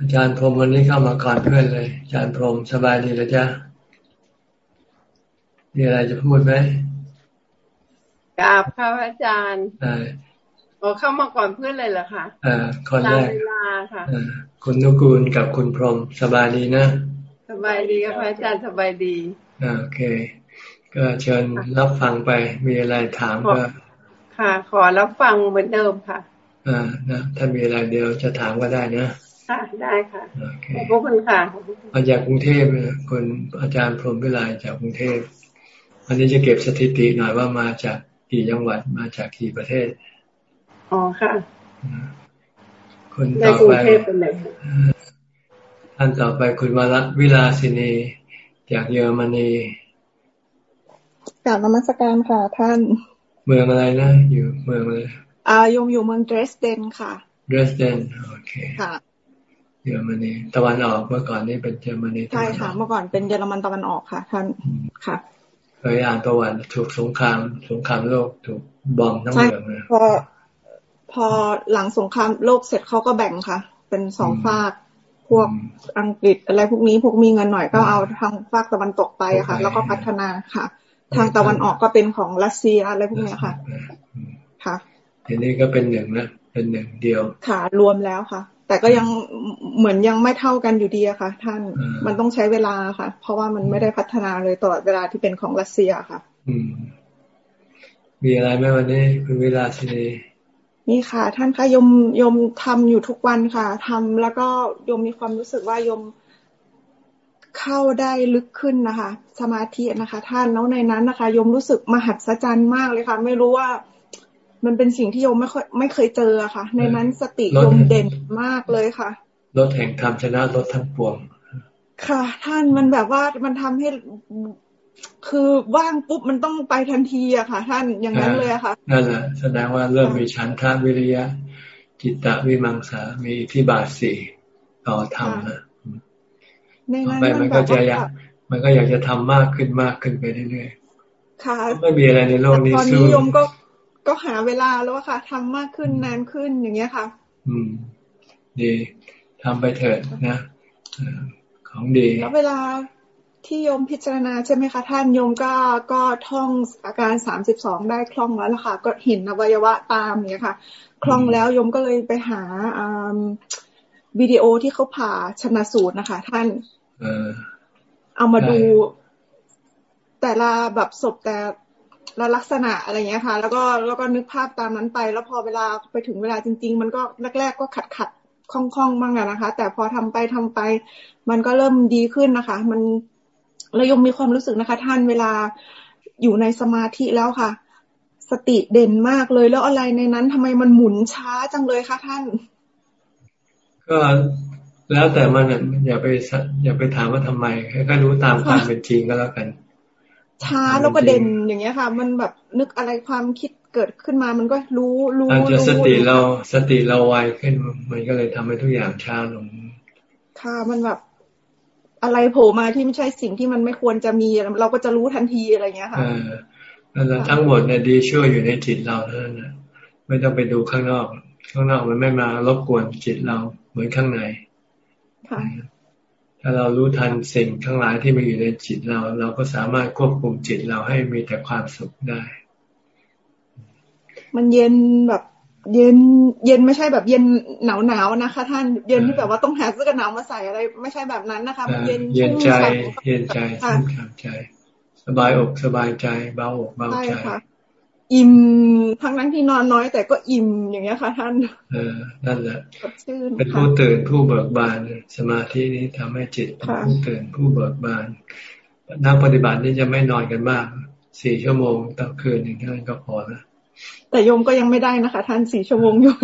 อาจารย์พรมวันนี้เข้ามาก่อนเพื่อนเลย อาจารย์พรมสบายดีแล้วจ้ะมีอะไรจะพูดไหมกราบค่ะอาจารย์โอ้เข้ามาก่อนเพื่อนเลยเหรอคะอ่าคนแรกเวลาค่ะคุณนุกูลกับคุณพรมสบายดีนะ สบายดีครับอาจารย์สบายดีโอเค ก็เชิญรับฟังไปมีอะไรถามก็ ค่ะ ขอรับฟังเหมือนเดิมค่ะ อ่านะถ้ามีอะไรเดียวจะถามก็ได้นะ ค่ะได้ค่ะขอบคุณค่ะมาจากกรุงเทพคุณอาจารย์พรหมวิไลจากกรุงเทพอันนี้จะเก็บสถิติหน่อยว่ามาจากกี่จังหวัดมาจากกี่ประเทศอ๋อค่ะคนต่อไปท่านต่อไปคุณวรวิลาสินีจากเยอรมนีกล่าวนมัสการค่ะท่าน เมืองอะไรนะ อยู่เมืองอะไรอ่า ยมอยู่เมืองเดรสเดนค่ะ เดรสเดน โอเค ค่ะ เยอรมนีตะวันออกเมื่อก่อนนี่เป็นเยอรมนีใช่ค่ะ เมื่อก่อนเป็นเยอรมันตะวันออกค่ะ ท่านค่ะเคยอ่านประวัติถูกสงครามสงครามโลกถูกบอมทั้งเมืองเลยพอพอหลังสงครามโลกเสร็จเขาก็แบ่งค่ะ เป็นสองฝากพวกอังกฤษอะไรพวกนี้พวกมีเงินหน่อยก็เอาทางฝากตะวันตกไปค่ะ แล้วก็พัฒนาค่ะ ทางตะวันออกก็เป็นของรัสเซียอะไรพวกนี้ค่ะ ค่ะทีนี้ก็เป็นหนึ่งนะเป็นหนึ่งเดียวค่ะรวมแล้วค่ะ แต่ก็ยังเหมือนยังไม่เท่ากันอยู่ดีอะค่ะ ท่านมันต้องใช้เวลาค่ะ เพราะว่ามันไม่ได้พัฒนาเลยตลอดเวลาที่เป็นของรัสเซียค่ะอืมมีอะไรไหมวันนี้คุณเวลาสินีนี่ค่ะ ท่านคะยมยมทำอยู่ทุกวันค่ะทำแล้วก็ยมมีความรู้สึกว่ายมเข้าได้ลึกขึ้นนะคะ สมาธินะคะ ท่านแล้วในนั้นนะคะ ยมรู้สึกมหัศจรรย์มากเลยค่ะ ไม่รู้ว่า มันเป็นสิ่งที่โยมไม่ค่อยไม่เคยเจอค่ะ ในนั้นสติโยมเด่นมากเลยค่ะรถแห่งธรรมชนะรถทั้งปวง ค่ะ ท่านมันแบบว่ามันทำให้คือว่างปุ๊บมันต้องไปทันทีอะค่ะ ท่านอย่างนั้นเลยอะค่ะนั่นแหละแสดงว่าเริ่มมีชั้นทาวิริยะ จิตตวิมังสามีที่บาสีต่อธรรมนะในนั้นมันก็จะอยากมันก็อยากจะทำมากขึ้นมากขึ้นไปเรื่อยๆค่ะไม่มีอะไรในโลกนี้สู้ตอนนี้โยมก็ ก็หาเวลาแล้วค่ะทำมากขึ้นนานขึ้นอย่างเงี้ยค่ะ อืม ดีทำไปเถิดนะของดีแล้วเวลาที่โยมพิจารณาใช่ไหมคะท่านโยมก็ก็ท่องอาการสามสิบสองได้คล่องแล้วล่ะค่ะ ก็เห็นอวัยวะตามเนี้ยค่ะ คล่องแล้วโยมก็เลยไปหาวิดีโอที่เขาผ่าชนะสูตรนะคะ ท่านเอามาดู แต่ละแบบศพแต่ แล้วลักษณะอะไรเงี้ยค่ะ แล้วก็แล้วก็นึกภาพตามนั้นไป แล้วพอเวลาไปถึงเวลาจริง ๆ มันก็แรก ๆ ก็ขัดขัดคล่องๆบ้างนะคะ แต่พอทำไปทำไป มันก็เริ่มดีขึ้นนะคะ มันเรายมมีความรู้สึกนะคะ ท่านเวลาอยู่ในสมาธิแล้วค่ะ สติเด่นมากเลยแล้วอะไรในนั้นทำไมมันหมุนช้าจังเลยคะท่าน ก็แล้วแต่มันอย่าไปอย่าไปถามว่าทำไมแค่ก็รู้ตามความเป็นจริงก็แล้วกัน ช้าแล้วก็เด่นอย่างเงี้ยค่ะ มันแบบนึกอะไรความคิดเกิดขึ้นมามันก็รู้รู้อาจจะสติเราสติเราไวขึ้นมันก็เลยทำให้ทุกอย่างช้าลง ค่ะมันแบบอะไรโผล่มาที่ไม่ใช่สิ่งที่มันไม่ควรจะมี เราก็จะรู้ทันทีอะไรเงี้ยค่ะนั่นแหละทั้งหมดเนี่ยดีช่วยอยู่ในจิตเราเท่านั้นนะไม่ต้องไปดูข้างนอก ข้างนอกมันไม่มารบกวนจิตเราเหมือนข้างในค่ะ ถ้าเรารู้ทันสิ่งทั้งหลายที่มาอยู่ในจิตเรา เราก็สามารถควบคุมจิตเราให้มีแต่ความสุขได้ มันเย็นแบบเย็นเย็นไม่ใช่แบบเย็นหนาวหนาวนะคะ ท่านเย็นที่แบบว่าต้องหาเสื้อกันหนาวมาใส่อะไร ไม่ใช่แบบนั้นนะคะมันเย็นเย็นใจ เย็นใจชุ่มใจ สบายอกสบายใจเบาอกเบาใจ อิ่มทั้งนั้นที่นอนน้อย แต่ก็อิ่มอย่างเงี้ยค่ะท่านเออนั่นแหละเป็นผู้ตื่นผู้เบิกบาน สมาธินี้ทำให้จิตผู้ตื่นผู้เบิกบานนักปฏิบัตินี่จะไม่นอนกันมากสี่ชั่วโมงต่อคืนหนึ่งเท่านั้นก็พอนะแต่โยมก็ยังไม่ได้นะคะ ท่านสี่ชั่วโมงอยู่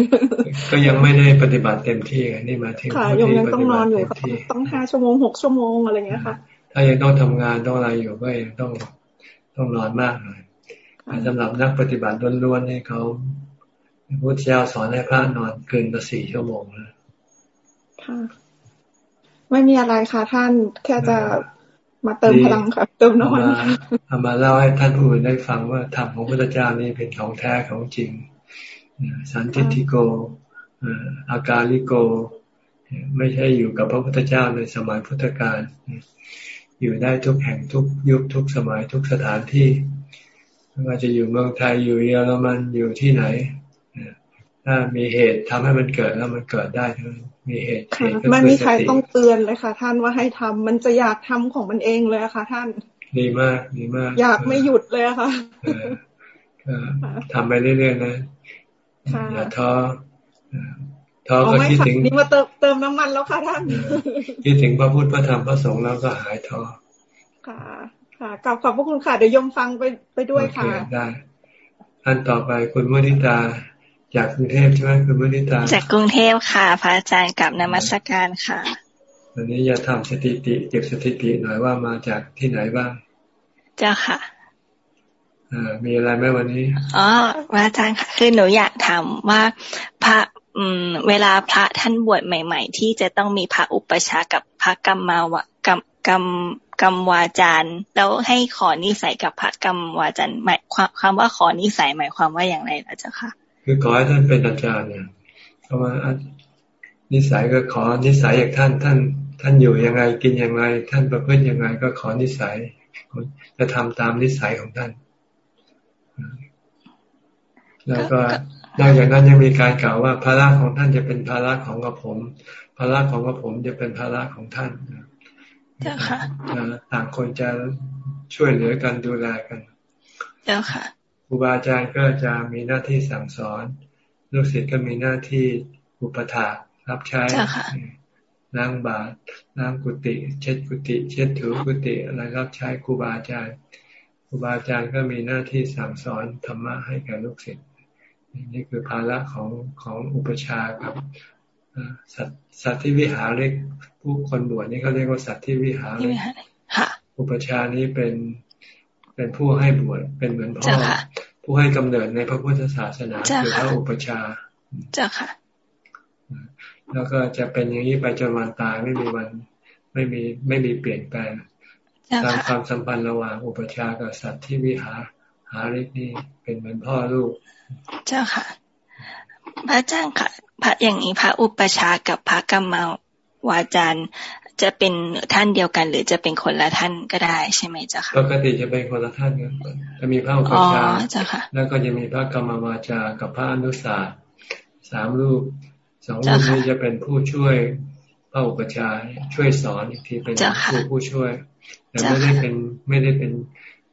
ก็ยังไม่ได้ปฏิบัติเต็มที่นี่มาที่ค่ะโยมยังต้องนอนอยู่ต้องห้าชั่วโมงหกชั่วโมงอะไรเงี้ยค่ะ ถ้ายังต้องทำงานต้องอะไรอยู่ก็ยังต้องต้องนอนมากหน่อย สำหรับนักปฏิบัติล้วนๆนี่เขาพุทธเจ้าสอนให้พระนอนเกินกว่าสี่ชั่วโมงนะค่ะ ไม่มีอะไรค่ะท่านแค่จะมาเติมพลังค่ะเติมนอนเอามาเล่าให้ท่านผู้อื่นได้ฟังว่าธรรมของพุทธเจ้านี่เป็นของแท้ของจริงสันติทิโกอาการลิโก ไม่ใช่อยู่กับพระพุทธเจ้าในสมัยพุทธกาลอยู่ได้ทุกแห่งทุกยุคทุกสมัยทุกสถานที่ไม่ ว่าจะอยู่เมืองไทยอยู่เยอรมันอยู่ที่ไหนถ้ามีเหตุทำให้มันเกิดแล้วมันเกิดได้ทั้งมีเหตุมันมีใครต้องเตือนเลยค่ะ ท่านว่าให้ทำมันจะอยากทำของมันเองเลยค่ะ ท่าน ดีมากดีมาก อยากไม่หยุดเลยค่ะทำไปเรื่อยๆนะอย่าท้อท้อก็คิดถึงนี่มาเติมเติมน้ำมันแล้วค่ะท่านคิดถึงพระพุทธพระธรรมพระสงฆ์แล้วก็หายท้อค่ะ ค่ะกลับขอบพระคุณค่ะ เดี๋ยวยมฟังไปไปด้วยค่ะได้ท่านต่อไปคุณมุนิตาจากกรุงเทพใช่ไหมคุณมุนิตา จากกรุงเทพค่ะ พระอาจารย์กับนมัสการค่ะวันนี้จะทำสถิติเก็บสถิติหน่อยว่ามาจากที่ไหนบ้าง เจ้าค่ะมีอะไรไหมวันนี้ อ๋ออาจารย์ค่ะ คือหนูอยากถามว่าพระอืมเวลาพระท่านบวชใหม่ ๆ ที่จะต้องมีพระอุปชากับพระกรรมาวะกรรมกรรม กรรมวาจารย์แล้วให้ขอนิสัยกับพระกรรมวาจารย์หมายความคำว่าขอนิสัยหมายความว่าอย่างไรล่ะเจ้าค่ะ คือขอให้ท่านเป็นอาจารย์เนี่ยเพราะว่านิสัยก็ขอนิสัยอย่างท่านท่าน ท่านอยู่ยังไงกินยังไง ท่านประพฤติยังไงก็ขอนิสัยจะทำตามนิสัยของท่าน แล้วก็นอกจากนั้นยังมีการกล่าวว่าภาระของท่านจะเป็นภาระของกระผมภาระของกระผมจะเป็นภาระของท่าน เจ้าค่ะต่างคนจะช่วยเหลือกันดูแลกัน เจ้าค่ะครูบาอาจารย์ก็จะมีหน้าที่สั่งสอน ลูกศิษย์ก็มีหน้าที่อุปถารับใช้ล้างบาตรล้างกุฏิเช็ดกุฏิเช็ดถูกุฏิอะไรรับใช้ครูบาอาจารย์ครูบาอาจารย์ก็มีหน้าที่สั่งสอนธรรมะให้แก่ลูกศิษย์นี่คือภาระของของอุปชากับสัตสัตที่วิหารเล็ก ผู้คนบวชนี่เขาเรียกว่าสัตที่วิหารอุปชานี้เป็นเป็นผู้ให้บวชเป็นเหมือนพ่อผู้ให้กำเนิดในพระพุทธศาสนาคือพระอุปชาเจ้าค่ะ แล้วก็จะเป็นอย่างนี้ไปจนวันตายไม่มีวัน ไม่มีไม่มีเปลี่ยนแปลงตามความสัมพันธ์ระหว่างอุปชากับสัตว์ที่วิหารหาเล็กนี่เป็นเหมือนพ่อลูก เจ้าค่ะ พระอาจารย์ค่ะ พระอย่างนี้พระอุปชากับพระกรรม วาจารย์จะเป็นท่านเดียวกันหรือจะเป็นคนละท่านก็ได้ใช่ไหมเจ้าค่ะปกติจะเป็นคนละท่านกันจะมีพระอุปชาแล้วก็จะมีพระกรรมวาจากับพระอนุสาสามรูปสองรูปนี้จะเป็นผู้ช่วยพระอุปชาช่วยสอนอีกทีเป็นผู้ผู้ช่วย แต่ไม่ได้เป็นไม่ได้เป็น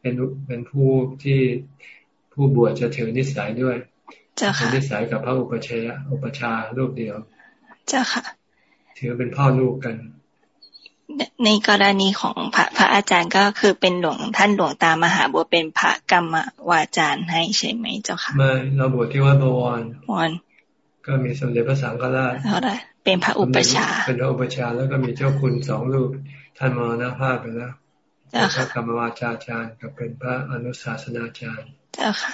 เป็นเป็นผู้ที่ผู้บวชจะถือนิสัยด้วยถือนิสัยกับพระอุปชาอุปชาลูกเดียว เจ้าค่ะ ถือเป็นพ่อลูกกัน ในกรณีของพระพระอาจารย์ก็คือเป็นหลวงท่านหลวงตามหาบัวเป็นพระกรรมวาจารย์ให้ใช่ไหมเจ้าค่ะไม่เราบวชที่วัดบวรวรก็มีสมเด็จพระสังฆราชเท่าไรเป็นพระอุปชาเป็นพระอุปชาแล้วก็มีเจ้าคุณสองลูกท่านมรณภาพไปแล้วพระกรรมวาจาจารย์กับเป็นพระอนุศาสนาจารย์เจ้าค่ะ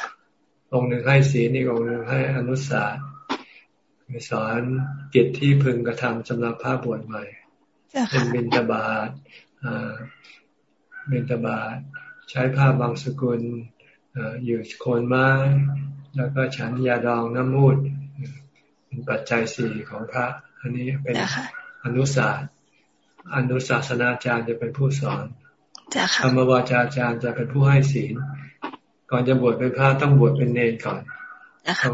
องค์หนึ่งให้ศีลอีกองค์หนึ่งให้อนุสาส สอนกิจที่พึงกระทำสำหรับพระบวชใหม่เป็นบินตบาทบินตบาทใช้ผ้าบางสกุลอยู่โคนไม้ แล้วก็ฉันยาดองน้ำมูดเป็นปัจจัยสี่ของพระ อันนี้เป็นอนุสาสอนุศาสนาจารย์จะเป็นผู้สอนธรรมวาจาจารย์จะเป็นผู้ให้ศีล ก่อนจะบวชเป็นพระต้องบวชเป็นเนรก่อนต้องขอ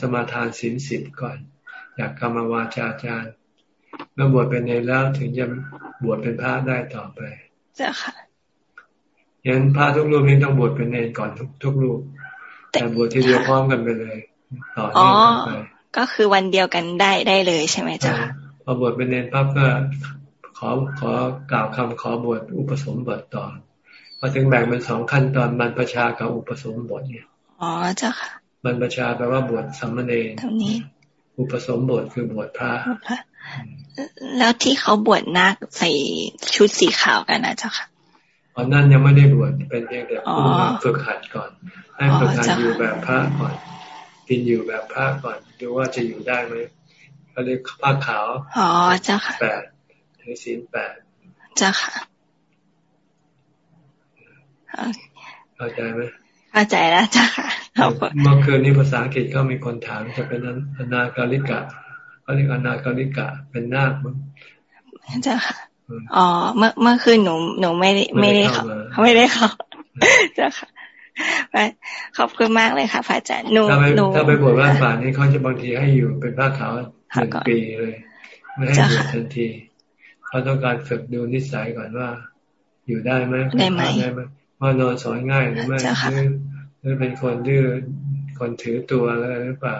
สมาทานศีลสิบก่อนอยากกรรมวาจาจารย์เมื่อบวชเป็นเนรแล้วถึงจะบวชเป็นพระได้ต่อไปเจ้าค่ะยันพระทุกรูปนี้ต้องบวชเป็นเนรก่อนทุกทุกรูป แต่บวชทีเดียวพร้อมกันไปเลย ต่อเนื่องไปก็คือวันเดียวกันได้ได้เลยใช่ไหมจ๊ะพอบวชเป็นเนรปั๊บก็ขอขอกล่าวคำขอบวชอุปสมบทต่อพอถึงแบ่งเป็นสองขั้นตอนบรรพชากับอุปสมบทเนี่ยอ๋อเจ้าค่ะ บรรพชาแปลว่าบวชสัมมเนรเท่านี้ อุปสมบทคือบวชพระแล้วที่เขาบวชนาคใส่ชุดสีขาวกันนะเจ้าค่ะอ๋อนั่นยังไม่ได้บวชเป็นเพียงแต่ผู้ฝึกหัดก่อน ให้ฝึกหัดอยู่แบบพระก่อนกินอยู่แบบพระก่อนดูว่าจะอยู่ได้ไหมเขาเรียกผ้าขาวอ๋อเจ้าค่ะแปดถือศีลแปดเจ้าค่ะเข้าใจไหมเข้าใจแล้วจ้ะค่ะ เมื่อคืนนี้ภาษาอังกฤษก็มีคนถามจะเป็นอนาคาลิกะเขาเรียกอนาคาริกะเป็นนาคมั้งเจ้าค่ะอ๋อเมื่อเมื่อคืนหนูหนูไม่ได้ไม่ได้เขาไม่ได้เขาเจ้าค่ะขอบคุณมากเลยค่ะพระอาจารย์หนูหนูถ้าไปบวชว่าป่านี้เขาจะบางทีให้อยู่เป็นผ้าขาวหนึ่งปีเลยไม่ให้บวชทันทีเขาต้องการฝึกดูนิสัยก่อนว่า อยู่ได้ไหมได้ไหมได้ไหมว่านอนสอนง่ายหรือไม่หรือ หรือเป็นคนดื้อคนถือตัวอะไรหรือเปล่า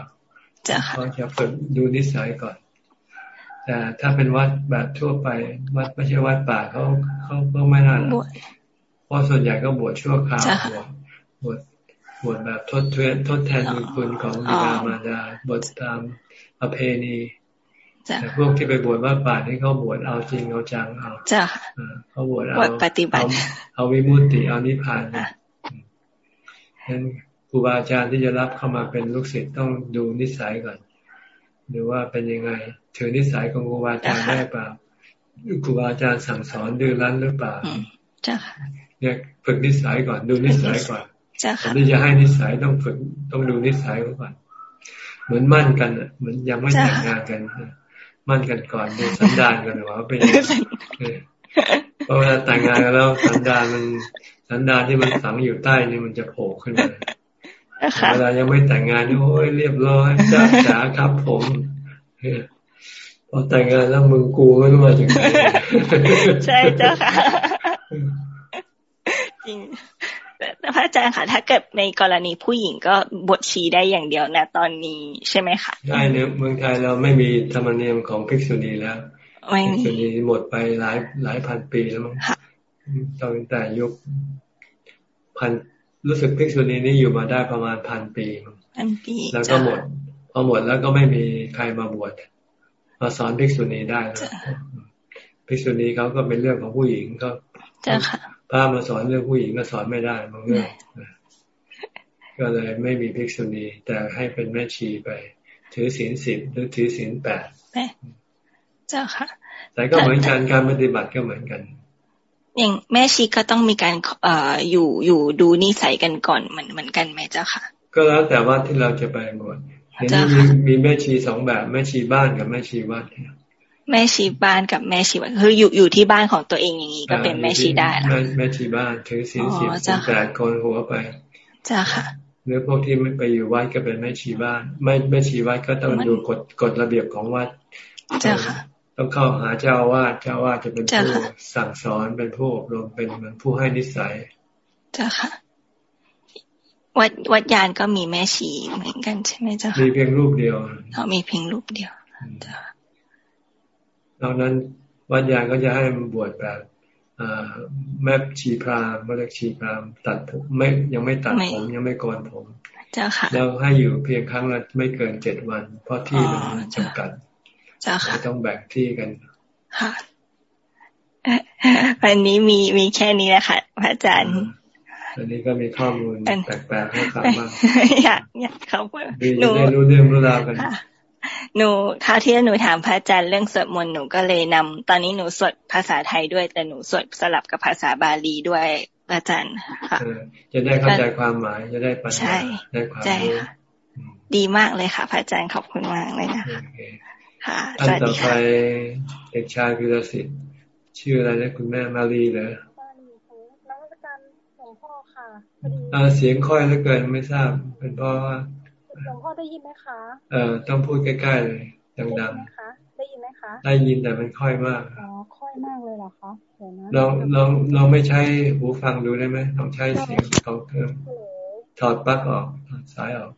เขาจะฝึกดูนิสัยก่อน แต่ถ้าเป็นวัดแบบทั่วไป วัดไม่ใช่วัดป่าเขาเขาก็ไม่น่าเพราะส่วนใหญ่ก็บวชชั่วคราวบวชบวชบวชแบบทดแทนทดแทนบุญคุณของบิดามารดาบวชตามประเพณีแต่พวกที่ไปบวชว่าป่านี่เขาบวชเอาจริงเอาจังเอาจ้ะเขาบวชเอาปฏิบัติ เอาวิมุตติเอานิพพาน ฉะนั้นครูบาอาจารย์ที่จะรับเข้ามาเป็นลูกศิษย์ต้องดูนิสัยก่อนดูว่าเป็นยังไงถือนิสัยของครูบาอาจารย์ได้เปล่าครูบาอาจารย์สั่งสอนดื้อรั้นหรือเปล่าจ้ะเนี่ยฝึกนิสัยก่อนดูนิสัยก่อนจ้ะที่จะให้นิสัยต้องฝึกต้องดูนิสัยก่อน เหมือนมั่นกันอะเหมือนยังไม่แต่งงานกันมั่นกันก่อนดูสันดานกันหรือว่าเป็นเพราะเวลาแต่งงานกันแล้วสันดานมัน สันดานที่มันฝังอยู่ใต้นี่มันจะโผล่ขึ้นมาเวลายังไม่แต่งงานนี่โอ้ยเรียบร้อยจ้าจ๋าครับผมพอแต่งงานแล้วมึงกูไม่รู้มาจากไหนใช่เจ้าค่ะ จริงพระอาจารย์ค่ะ ถ้าเกิดในกรณีผู้หญิงก็บทชีได้อย่างเดียวนะตอนนี้ใช่ไหมคะใช่เนี่ยเมืองไทยเราไม่มีธรรมเนียมของภิกษุณีแล้วภิกษุณีหมดไปหลายหลายพันปีแล้วมั้ง ตอนแต่ยุคพันรู้สึกภิกษุณีนี่อยู่มาได้ประมาณพันปีพันปีแล้วก็หมด พอหมดแล้วก็ไม่มีใครมาบวชมาสอนภิกษุณีได้แล้วภิกษุณีเขาก็เป็นเรื่องของผู้หญิงก็พระมาสอนเรื่องผู้หญิงก็สอนไม่ได้บางเรื่องก็เลยไม่มีภิกษุณีแต่ให้เป็นแม่ชีไป ถือศีลสิบหรือถือศีลแปดเจ้าค่ะ แต่ก็เหมือนกันการปฏิบัติก็เหมือนกัน อย่างแม่ชีก็ต้องมีการเอ่ออยู่อยู่ดูนิสัยกันก่อนเหมือนเหมือนกันไหมเจ้าค่ะ ก็แล้วแต่ว่าที่เราจะไปบวชเห็นมีมีแม่ชีสองแบบแม่ชีบ้านกับแม่ชีวัดแม่ชีบ้านกับแม่ชีวัดคืออยู่อยู่ที่บ้านของตัวเองอย่างนี้ก็เป็นแม่ชีได้แล้วแม่ชีบ้านถือศีลสิบแปดคนหัวไปจ้าค่ะหรือพวกที่ไม่ไปอยู่วัดก็เป็นแม่ชีบ้าน ไม่แม่ชีวัดก็ต้องดูกฎกฎระเบียบของวัดจ้าค่ะ ต้องเข้าหาเจ้าวาดเจ้าวาดจะเป็นผู้สั่งสอนเป็นผู้อบรมเป็นเหมือนผู้ให้นิสัยจ้าค่ะวัดวัดยานก็มีแม่ชีเหมือนกันใช่ไหมเจ้าค่ะมีเพียงรูปเดียวเขามีเพียงรูปเดียวจ้านอกนั้นวัดยานก็จะให้บวชแบบแม่ชีพรามเมื่อชีพรามตัดผมไม่ยังไม่ตัดผมยังไม่โกนผมเจ้าค่ะแล้วให้อยู่เพียงครั้งละไม่เกินเจ็ดวัน เพราะที่มันจำกัด จ้าค่ะต้องแบ่งที่กันค่ะวันนี้มีมีแค่นี้นะคะพระอาจารย์อันนี้ก็มีข้อมูลแปลกๆให้ฟังบ้างอยากอยากเขาหนูได้รู้เรื่องรู้ราวกันหนูคราวที่หนูถามพระอาจารย์เรื่องสวดมนต์หนูก็เลยนำตอนนี้หนูสวดภาษาไทยด้วย แต่หนูสวดสลับกับภาษาบาลีด้วยอาจารย์ค่ะจะได้เข้าใจความหมาย จะได้ปัญญาได้ความรู้ดีมากเลยค่ะ พระอาจารย์ขอบคุณมากเลยนะคะ ค่ะสวัสดีค่ะเด็กชายพิรศิษฐ์ชื่ออะไรนะคุณแม่มารีเหรอน้องอาจารย์หลวงพ่อค่ะเสียงค่อยเหลือเกินไม่ทราบ เป็นเพราะว่าหลวงพ่อได้ยินไหมคะ เออต้องพูดใกล้ๆเลยดังๆได้ยินไหมคะ ได้ยินแต่มันค่อยมากอ๋อค่อยมากเลยเหรอคะเดี๋ยวนะลองลองลองไม่ใช้หูฟังดูได้ไหมลองใช้เสียงของเครื่องถอดปลั๊กออกถอดสายออก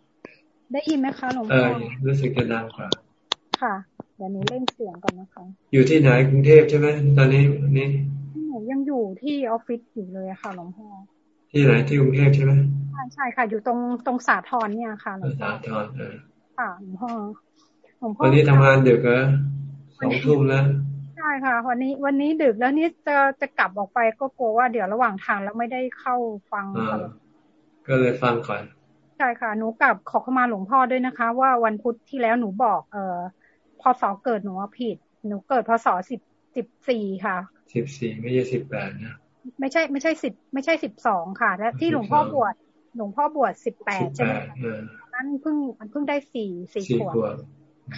ได้ยินไหมคะหลวงพ่อเออรู้สึกจะดังกว่า ค่ะเดี๋ยวนี้เล่นเสียงก่อนนะคะ อยู่ที่ไหนกรุงเทพใช่ไหมตอนนี้นี้หนูยังอยู่ที่ออฟฟิศอยู่เลยค่ะหลวงพ่อที่ไหนที่กรุงเทพใช่ไหมใช่ใช่ค่ะ อยู่ตรงตรงสาทรเนี่ยค่ะหลวงพ่อสาทรเออค่ะหลวงพ่อหลวงพ่อวันนี้ทำงานดึกเหรอสองทุ่มแล้วใช่ค่ะ วันนี้วันนี้ดึกแล้วนี่จะจะกลับออกไปก็กลัวว่าเดี๋ยวระหว่างทางแล้วไม่ได้เข้าฟังก็เลยฟังก่อนใช่ค่ะหนูกลับขอเข้ามาหลวงพ่อด้วยนะคะ ว่าวันพุธที่แล้วหนูบอก เอ่อ พศเกิดหนูผิด หนูเกิดพศสิบสิบสี่ค่ะสิบสี่ไม่ใช่สิบแปดนะไม่ใช่ไม่ใช่สิบไม่ใช่สิบสองค่ะ และที่หลวงพ่อบวชหลวงพ่อบวชสิบแปดใช่ไหมนั้นเพิ่งมันเพิ่งได้สี่สี่ขวบ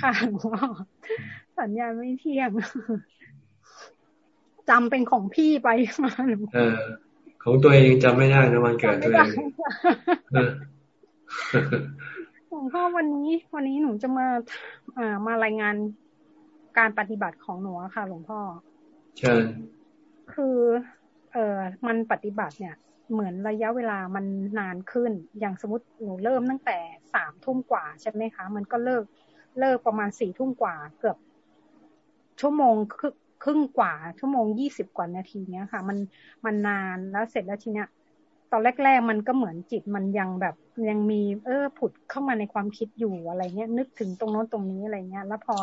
ค่ะหลวงพ่อสัญญาไม่เที่ยงจำเป็นของพี่ไปมาเออของตัวเองจำไม่ได้นะวันเกิดตัวเองหลว งพ่อวันนี้วันนี้หนูจะมาอ่ามารายงานการปฏิบัติของหนูค่ะ หลวงพ่อ เชิญ คือ เอ่อมันปฏิบัติเนี่ย เหมือนระยะเวลามันนานขึ้น อย่างสมมติหนูเริ่มตั้งแต่สามทุ่มกว่าใช่ไหมคะ มันก็เลิกเลิกประมาณสี่ทุ่มกว่า เกือบ ชั่วโมงครึ่งกว่า ชั่วโมงยี่สิบกว่านาทีเนี้ยค่ะ มันมันนานแล้วเสร็จแล้วทีเนี้ย ตอนแรก ๆ มันก็เหมือนจิตมันยังแบบ ยังมี เออ ผุดเข้ามาในความคิดอยู่อะไรเงี้ย นึกถึงตรงโน้นตรงนี้อะไรเงี้ย แล้วพอ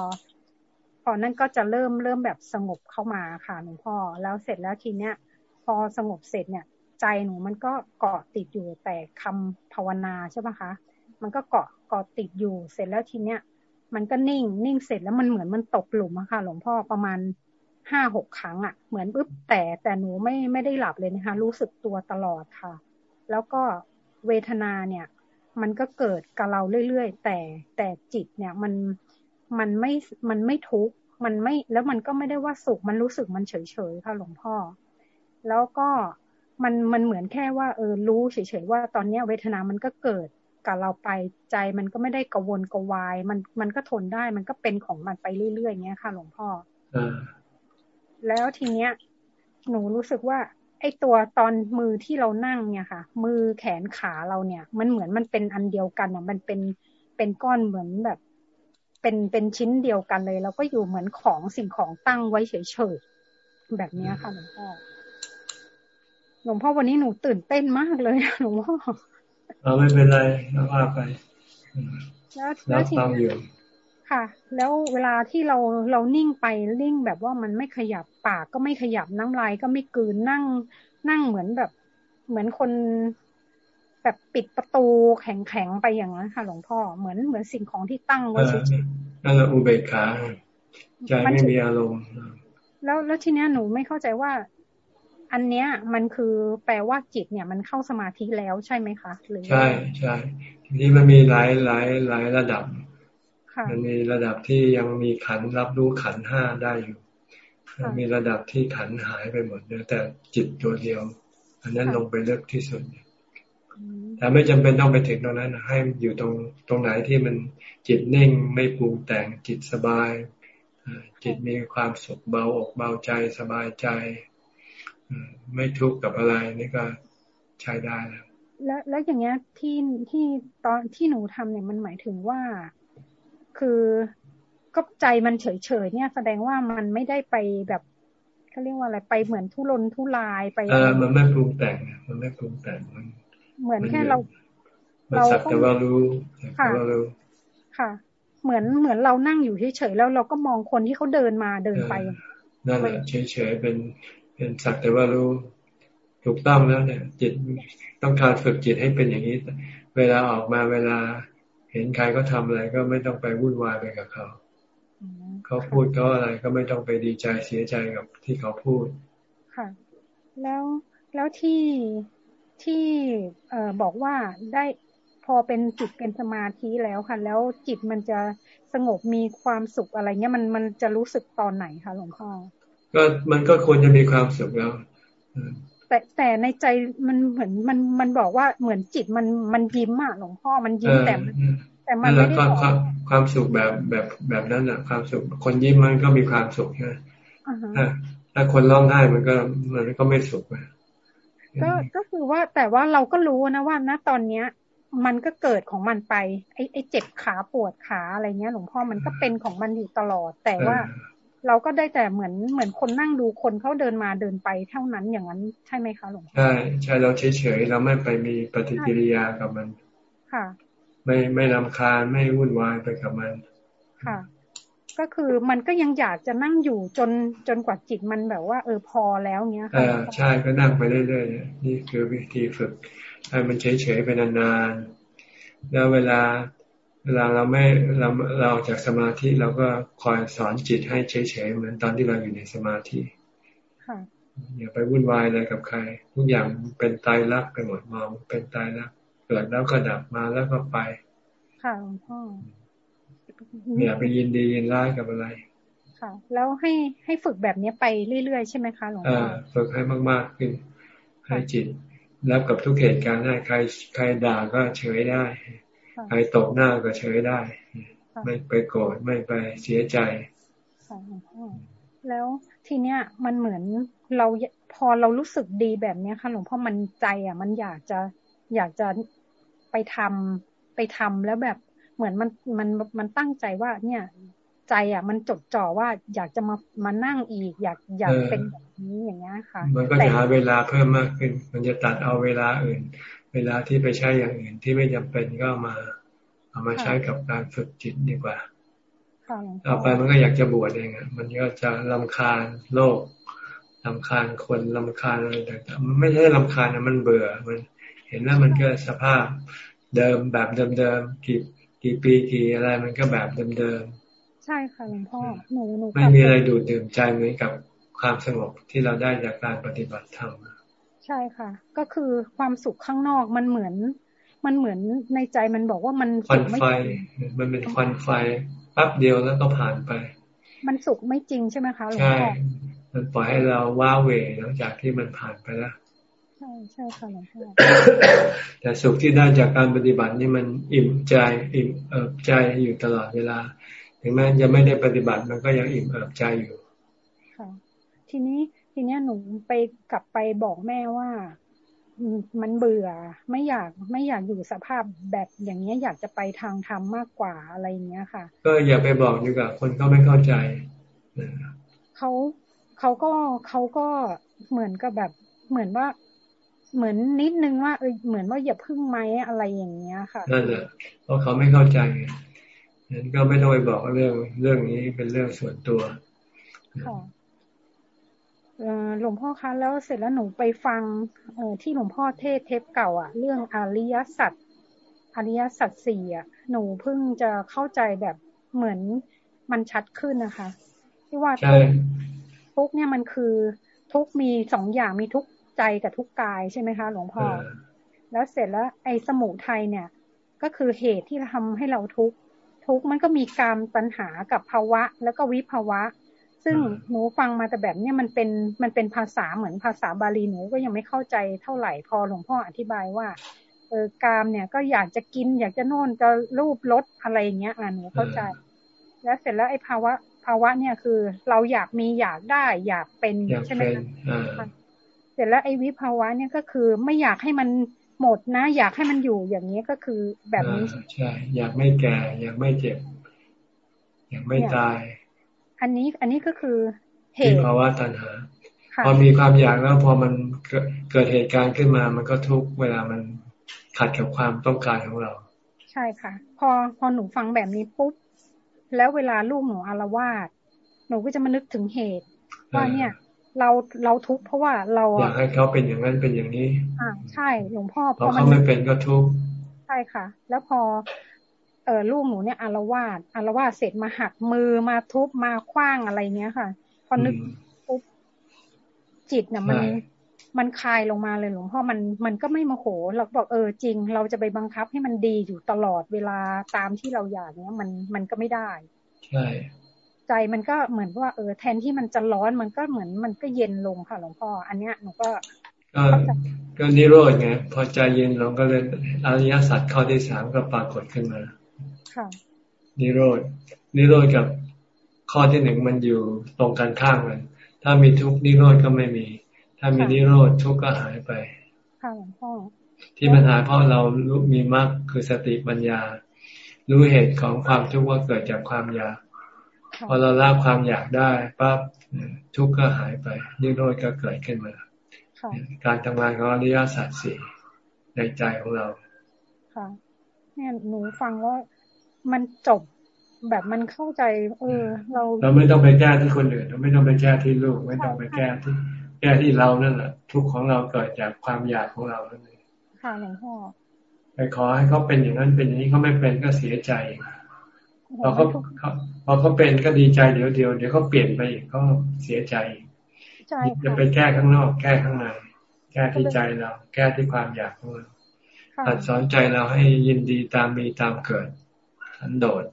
พอนั่นก็จะเริ่มเริ่มแบบสงบเข้ามาค่ะหลวงพ่อ แล้วเสร็จแล้วทีเนี้ย พอสงบเสร็จเนี่ย ใจหนูมันก็เกาะติดอยู่แต่คำภาวนาใช่ปะคะ มันก็เกาะเกาะติดอยู่ เสร็จแล้วทีเนี้ย มันก็นิ่ง นิ่งเสร็จแล้วมันเหมือนมันตกหลุมอะค่ะ หลวงพ่อประมาณ ห้าหกครั้งอะเหมือนปุ๊บแต่แต่หนูไม่ไม่ได้หลับเลยนะคะ รู้สึกตัวตลอดค่ะ แล้วก็เวทนาเนี่ย มันก็เกิดกับเราเรื่อยๆ แต่แต่จิตเนี่ยมันมันไม่มันไม่ทุกข์มันไม่แล้วมันก็ไม่ได้ว่าสุขมันรู้สึกมันเฉยๆค่ะหลวงพ่อ แล้วก็มันมันเหมือนแค่ว่าเออรู้เฉยๆว่าตอนนี้เวทนามันก็เกิดกับเราไปใจมันก็ไม่ได้กระวนกระวาย มันมันก็ทนได้มันก็เป็นของมันไปเรื่อยๆเงี้ยค่ะ หลวงพ่อ แล้วทีเนี้ย หนูรู้สึกว่า ไอ้ตัวตอนมือที่เรานั่งเนี่ยค่ะ มือแขนขาเราเนี่ย มันเหมือนมันเป็นอันเดียวกันอะมันเป็นเป็นก้อนเหมือนแบบ เป็นเป็นชิ้นเดียวกันเลย แล้วก็อยู่เหมือนของสิ่งของตั้งไว้เฉยๆแบบนี้ค่ะหลวงพ่อหลวงพ่อวันนี้หนูตื่นเต้นมากเลยหลวงพ่อเราไม่เป็นไรเราว่าไปแล้วฟังอยู่ ค่ะ แล้วเวลาที่เราเรานิ่งไปนิ่งแบบว่ามันไม่ขยับปากก็ไม่ขยับน้ำลายก็ไม่กืนนั่ง นั่งเหมือนแบบ เหมือนคนแบบปิดประตูแข็งๆไปอย่างนั้นค่ะ หลวงพ่อเหมือนเหมือนสิ่งของที่ตั้งไว้เฉยๆนั่นแหละอุเบกขาใจไม่มีอารมณ์ แล้วแล้วทีเนี้ยหนูไม่เข้าใจว่า อันเนี้ย มันคือแปลว่าจิตเนี่ย มันเข้าสมาธิแล้วใช่ไหมคะหรือใช่ใช่ทีนี้มันมีหลายหลายหลายระดับ มันมีระดับที่ยังมีขันรับรู้ขันห้าได้อยู่มันมีระดับที่ขันหายไปหมดเนื้อแต่จิตตัวเดียว อันนั้นลงไปเลือกที่สุดแต่ไม่จำเป็นต้องไปถึงตรงนั้นให้อยู่ตรงตรงไหนที่มันจิตนิ่งไม่ปรุงแต่งจิตสบายจิตมีความสุขเบาอกเบาใจสบายใจไม่ทุกข์กับอะไรนี่ก็ใช้ได้แล้วแล้วแล้วอย่างเงี้ยที่ที่ตอนที่หนูทำเนี่ยมันหมายถึงว่า คือก็ใจมันเฉยเฉยเนี่ย แสดงว่ามันไม่ได้ไปแบบเขาเรียกว่าอะไรไปเหมือนทุรนทุรายไปเออมันไม่ปรุงแต่งมันไม่ปรุงแต่งมัน เหมือนแค่เราเราสักแต่ว่ารู้ค่ะค่ะ เหมือนเหมือนเรานั่งอยู่เฉยๆแล้วเราก็มองคนที่เขาเดินมาเดินไปนั่นแหละเฉยๆเป็นเป็นสักแต่ว่ารู้ถูกต้องแล้วเนี่ย จิตต้องการฝึกจิตให้เป็นอย่างนี้ เวลาออกมาเวลา เห็นใครก็ทำอะไรก็ไม่ต้องไปวุ่นวายไปกับเขาเขาพูดเขาอะไรก็ไม่ต้องไปดีใจเสียใจกับที่เขาพูด ค่ะ แล้วแล้วที่ที่เอ่อบอกว่าได้พอเป็นจิตเป็นสมาธิแล้วค่ะ แล้วจิตมันจะสงบมีความสุขอะไรเงี้ยมันมันจะรู้สึกตอนไหนคะหลวงพ่อก็มันก็ควรจะมีความสุขแล้ว แต่แต่ในใจมันเหมือนมันมันบอกว่าเหมือนจิตมันมันยิ้มอะหลวงพ่อมันยิ้มแต่แต่มันไม่ได้บอกความสุขแบบแบบแบบนั้นอะความสุข คนยิ้มมันก็มีความสุขใช่ไหมถ้าคนร้องไห้มันก็มันก็ไม่สุขก็ก็คือว่าแต่ว่าเราก็รู้นะว่าณตอนเนี้ย มันก็เกิดของมันไปไอ้ไอ้เจ็บขาปวดขาอะไรเงี้ย หลวงพ่อมันก็เป็นของมันอยู่ตลอด แต่ว่า เราก็ได้แต่เหมือนเหมือนคนนั่งดูคนเขาเดินมาเดินไปเท่านั้นอย่างนั้นใช่ไหมคะหลวงพ่อใช่ใช่เราเฉยเฉยเราไม่ไปมีปฏิกิริยากับมัน ค่ะ ไม่ไม่ลำคาญไม่วุ่นวายไปกับมัน ค่ะ ก็คือมันก็ยังอยากจะนั่งอยู่จนจนกว่าจิตมันแบบว่า เออพอแล้วเนี้ยค่ะใช่ก็นั่งไปเรื่อยๆนี่คือวิธีฝึกให้มันเฉยๆไปนานๆแล้วเวลา เวลาเราไม่เราเราจากสมาธิเราก็คอยสอนจิตให้เฉยๆเหมือนตอนที่เราอยู่ในสมาธิอย่าไปวุ่นวายอะไรกับใคร ทุกอย่างเป็นตายรักไปหมดมอง เป็นตายรักเกิดแล้วก็ดับมาแล้วก็ไป ค่ะหลวงพ่ออย่าไปยินดียินร้ายกับอะไร ค่ะ แล้วให้ให้ฝึกแบบนี้ไปเรื่อยๆใช่ไหมคะหลวงพ่อฝึกให้มากๆขึ้นให้จิตรับกับทุกเหตุการณ์ได้ใครใครด่าก็เฉยได้ ใครตกหน้าก็เฉยได้ ไม่ไปโกรธไม่ไปเสียใจแล้วทีเนี้ยมันเหมือนเราพอเรารู้สึกดีแบบเนี้ยค่ะหลวงพ่อมันใจอะ มันอยากจะอยากจะไปทำไปทำแล้วแบบเหมือนมันมันมันตั้งใจว่า เนี่ย ใจอะ มันจดจ่อว่าอยากจะมามานั่งอีก อยากอยากเป็นแบบนี้อย่างเงี้ยค่ะ มันก็จะหาเวลาเพิ่มมากขึ้น มันจะตัดเอาเวลาอื่น เวลาที่ไปใช้อย่างอื่นที่ไม่จำเป็นก็มา เอามาใช้กับการฝึกจิตดีกว่าต่อไปมันก็อยากจะบวชเองอะมันก็จะลำคาญโลกลำคาญคนลำคาญอะไรต่างๆมันไม่ใช่ลำคาญนะมันเบื่อมันเห็นแล้วมันก็สภาพเดิมแบบเดิมๆกี่กี่ปีกี่อะไรมันก็แบบเดิมๆใช่ค่ะหลวงพ่อหนูหนูไม่มีอะไรดูดดื่มใจเหมือนกับความสงบที่เราได้จากการปฏิบัติธรรม ใช่ค่ะ ก็คือความสุขข้างนอกมันเหมือน มันเหมือนในใจมันบอกว่ามันควันไฟ มันเป็นควันไฟแป๊บเดียวแล้วก็ผ่านไป มันสุขไม่จริงใช่ไหมคะหลวงพ่อใช่มันปล่อยให้เราว้าเวหลังจากที่มันผ่านไปแล้วใช่ใช่ค่ะหลวงพ่อแต่สุขที่ได้จากการปฏิบัตินี่มันอิ่มใจอิ่มเอิบใจอยู่ตลอดเวลา ถึงแม้จะไม่ได้ปฏิบัติมันก็ยังอิ่มเอิบใจอยู่ค่ะทีนี้ ทีนี้หนูไปกลับไปบอกแม่ว่ามันเบื่อไม่อยากไม่อยากอยู่สภาพแบบอย่างเนี้ยอยากจะไปทางธรรมมากกว่าอะไรเงี้ยค่ะ ก็อย่าไปบอกดีกว่าคนก็ไม่เข้าใจเขาเขาก็เขาก็เหมือนกับแบบเหมือนว่า เหมือนนิดนึงว่าเออเหมือนว่าอย่าพึ่งไหมอะไรอย่างเงี้ยค่ะนั่นแหละเพราะเขาไม่เข้าใจนั้นก็ไม่ต้องไปบอกเรื่องเรื่องนี้เป็นเรื่องส่วนตัวค่ะ หลวงพ่อคะแล้วเสร็จแล้วหนูไปฟังเอที่หลวงพ่อเทศเทปเก่าอะเรื่องอริยสัจอริยสัจสี่อะหนูเพิ่งจะเข้าใจแบบเหมือนมันชัดขึ้นนะคะ ที่ว่าทุกทุกเนี่ยมันคือทุกมีสองอย่างมีทุกใจกับทุกกายใช่ไหมคะ หลวงพ่อ แล้วเสร็จแล้วไอ้สมุทัยเนี่ย ก็คือเหตุที่ทำให้เราทุกทุกมันก็มีกรรมปัญหากับภาวะ แล้วก็วิภาวะ ซึ่งหนูฟังมาแต่แบบเนี้ยมันเป็นมันเป็นภาษาเหมือนภาษาบาลีหนูก็ยังไม่เข้าใจเท่าไหร่พอหลวงพ่ออธิบายว่าเออกามเนี่ยก็อยากจะกิน อยากจะโน่นจะรูปรสอะไรเงี้ยอ่าหนูเข้าใจ แล้วเสร็จแล้วไอ้ภาวะ ภาวะเนี่ยคือ เราอยากมีอยากได้อยากเป็นใช่ไหมคะเสร็จแล้วไอ้วิภาวะเนี่ยก็คือไม่อยากให้มันหมดนะ อยากให้มันอยู่อย่างนี้ก็คือแบบนี้ใช่ อยากไม่แก่ อยากไม่เจ็บ อยากไม่ตาย อันนี้อันนี้ก็คือเหตุภาวะตัณหาพอมีความอยากแล้วพอมันเกิดเหตุการณ์ขึ้นมา มันก็ทุกเวลามันขัดกับความต้องการของเรา ใช่ค่ะ พอพอหนูฟังแบบนี้ปุ๊บแล้วเวลาลูกหนูอารวาสหนูก็จะมานึกถึงเหตุว่าเนี่ยเราเราทุกข์เพราะว่าเราอยากให้เขาเป็นอย่างนั้นเป็นอย่างนี้ อ่าใช่หลวงพ่อพอเขาไม่เป็นก็ทุกข์ใช่ค่ะ แล้วพอเออลูกหนูเนี่ยอารวาสอารวาสเสร็จมาหักมือมาทุบมาคว้างอะไรเงี้ยค่ะ พอนึกปุ๊บจิตเนี่ยมันมันคลายลงมาเลยหลวงพ่อมันมันก็ไม่โมโห เราบอกเออจริง เราจะไปบังคับให้มันดีอยู่ตลอดเวลาตามที่เราอยากเนี้ยมันมันก็ไม่ได้ใช่ใจมันก็เหมือนว่าเออแทนที่มันจะร้อนมันก็เหมือนมันก็เย็นลงค่ะหลวงพ่อ อันเนี้ยหนูก็ก็นิโรธไงพอใจเย็นลงก็เลยอริยสัจข้อที่สามก็ปรากฏขึ้นมา นิโรธนิโรธกับข้อที่หนึ่งมันอยู่ตรงกันข้ามกันถ้ามีทุกนิโรธก็ไม่มี ถ้ามีนิโรธทุกก็หายไปค่ะหลวงพ่อที่มันหายเพราะเรารู้มีมรรคคือสติปัญญา รู้เหตุของความทุกข์ว่าเกิดจากความอยาก พอเราละความอยากได้ปั๊บทุกข์ก็หายไป นิโรธก็เกิดขึ้นมาการทำงานของอริยสัจสี่ในใจของเรา ค่ะ เนี่ยหนูฟังว่า มันจบแบบมันเข้าใจ เออ เราเราไม่ต้องไปแก้ที่คนอื่นเราไม่ต้องไปแก้ที่ลูก ไม่ต้องไปแก้ที่ แก้ที่เรานั่นแหละทุกของเราเกิดจากความอยากของเรานั่นเองค่ะหลวงพ่อไปขอให้เขาเป็นอย่างนั้นเป็นอย่างนี้เขาไม่เป็นก็เสียใจพอเขาพอเขาเป็นก็ดีใจเดี๋ยวเดียวเดี๋ยวเขาเปลี่ยนไปอีกเขาเสียใจจะไปแก้ข้างนอก แก้ข้างในแก้ที่ใจเรา แก้ที่ความอยากของเราตัดสอนใจเราให้ยินดีตามมีตามเกิด สันโดษ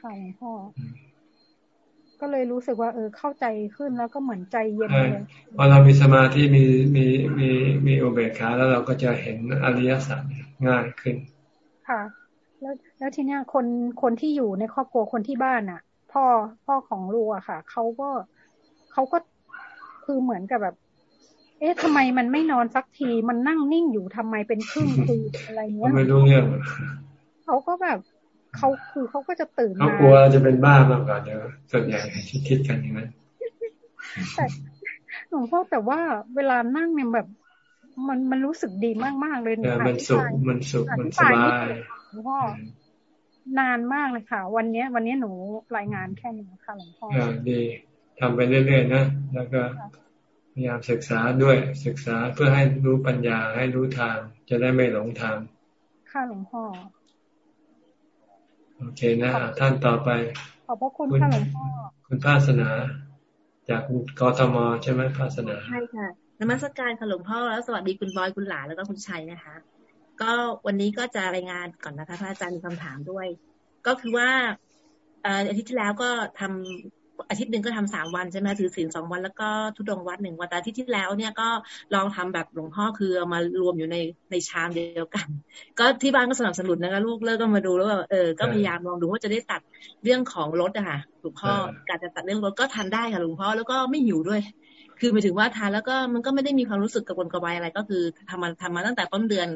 ค่ะหลวงพ่อก็เลยรู้สึกว่าเออเข้าใจขึ้นแล้วก็เหมือนใจเย็นเลยพอเรามีสมาธิมีมีมีมีอุเบกขาแล้วเราก็จะเห็นอริยสัจง่ายขึ้น ค่ะ แล้วแล้วทีเนี้ยคนคนที่อยู่ในครอบครัวคนที่บ้านอะ พ่อพ่อของลูกอะค่ะเขาก็เขาก็คือเหมือนกับแบบ เอ๊ะทำไมมันไม่นอนสักทีมันนั่งนิ่งอยู่ทำไมเป็นครึ่งคืนอะไรเงี้ยไม่รู้เรื่องเขาก็แบบ เขาคือเขาก็จะตื่นมาเขากลัวจะเป็นบ้ามากกว่าเดี๋ยวส่วนใหญ่ที่คิดกันอย่างนั้นแต่หลวงพ่อแต่ว่าเวลานั่งเนี่ยแบบ มันมันรู้สึกดีมากๆเลยมันสุขมันสุขมันสบายหลวงพ่อนานมากเลยค่ะ วันเนี้ยวันนี้หนูรายงานแค่นี้ค่ะหลวงพ่อดีทำไปเรื่อยๆนะแล้วก็พยายามศึกษาด้วยศึกษาเพื่อให้รู้ปัญญาให้รู้ทาง จะได้ไม่หลงทางค่ะหลวงพ่อ โอเคนะท่านต่อไป ขอบพระคุณค่ะหลวงพ่อคุณภาสนา จากกทมใช่ไหมภาสนาใช่ค่ะนมัสการค่ะหลวงพ่อแล้วสวัสดีคุณบอยคุณหลาแล้วก็คุณชัยนะคะ ก็วันนี้ก็จะรายงานก่อนนะคะพระอาจารย์มีคำถามด้วย ก็คือว่าอาทิตย์ที่แล้วก็ทำ อาทิตย์หนึ่งก็ทำสามวันใช่ไหมถือศีลสองวันแล้วก็ทุดงวัดหนึ่งวันแต่อาทิตย์ที่แล้วเนี่ยก็ลองทำแบบหลวงพ่อคือเอามารวมอยู่ในในชามเดียวกัน ก็ที่บ้านก็สนับสนุนนะคะลูกเลิกก็มาดูแล้วว่าเออก็พยายามลองดูว่าจะได้ตัดเรื่องของรถอะค่ะหลวงพ่อการจะตัดเรื่องรถก็ทานได้ค่ะหลวงพ่อแล้วก็ไม่หิวด้วย คือหมายถึงว่าทานแล้วก็มันก็ไม่ได้มีความรู้สึกกระวนกระวายอะไร ก็คือทำมาทำมาตั้งแต่ต้นเดือน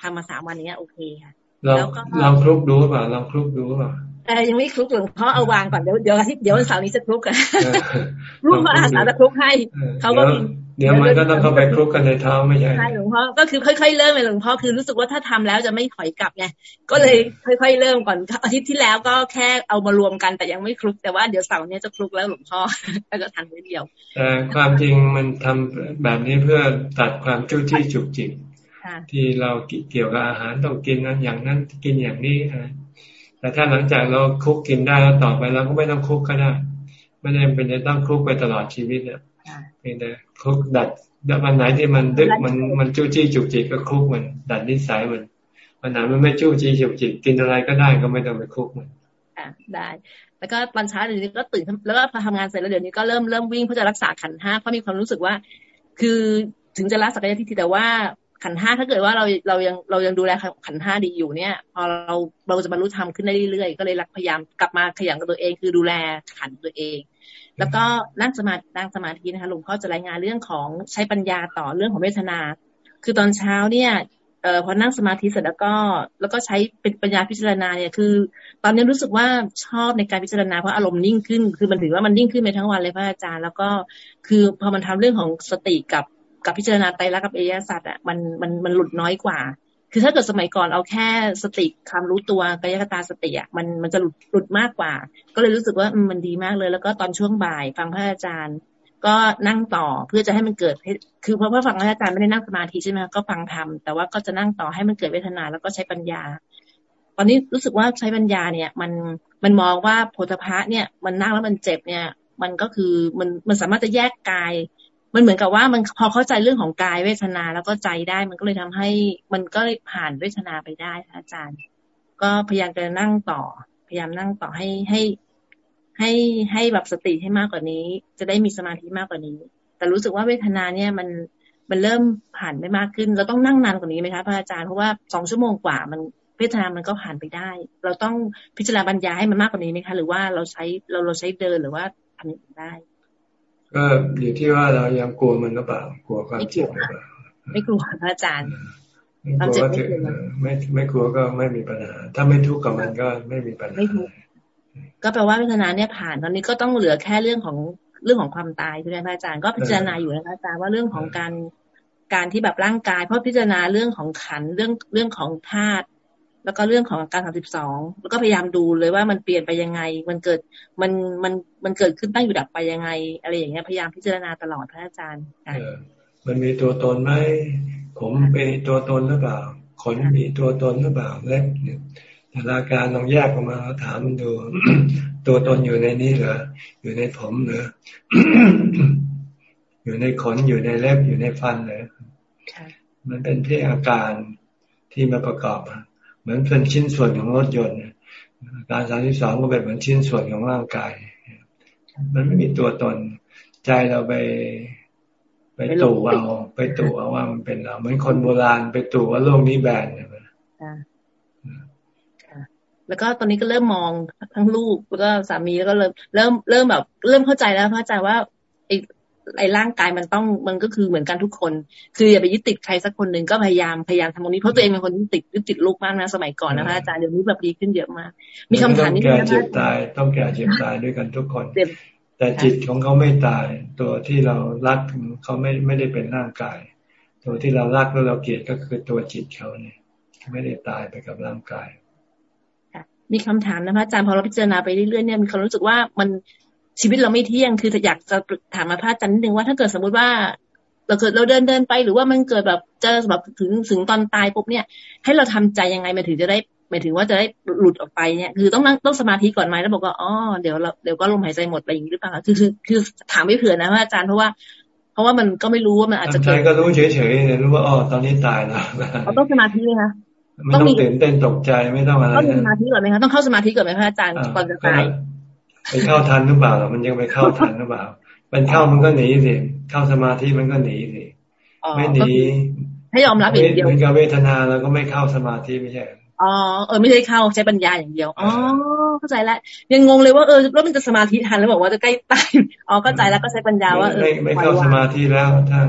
ทำมาสามวันนี้โอเคค่ะ แล้วก็ลองคลุกดูเปล่าลองคลุกดูเปล่า แต่ยังไม่คลุกหลวงพ่อเอาวางก่อนเดี๋ยวเดี๋ยวอาทิตย์เดี๋ยววันเสาร์นี้จะคลุกกันรูปพระอาสาจะคลุกให้เขาก็เดี๋ยวมันก็ต้องเข้าไปคลุกกันในเท้าไม่ใช่ใช่หลวงพ่อก็คือค่อยๆเริ่มเลยหลวงพ่อคือรู้สึกว่าถ้าทำแล้วจะไม่ถอยกลับไงก็เลยค่อยๆเริ่มก่อนอาทิตย์ที่แล้วก็แค่เอามารวมกันแต่ยังไม่คลุกแต่ว่าเดี๋ยวเสาร์นี้จะคลุกแล้วหลวงพ่อแล้วก็ทันไว้เดียวแต่ความจริงมันทำแบบนี้เพื่อตัดความจู้จี้จุกจิกที่เราเกี่ยวกับอาหารต้องกินนั้นอย่างนั้นกินอย่างนี้ แต่ถ้าหลังจากเราคุกกินได้แล้วต่อไปเราก็ไม่ต้องคุกก็ได้ ไม่ได้เป็นจะต้องคุกไปตลอดชีวิตเนี่ยเพียงแต่คุกดัดวันไหนที่มันดึกมันมันจู้จี้จุกจิกก็คุกมัน ดัดนิสัยมันวันไหนมันไม่จู้จี้จุกจิกกินอะไรก็ได้ก็ไม่ต้องไปคุกมันอ่าได้ แล้วก็ตอนเช้าเดี๋ยวนี้ก็ตื่นแล้วก็พอทำงานเสร็จแล้วเดี๋ยวนี้ก็เริ่มเริ่มวิ่งเพื่อจะรักษาขันห้าเพราะมีความรู้สึกว่า คือถึงจะละสักยะทิฏฐิแต่ว่า ขันห้าถ้าเกิดว่าเราเรายังเรายังดูแลขันห้าดีอยู่เนี่ย พอเราเราจะบรรลุธรรมขึ้นได้เรื่อยๆก็เลยรักพยายามกลับมาขยันกับตัวเอง คือดูแลขันตัวเอง แล้วก็นั่งสมาธินั่งสมาธินะคะหลวงพ่อจะรายงานเรื่องของใช้ปัญญาต่อเรื่องของเวทนา คือตอนเช้าเนี่ยเอ่อพอนั่งสมาธิเสร็จแล้วก็แล้วก็ใช้เป็นปัญญาพิจารณาเนี่ยคือ ตอนนี้รู้สึกว่าชอบในการพิจารณาเพราะอารมณ์นิ่งขึ้น คือมันถือว่ามันนิ่งขึ้นไปทั้งวันเลยพระอาจารย์ แล้วก็คือพอมันทำเรื่องของสติกับ กับพิจารณาไตรลักษณ์กับเอยสัตว์อะมันมันมันหลุดน้อยกว่า คือถ้าเกิดสมัยก่อนเอาแค่สติความรู้ตัวกายกตาสติอะมันมันจะหลุดหลุดมากกว่า ก็เลยรู้สึกว่ามันดีมากเลย แล้วก็ตอนช่วงบ่ายฟังพระอาจารย์ ก็นั่งต่อเพื่อจะให้มันเกิด คือเพราะว่าฟังพระอาจารย์ไม่ได้นั่งสมาธิใช่ไหมก็ฟังธรรมแต่ว่าก็จะนั่งต่อให้มันเกิดเวทนาแล้วก็ใช้ปัญญา ตอนนี้รู้สึกว่าใช้ปัญญาเนี่ย มันมันมองว่าโพธพะเนี่ยมันนั่งแล้วมันเจ็บเนี่ย มันก็คือมันมันสามารถจะแยกกาย มันเหมือนกับว่ามันพอเข้าใจเรื่องของกายเวทนาแล้วก็ใจได้ มันก็เลยทำให้มันก็ผ่านเวทนาไปได้อาจารย์ ก็พยายามจะนั่งต่อ พยายามนั่งต่อให้ให้ให้ให้แบบสติให้มากกว่านี้ จะได้มีสมาธิมากกว่านี้ แต่รู้สึกว่าเวทนาเนี่ยมันมันเริ่มผ่านไม่มากขึ้น เราต้องนั่งนานกว่านี้ไหมคะพระอาจารย์เพราะว่าสองชั่วโมงกว่ามันเวทนามันก็ผ่านไปได้ เราต้องพิจารณาปัญญาให้มันมากกว่านี้ไหมคะ หรือว่าเราใช้เราเราใช้เดินหรือว่าทำอย่างได้ ก็อยู่ที่ว่าเรายังกลัวมันหรือเปล่ากลัวความเจ็บหรือเปล่าไม่กลัวพระอาจารย์ไม่กลัวก็ไม่ไม่กลัวก็ไม่มีปัญหา ถ้าไม่ทุกข์กับมันก็ไม่มีปัญหาก็แปลว่าพิจารณาเนี่ยผ่านตอนนี้ก็ต้องเหลือแค่เรื่องของเรื่องของความตายใช่ไหมพระอาจารย์ก็พิจารณาอยู่นะคะอาจารย์ว่าเรื่องของการการที่แบบร่างกาย เพราะพิจารณาเรื่องของขันเรื่องเรื่องของธาตุ แล้วก็เรื่องของการสามสิบสองแล้วก็พยายามดูเลยว่ามันเปลี่ยนไปยังไง มันเกิดมันมันมันเกิดขึ้นตั้งอยู่ดับไปยังไง อะไรอย่างเงี้ยพยายามพิจารณาตลอดพระอาจารย์มันมีตัวตนไหมผมเป็นตัวตนหรือเปล่าขนมีตัวตนหรือเปล่าเล็บแต่ละการลองแยกออกมาถามมันดู ตัวตนอยู่ในนี้เหรออยู่ในผมเหรออยู่ในขนอยู่ในเล็บอยู่ในฟันเหรอมันเป็นที่อาการที่มาประกอบ เหมือนเป็นชิ้นส่วนของรถยนต์ อาการสามสิบสองก็เป็นเหมือนชิ้นส่วนของร่างกาย มันไม่มีตัวตน ใจเราไปไปตู่เอาไปตู่เอาว่ามันเป็นเราเหมือนคนโบราณไปตู่ว่าโลกนี้แบนเนี่ยแล้วก็ตอนนี้ก็เริ่มมองทั้งลูกแล้วก็สามีแล้วก็เริ่มเริ่มเริ่มแบบ เริ่มเข้าใจแล้วพระอาจารย์ว่า ไอ้ไอ้ร่างกายมันต้องมันก็คือเหมือนกันทุกคน คืออย่าไปยึดติดใครสักคนหนึ่งก็พยายามพยายามทำตรงนี้เพราะตัวเองเป็นคนติดยึดติดลูกมากนะสมัยก่อนนะพระอาจารย์เดี๋ยวนี้แบบดีขึ้นเยอะมาก มีคำถามนี้ต้องแก่เจ็บตาย ต้องแก่เจ็บตายด้วยกันทุกคน แต่จิตของเขาไม่ตาย ตัวที่เรารักเขาไม่ไม่ได้เป็นร่างกาย ตัวที่เรารักแล้วเราเกลียดก็คือตัวจิตเขาเนี่ย ไม่ได้ตายไปกับร่างกายมีคำถามนะพระอาจารย์พอเราพิจารณาไปเรื่อยๆเนี่ยมีความรู้สึกว่ามัน ชีวิตเราไม่เที่ยงคืออยากจะถามมาพระอาจารย์นิดนึงว่าถ้าเกิดสมมุติว่า เราเกิดเราเดินเดินไปหรือว่ามันเกิดแบบเจอแบบถึงถึงตอนตายปุ๊บเนี่ย ให้เราทำใจยังไงมาถึงจะได้หมายถึงว่าจะได้หลุดออกไปเนี่ยคือต้องนั่งต้องสมาธิก่อนไหมแล้วบอกว่าอ๋อเดี๋ยวเราเดี๋ยวก็ลมหายใจหมดไปอย่างนี้หรือเปล่าคือคือคือถามไม่เผื่อนะพระอาจารย์เพราะว่าเพราะว่ามันก็ไม่รู้ว่ามันอาจจะเกิดก็รู้เฉยๆรู้ว่าอ๋อตอนนี้ตายแล้วต้องสมาธิไหมคะไม่ต้องตื่นเต้นตกใจไม่ต้องอะไรต้องสมาธิก่อนไหมคะต้องเข้าสมาธิก่อนไหมคะอาจารย์ก่อนจะตาย ไปเข้าทันหรือเปล่ามันยังไปเข้าทันหรือเปล่า มันเข้ามันก็หนีสิเข้าสมาธิมันก็หนีสิไม่หนีให้ยอมรับอย่างเดียวเหมือนกับเวทนาแล้วก็ไม่เข้าสมาธิไม่ใช่อ๋อเออไม่ได้เข้าใช้ปัญญาอย่างเดียวอ๋อเข้าใจแล้วยังงงเลยว่าเออแล้วมันจะสมาธิทันแล้วบอกว่าจะใกล้ตายอ๋อเข้าใจแล้วก็ใช้ปัญญาว่าเออไม่เข้าสมาธิแล้วท่าน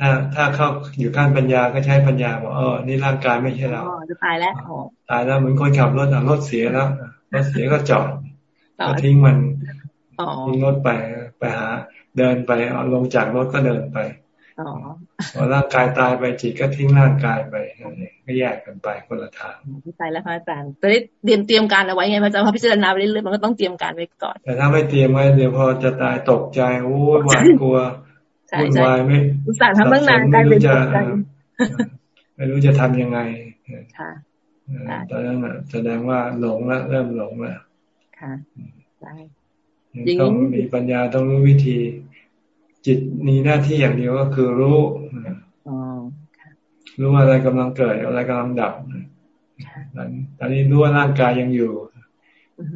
ถ้าถ้าเข้าอยู่ขั้นปัญญาก็ใช้ปัญญาบอกเออนี่ร่างกายไม่ใช่เราอ๋อจะตายแล้วตายแล้วเหมือนคนขับรถอะรถเสียแล้วรถเสียก็จอด ก็ทิ้งมันทิ้งรถไปไปหา เดินไปเอาลงจากรถก็เดินไปพอร่างกายตายไปจิตก็ทิ้งร่างกายไปนั่นเองก็แยกกันไปคนละทางใช่แล้วพระอาจารย์จะได้เตรียมเตรียมการเอาไว้ไงพระอาจารย์พอพิจารณาไปเรื่อยๆมันก็ต้องเตรียมการไว้ก่อน แต่ถ้าไม่เตรียมไว้เดี๋ยวพอจะตายตกใจโอ้ยหวาดกลัววุ่นวายไม่อุตส่าห์ทำตั้งนานกลายเป็นตกใจไม่รู้จะทํำยังไงค่ะตอนนั้นแสดงว่าหลงแล้วเริ่มหลงแล้ว ค่ะต้องมีปัญญาต้องรู้วิธี จิตมีหน้าที่อย่างเดียวก็คือรู้รู้ว่าอะไรกำลังเกิดอะไรกำลังดับตอนนี้รู้ว่าร่างกายยังอยู่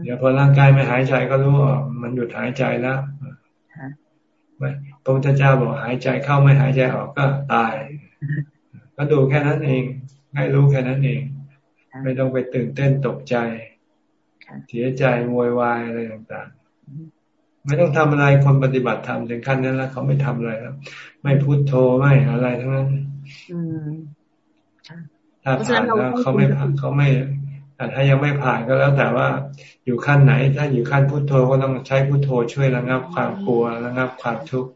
เดี๋ยวพอร่างกายไม่หายใจก็รู้ว่ามันหยุดหายใจแล้วพระพุทธเจ้าบอกหายใจเข้าไม่หายใจออกก็ตาย ก็ดูแค่นั้นเองให้รู้แค่นั้นเอง ไม่ต้องไปตื่นเต้นตกใจ เสียใจโวยวายอะไรต่างไม่ต้องทำอะไรคนปฏิบัติธรรมถึงขั้นนั้นแล้วเขาไม่ทำอะไรแล้วไม่พูดโทไม่อะไรทั้งนั้นถ้าผ่านแล้วเขาไม่ผ่านเขาไม่แต่ถ้ายังไม่ผ่านก็แล้วแต่ว่าอยู่ขั้นไหน ถ้าอยู่ขั้นพุทโธก็ต้องใช้พุทโธช่วยระงับความกลัวระงับความทุกข์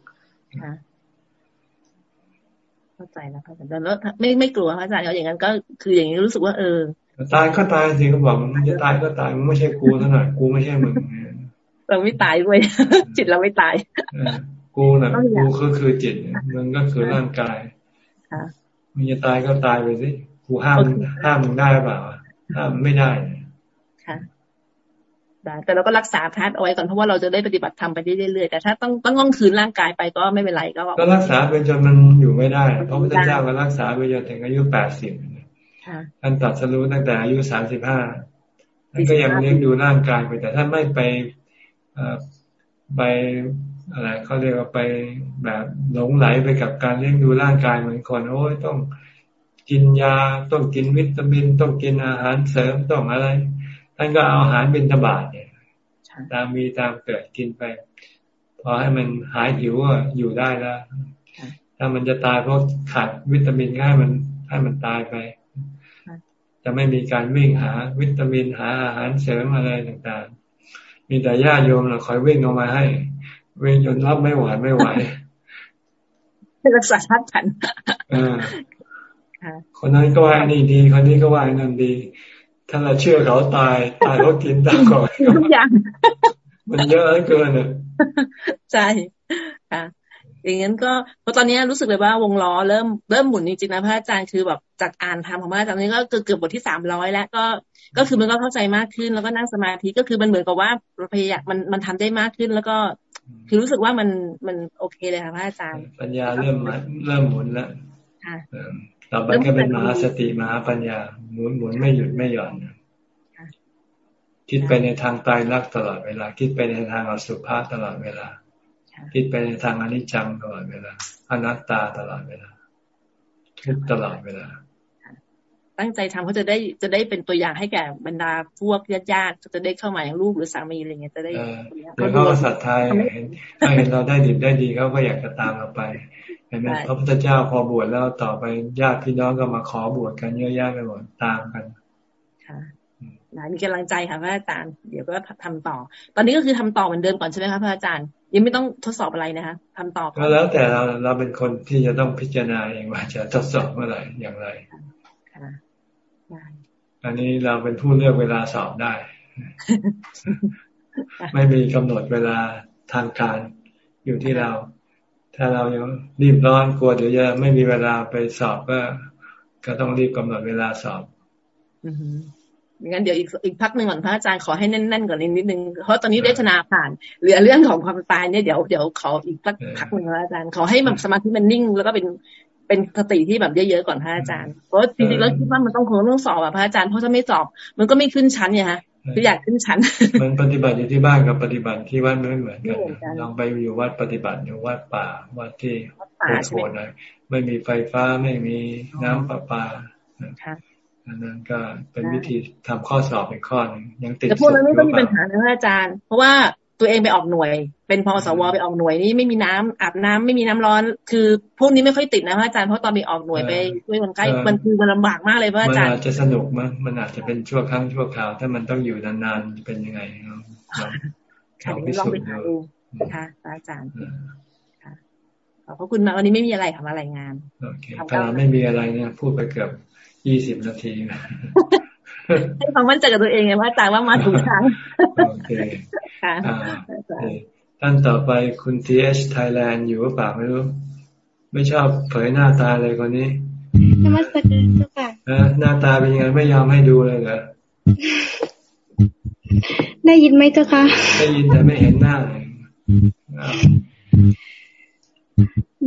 เข้าใจแล้วเข้าใจแล้วไม่ไม่กลัวพระอาจารย์เขาอย่างนั้นก็คืออย่างนี้รู้สึกว่าเออ ตายก็ตายสิเขาบอกมันจะตายก็ตายมันไม่ใช่กูเท่าไหร่กูไม่ใช่มึงเราไม่ตายด้วยจิตเราไม่ตายกูนะกูคือคือจิตมันก็คือร่างกายมันจะตายก็ตายไปสิกูห้ามห้ามมึงได้เปล่าห้ามไม่ได้ค่ะแต่เราก็รักษาพัดเอาไว้ก่อนเพราะว่าเราจะได้ปฏิบัติธรรมไปเรื่อยๆแต่ถ้าต้องต้องง้องคืนร่างกายไปก็ไม่เป็นไรก็ก็รักษาไปจนมันอยู่ไม่ได้ เพราะพระเจ้าก็รักษาไปจนถึงอายุแปดสิบ ท่านตัดสรู้ตั้งแต่อายุสามสิบห้าท่านก็ยังเลี้ยงดูร่างกายไป แต่ท่านไม่ไปไปอะไรเขาเรียกว่าไปแบบหลงไหลไปกับการเลี้ยงดูร่างกายเหมือนคนโอ้ยต้องกินยาต้องกินวิตามิน ต้องกินอาหารเสริมต้องอะไรท่านก็เอาอาหารเป็นตบาทเนี่ยตามมีตามเกิดกินไป พอให้มันหายหิวก็อยู่ได้แล้วถ้ามันจะตายเพราะขาดวิตามินให้มันให้มันตายไป จะไม่มีการวิ่งหาวิตามินหาอาหารเสริมอะไรต่างๆ มีแต่ญาติโยมเราคอยวิ่งออกมาให้ วิ่งจนรับไม่ไหวไม่ไหวรักษาชาติฉันคนนั้นก็ว่านี่ดี คนนี้ก็ว่านั่นดี ถ้าเราเชื่อเขาตาย ตายก็กินตามก่อนทุกอย่าง มันเยอะเกินอะใช่ค่ะ อย่างนั้นก็เพราะตอนนี้รู้สึกเลยว่าวงล้อเริ่มเริ่มหมุนจริงๆนะพระอาจารย์คือแบบจากอ่านทำของพระอาจารย์นี้ก็เกือบเกือบบทที่สามร้อยแล้วก็ก็คือมันก็เข้าใจมากขึ้น แล้วก็นั่งสมาธิก็คือมันเหมือนกับว่าพยายามมันมันทำได้มากขึ้น แล้วก็คือรู้สึกว่ามันมันโอเคเลยค่ะพระอาจารย์ ปัญญาเริ่มเริ่มหมุนแล้วค่ะต่อไปก็เป็นมหาสติมหาปัญญาหมุนหมุนไม่หยุดไม่หย่อนคิดไปในทางตายรักตลอดเวลา คิดไปในทางอสุภะตลอดเวลา คิดไปในทางอนิจจังตลอดเวลาอนัตตาตลอดเวลาทุกตลอดเวลา ตั้งใจทำเขาจะได้จะได้เป็นตัวอย่างให้แก่บรรดาพวกญาติญาติจะได้เข้ามาอย่างลูกหรือสามีอะไรเงี้ยจะได้เดี๋ยวเขาศรัทธาเห็นถ้าเห็นเราได้ดีได้ดีเขาก็อยากจะตามเราไปเห็นไหมพระพุทธเจ้าพอบวชแล้วต่อไปญาติพี่น้องก็มาขอบวชกันเยอะแยะไปหมดตามกันค่ะมีกำลังใจค่ะพระอาจารย์ เดี๋ยวก็ทำต่อ ตอนนี้ก็คือทำต่อเหมือนเดิมก่อนใช่ไหมคะพระอาจารย์ ยังไม่ต้องทดสอบอะไรนะคะทำต่อก็แล้วแต่เราเราเป็นคนที่จะต้องพิจารณาเองว่าจะทดสอบเมื่อไหร่อย่างไรค่ะอันนี้เราเป็นผู้เลือกเวลาสอบได้ ไม่มีกำหนดเวลาทางการอยู่ที่เรา ถ้าเรายังรีบร้อนกลัวเดี๋ยวจะไม่มีเวลาไปสอบก็ ก็ต้องรีบกำหนดเวลาสอบ งั้นเดี๋ยวอีกอีกพักหนึ่งก่อนพระอาจารย์ขอให้แน่นๆก่อนนิดนึงเพราะตอนนี้ได้ชนาผ่าน เหลือเรื่องของความตายเนี่ยเดี๋ยวเดี๋ยวขออีกพักพักหนึ่งพระอาจารย์ขอให้แบบสมาธิมันนิ่ง แล้วก็เป็นเป็นสติที่แบบเยอะๆก่อนพระอาจารย์เพราะจริงๆแล้วคิดว่ามันต้องคงต้องสอบอะพระอาจารย์เพราะถ้าไม่สอบ มันก็ไม่ขึ้นชั้นเนี่ยฮะคืออยากขึ้นชั้น มันปฏิบัติอยู่ที่บ้านกับปฏิบัติที่วัดไม่เหมือนกันลองไปอยู่วัดปฏิบัติอยู่วัดป่าวัดที่โคนะไม่มีไฟฟ้าไม่มีน้ำประปา อันนั้นก็เป็นวิธีทำข้อสอบเป็นข้อนึงยังติดแต่พวกนั้นไม่ต้องมีปัญหานะอาจารย์ เพราะว่าตัวเองไปออกหน่วย เป็นพอสวไปออกหน่วยนี่ไม่มีน้ำอาบน้ำไม่มีน้ำร้อน คือพวกนี้ไม่ค่อยติดนะพระอาจารย์เพราะตอนไปออกหน่วยไปช่วยคนไข้มันคือมันลำบากมากเลยพระอาจารย์มันอาจจะสนุกมั้ยมันอาจจะเป็นชั่วครั้งชั่วคราวถ้ามันต้องอยู่นานๆเป็นยังไงครับลองไปดูค่ะอาจารย์ค่ะขอบคุณมาวันนี้ไม่มีอะไรค่ะมารายงานโอเคถ้าไม่มีอะไรเนี่ยพูดไปเกือบ ยี่สิบนาทีให้ความมั่นใจกับตัวเองไงว่าอาจารย์ว่ามาถูกทางโอเคค่ะท่านต่อไปคุณทีเอชไทยแลนด์อยู่หรือเปล่าไม่รู้ ไม่ชอบเผยหน้าตาเลยคนนี้นมัสการเจ้าค่ะหน้าตาเป็นยังไงไม่ยอมให้ดูเลยเหรอได้ยินไหมเจ้าค่ะได้ยินแต่ไม่เห็นหน้าเลย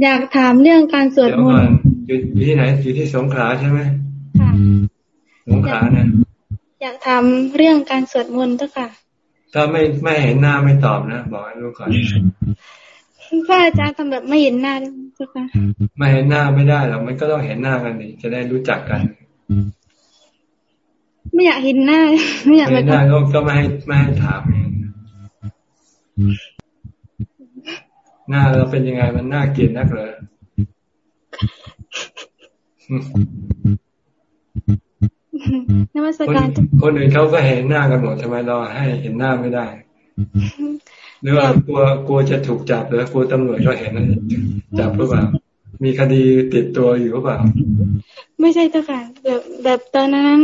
อยากถามเรื่องการสวดมนต์อยู่ที่ไหนอยู่ที่สงขลาใช่ไหม ค่ะสงขลาเนี่ยอยากถามเรื่องการสวดมนต์เจ้าค่ะ ถ้าไม่ไม่เห็นหน้าไม่ตอบนะบอกให้รู้ก่อนพระอาจารย์ทำแบบไม่เห็นหน้าเจ้าค่ะไม่เห็นหน้าไม่ได้หรอกมันก็ต้องเห็นหน้ากันดิจะได้รู้จักกัน ไม่อยากเห็นหน้า ไม่อยากเห็นหน้าก็ก็ไม่ให้ไม่ให้ถามหน้าเราเป็นยังไงมันน่าเกลียดนักเลย นวัตการคนอื่นเขาก็เห็นหน้ากันหมดทำไมเราให้เห็นหน้าไม่ได้ หรือว่ากลัวกลัวจะถูกจับหรือกลัวตำรวจก็เห็นจับหรือเปล่ามีคดีติดตัวอยู่หรือเปล่า ไม่ใช่เจ้าค่ะแบบแบบตอนนั้น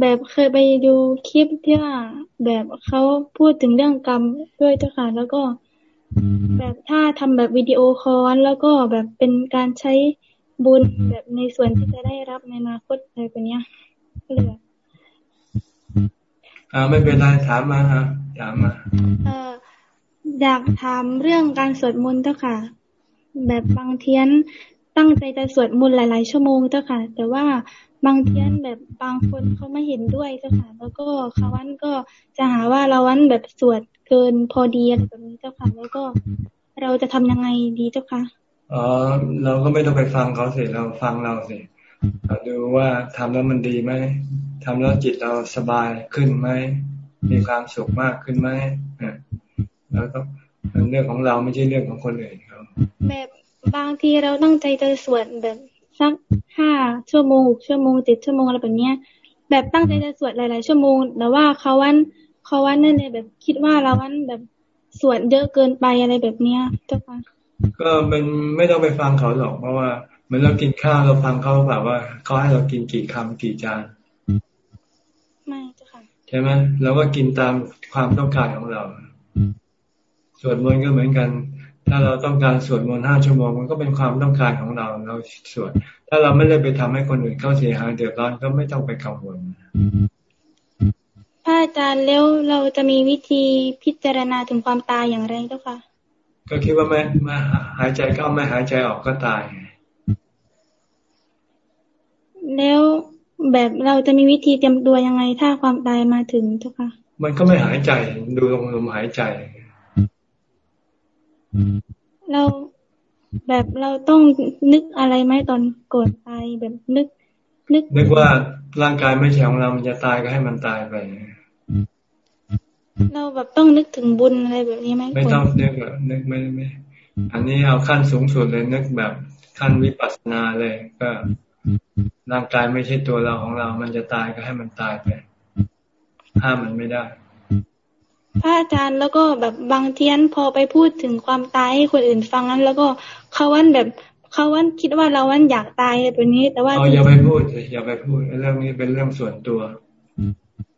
แบบเคยไปดูคลิปที่ว่าแบบเขาพูดถึงเรื่องกรรมด้วยเจ้าค่ะแล้วก็ แบบถ้าทำแบบวิดีโอคอลแล้วก็แบบเป็นการใช้ บุญแบบในส่วนที่จะได้รับในอนาคตอะไรแบบนี้เลยอ่าไม่เป็นไรถามมาฮะถามมา เอออยากถามเรื่องการสวดมนต์เจ้าค่ะ แบบบางเทียนตั้งใจจะสวดมนต์หลาย ๆ ชั่วโมงเจ้าค่ะ แต่ว่าบางเทียนแบบบางคนเขาไม่เห็นด้วยเจ้าค่ะ แล้วก็เขาวันก็จะหาว่าเราวันแบบสวดเกินพอดีอะไรแบบนี้เจ้าค่ะ แล้วก็เราจะทำยังไงดีเจ้าค่ะ อ๋อเราก็ไม่ต้องไปฟังเขาสิเราฟังเราสิเราดูว่าทำแล้วมันดีไหมทำแล้วจิตเราสบายขึ้นไหมมีความสุขมากขึ้นไหมแล้วก็เป็นเรื่องของเราไม่ใช่เรื่องของคนอื่นเขาแบบบางทีเราตั้งใจจะสวดแบบสักห้าชั่วโมงหกชั่วโมงเจ็ดชั่วโมงอะไรแบบเนี้ย แบบตั้งใจจะสวดหลาย ๆ ชั่วโมง แต่ว่าเขาวันเขาวันนั่นเลยแบบคิดว่าเราวันแบบสวดเยอะเกินไปอะไรแบบเนี้ยเจ้าค่ะ ก็มันไม่ต้องไปฟังเขาหรอกเพราะว่าเหมือนเรากินข้าวเราฟังเขาแบบว่าเขาให้เรากินกี่คำกี่จานไม่เจ้าค่ะใช่ไหมเราก็กินตามความต้องการของเราสวดมนต์ก็เหมือนกัน ถ้าเราต้องการสวดมนต์ห้าชั่วโมงมันก็เป็นความต้องการของเราเราสวดถ้าเราไม่ได้ไปทำให้คนอื่นเข้าเสียหายเดือดร้อนก็ไม่ต้องไปกังวลพระอาจารย์แล้วเราจะมีวิธีพิจารณาถึงความตายอย่างไรเจ้าค่ะ ก็คิดว่าไม่มาหายใจเข้าไม่หายใจออกก็ตายแล้วแบบเราจะมีวิธีเตรียมตัวยังไงถ้าความตายมาถึงเจ้าค่ะ มันก็ไม่หายใจดูลมลมหายใจ เราแบบเราต้องนึกอะไรไหมตอนโกรธตายแบบนึก นึก นึกว่าร่างกายไม่ใช่ของเรา มันจะตายก็ให้มันตายไป เราแบบต้องนึกถึงบุญอะไรแบบนี้ไหมไม่ต้องนึกแบบนึกไม่ไม่ อันนี้เอาขั้นสูงสุดเลยนึกแบบขั้นวิปัสสนาเลยก็ร่างกายไม่ใช่ตัวเราของเรา มันจะตายก็ให้มันตายไปห้ามมันไม่ได้ พระอาจารย์แล้วก็แบบบางเทียนพอไปพูดถึงความตายให้คนอื่นฟังนั้น แล้วก็เขาวันแบบเขาวันคิดว่าเราวันอยากตายแบบนี้ แต่ว่าเออย่าไปพูดอย่าไปพูดเรื่องนี้เป็นเรื่องส่วนตัว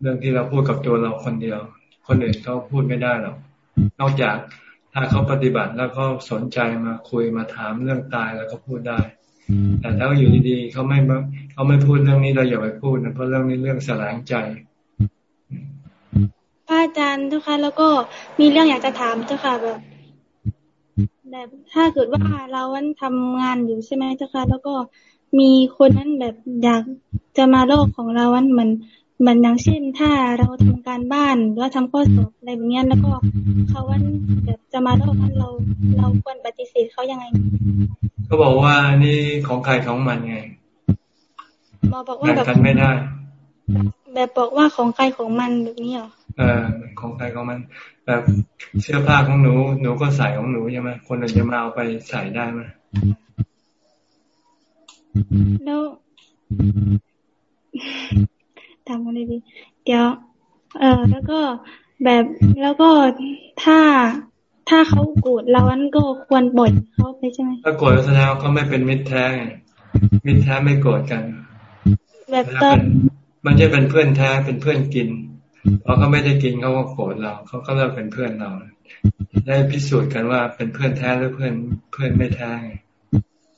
เรื่องที่เราพูดกับตัวเราคนเดียว คนอื่นเขาพูดไม่ได้หรอก นอกจากถ้าเขาปฏิบัติแล้วเขาสนใจมาคุยมาถามเรื่องตายแล้วก็พูดได้ แต่ถ้าอยู่ดีๆเขาไม่เขาไม่พูดเรื่องนี้เราอย่าไปพูดนะเพราะเรื่องนี้เรื่องสลายใจพระอาจารย์เจ้าค่ะแล้วก็มีเรื่องอยากจะถามเจ้าค่ะแบบแบบถ้าเกิดว่าเราวันทำงานอยู่ใช่ไหมเจ้าค่ะแล้วก็มีคนนั้นแบบอยากจะมาโลกของเราวันเหมือน มือนอย่างเช่น ถ้าเราทำการบ้านหรือว่าทำข้อสอบอะไรแบบนี้แล้วก็เขาวันแบบจะมาโลกนั้นเราเราควรปฏิเสธเขายังไงก็บอกว่านี่ของใครของมันไงหมอบอกว่าแบบกันไม่ได้ แบบบอกว่าของใครของมันแบบนี้เหรอเออของใครของมันแบบเสื้อผ้าของหนูหนูก็ใส่ของหนูใช่ไหมคนอื่นจะมาเอาไปใส่ได้ไหมแล้ว ทำอะไรดีเดี๋ยว เออแล้วก็แบบแล้วก็ถ้าถ้าเขาโกรธเราอันก็ควรบ่อยเขาไปใช่ไหมถ้าโกรธแสดงว่าเขาไม่เป็นมิตรแท้มิตรแท้ไม่โกรธกัน แบบตอนมันจะเป็นเพื่อนแท้เป็นเพื่อนกินพอเขาไม่ได้กินเขาก็โกรธเราเขาก็เลิกเป็นเพื่อนเรา ได้พิสูจน์กันว่าเป็นเพื่อนแท้หรือเพื่อนเพื่อนไม่แท้ไง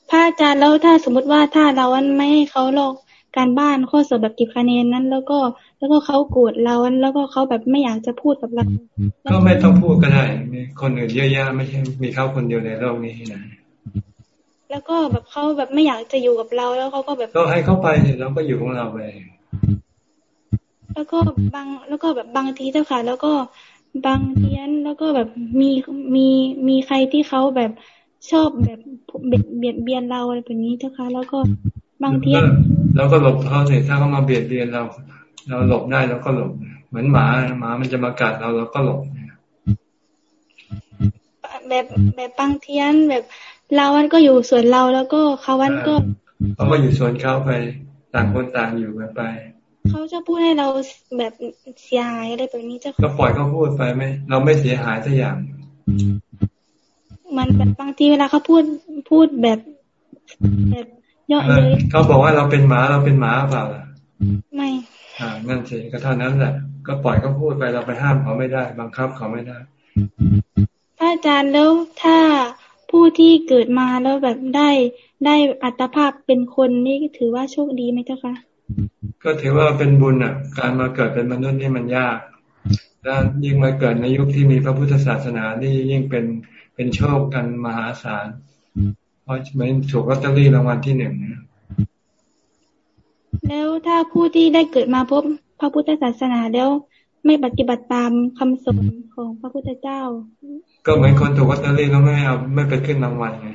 พระอาจารย์แล้วถ้าสมมติว่าถ้าเราอันไม่ให้เขาลอก การบ้านข้อสอบแบบกิบคะแนนนั้น แล้วก็แล้วก็เขาโกรธเราแล้วก็เขาแบบไม่อยากจะพูดกับเราก็ไม่ต้องพูดก็ได้มีคนอื่นเยอะแยะไม่ใช่มีเขาคนเดียวในโลกนี้นะแล้วก็แบบเขาแบบไม่อยากจะอยู่กับเราแล้วเขาก็แบบก็ให้เขาไปเราก็อยู่ของเราไปแล้วก็บางแล้วก็แบบบางทีเจ้าค่ะ แล้วก็บางเทียนแล้วก็แบบมีมีมีใครที่เขาแบบชอบแบบเบียดเบียดเบียนเราอะไรแบบนี้เจ้าค่ะ แล้วก็ บางเทียนเราก็หลบเขาสิถ้าเขามาเบียดเบียนเรา เราหลบได้เราก็หลบ เหมือนหมาหมามันจะมากัดเราเราก็หลบแบบแบบบางเทียนแบบเราวันก็อยู่ส่วนเราแล้วก็เขาวันก็เขาก็อยู่ส่วนเขาไปต่างคนต่างอยู่กันไปเขาจะพูดให้เราแบบเสียหายอะไรแบบนี้จะก็ปล่อยเขาพูดไปไหมเราไม่เสียหายสักอย่าง มันแบบบางทีเวลาเขาพูดพูดแบบแบบ เยอะเลยเขาบอกว่าเราเป็นหมาเราเป็นหมาเปล่าไม่อ่านั่นสิก็เท่านั้นแหละ ก็ปล่อยเขาพูดไปเราไปห้ามเขาไม่ได้ บังคับเขาไม่ได้ถ้าอาจารย์แล้วถ้าผู้ที่เกิดมาแล้วแบบได้ได้อัตภาพเป็นคนนี่ถือว่าโชคดีไหมเจ้าคะก็ถือว่าเป็นบุญอะ การมาเกิดเป็นมนุษย์นี่มันยากแล้วยิ่งมาเกิดในยุคที่มีพระพุทธศาสนานี่ยิ่งเป็นเป็นโชคกันมหาศาลเพ ราะเหมือนถูกลอตเตอรี่รางวัลที่หนึ่งนะแล้วถ้าผู้ที่ได้เกิดมาพบพระพุทธศาสนาแล้วไม่ปฏิบัติตามคำสอนของพระพุทธเจ้า ก็เหมือนคนถูกลอตเตอรี่แล้วไม่เอาไม่ไปขึ้นรางวัลไง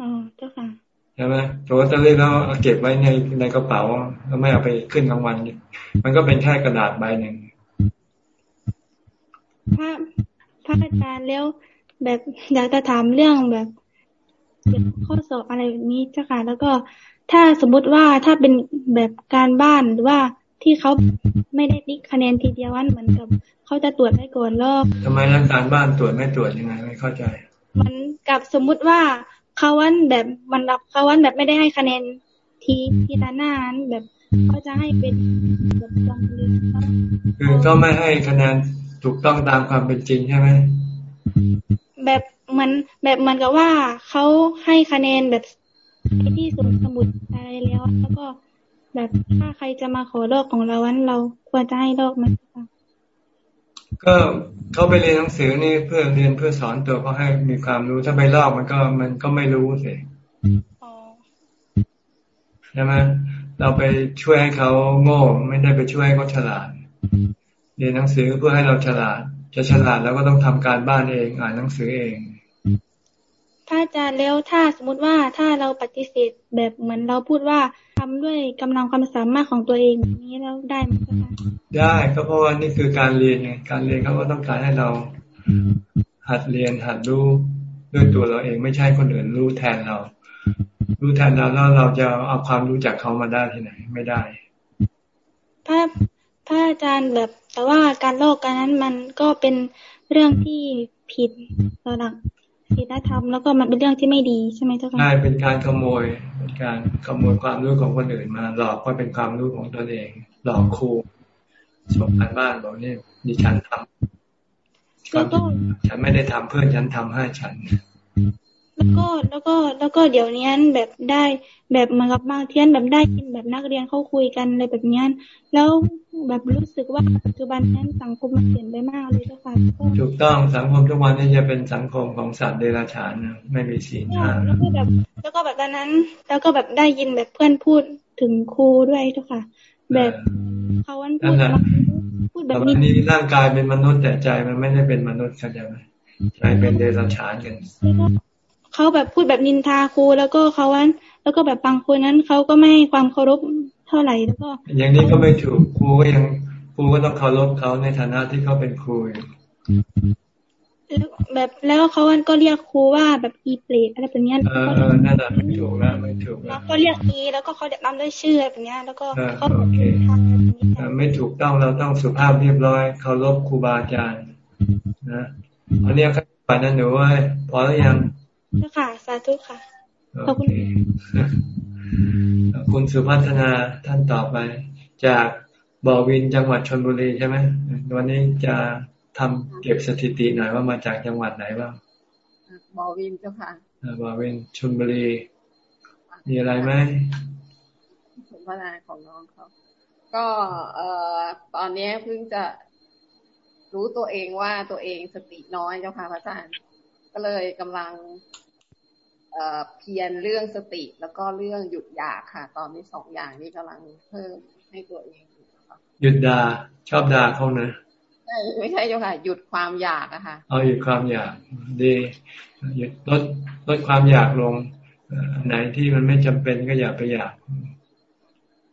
อ๋อเจ้าค่ะใช่ไหมตัวลอตเตอรี่แล้วเก็บไว้ในในกระเป๋าแล้วไม่เอาไปขึ้นรางวัลมันก็เป็นแค่กระดาษใบหนึ่งพระพระอาจารย์แล้วแบบอยากจะถามเรื่องแบบ ข้อสอบอะไรแบบนี้เจ้าค่ะ แล้วก็ถ้าสมมุติว่าถ้าเป็นแบบการบ้านหรือว่าที่เขาไม่ได้ติ๊กคะแนนทีเดียววันเหมือนกับเขาจะตรวจให้ก่อนรอบทำไมร่างการบ้านตรวจไม่ตรวจยังไงไม่เข้าใจ มันกับสมมุติว่าเขาวันแบบมันรับเขาวันแบบไม่ได้ให้คะแนนทีทีละหน้าแบบเขาจะให้เป็นแบบลองดูคือก็ไม่ให้คะแนนถูกต้องตามความเป็นจริงใช่ไหมแบบ มันแบบมันกับว่าเขาให้คะแนนแบบที่สมสมุดอะไรแล้วแล้วก็แบบถ้าใครจะมาขอโลกของเราวันเราควรจะให้โลกไหมคะก็เขาไปเรียนหนังสือนี่เพื่อเรียนเพื่อสอนตัวเขาให้มีความรู้ถ้าไปลอกมันก็มันก็ไม่รู้สิใช่ไหมเราไปช่วยให้เขาโง่ ไม่ได้ไปช่วยให้เขาฉลาด เรียนหนังสือเพื่อให้เราฉลาด จะฉลาดแล้วก็ต้องทำการบ้านเอง อ่านหนังสือเอง ถ้าจะแล้วถ้าสมมติว่าถ้าเราปฏิเสธแบบเหมือนเราพูดว่าทำด้วยกำลังความสามารถของตัวเองนี้แล้วได้ไหมคะได้ก็เพราะว่านี่คือการเรียนไงการเรียนเขาก็ต้องการให้เราหัดเรียนหัดรู้ด้วยตัวเราเองไม่ใช่คนอื่นรู้แทนเรา รู้แทนเราแล้วเราจะเอาความรู้จากเขามาได้ที่ไหน ไม่ได้พระพระอาจารย์แบบแต่ว่าการโลกการนั้นมันก็เป็นเรื่องที่ผิดระดับ ศีลธรรมแล้วก็มันเป็นเรื่องที่ไม่ดีใช่ไหมเจ้าค่ะใช่เป็นการขโมยเป็นการขโมยความรู้ของคนอื่นมา หลอกว่าเป็นความรู้ของตนเอง หลอกครูส่งการบ้านบอกนี่ดิฉันทำก็ฉันไม่ได้ทำเพื่อนฉันทำให้ฉัน แล้วก็แล้วก็แล้วก็เดี๋ยวนี้แบบได้ แบบเหมือนกับบางเทียนแบบได้กินแบบนักเรียนเขาคุยกันอะไรแบบนี้แล้วแบบรู้สึกว่าปัจจุบันนั้นสังคมมันเปลี่ยนไปมากเลยเจ้าค่ะถูกต้องสังคมทุกวันนี้จะเป็นสังคมของสัตว์เดรัจฉานนะไม่มีศีลห้าแล้วก็แบบแล้วก็แบบตอนนั้น แล้วก็แบบได้ยินแบบเพื่อนพูดถึงครูด้วยเจ้าค่ะ แบบเขาวันพูดพูดแบบนี้ร่างกายเป็นมนุษย์แต่ใจมันไม่ได้เป็นมนุษย์เข้าใจไหมใจเป็นเดรัจฉานกันเขาแบบพูดแบบนินทาครูแล้วก็เขาวัน แล้วก็แบบบางคนนั้นเขาก็ไม่ความเคารพเท่าไหร่แล้วก็ อย่างนี้ก็ไม่ถูกครูก็ยังครูก็ต้องเคารพเขาในฐานะที่เขาเป็นครูแบบแล้วเขาก็เรียกครูว่าแบบอีเปรตอะไรแบบนี้เออนั่นแหละไม่ถูกนะไม่ถูกแล้วก็เรียกอีแล้วก็เขาเรียกตามด้วยชื่อแบบนี้แล้วก็เขาโอเคไม่ถูกต้องเราต้องสุภาพเรียบร้อยเคารพครูบาอาจารย์นะอันนี้ก็ปานนั้นหนูว่าพอแล้วยังค่ะสาธุค่ะ ขอบคุณคุณสุพัฒนาท่านต่อไป จากบ่อวินจังหวัดชนบุรีใช่ไหมวันนี้จะทำเก็บสถิติหน่อยว่ามาจากจังหวัดไหนบ้างบ่อวินเจ้าค่ะบ่อวินชนบุรี มีอะไรไหมสุพัฒนาของน้องเขาก็เอ่อตอนนี้เพิ่งจะรู้ตัวเองว่าตัวเองสติน้อยเจ้าค่ะพระอาจารย์ ก็เลยกำลัง เพียรเรื่องสติ แล้วก็เรื่องหยุดอยากค่ะ ตอนนี้สองอย่างนี้กำลังเพิ่มให้ตัวเองหยุดด่าชอบด่าเขานะไม่ใช่เจ้าค่ะ หยุดความอยากอะค่ะเอาหยุดความอยากดีหยุดลดลดความอยากลงไหนที่มันไม่จำเป็นก็อย่าไปอยาก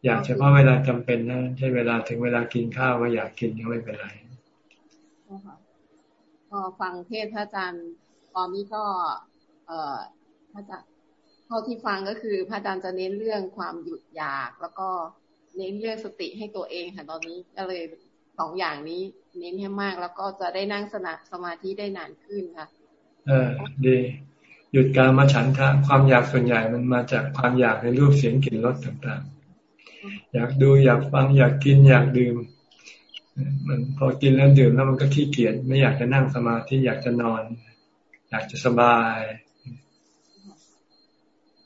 อยากเฉพาะเวลาจำเป็นนะใช่เวลาถึงเวลากินข้าวก็อยากกินก็ไม่เป็นไรพอฟังเทศพระอาจารย์ตอนนี้ก็ เอ่อ พระอาจารย์เท่าที่ฟังก็คือ พระอาจารย์จะเน้นเรื่องความหยุดอยาก แล้วก็เน้นเรื่องสติให้ตัวเองค่ะตอนนี้ก็เลยสองอย่างนี้ เน้นให้มากแล้วก็จะได้นั่งสนะสมาธิได้นานขึ้นค่ะ เออดีหยุดการมาฉันทะความอยากส่วนใหญ่มันมาจากความอยากในรูปเสียงกลิ่นรสต่างๆ อยากดูอยากฟังอยากกินอยากดื่ม มันพอกินแล้วดื่มแล้วมันก็ขี้เกียจไม่อยากจะนั่งสมาธิอยากจะนอน อยากจะสบาย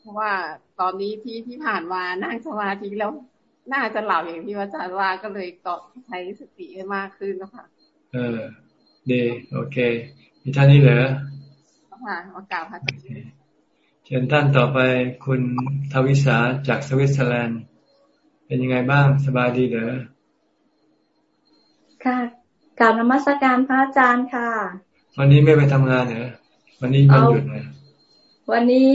พราะว่าตอนนี้ที่ที่ผ่านมานั่งสมาธิแล้วน่าจะหลับอย่างที่อาจารย์ว่าก็เลยก็ใช้สติให้มากขึ้นนะคะเออดีโอเคมีท่านนี้เหรอค่ะโอกาสค่ะเชิญท่านต่อไปคุณทวิสาจากสวิตเซอร์แลนด์ เป็นยังไงบ้างสบายดีเหรอค่ะกล่าวนมัสการพระอาจารย์ค่ะ วันนี้ไม่ไปทำงานเหรอวันนี้วันหยุดไหมวันนี้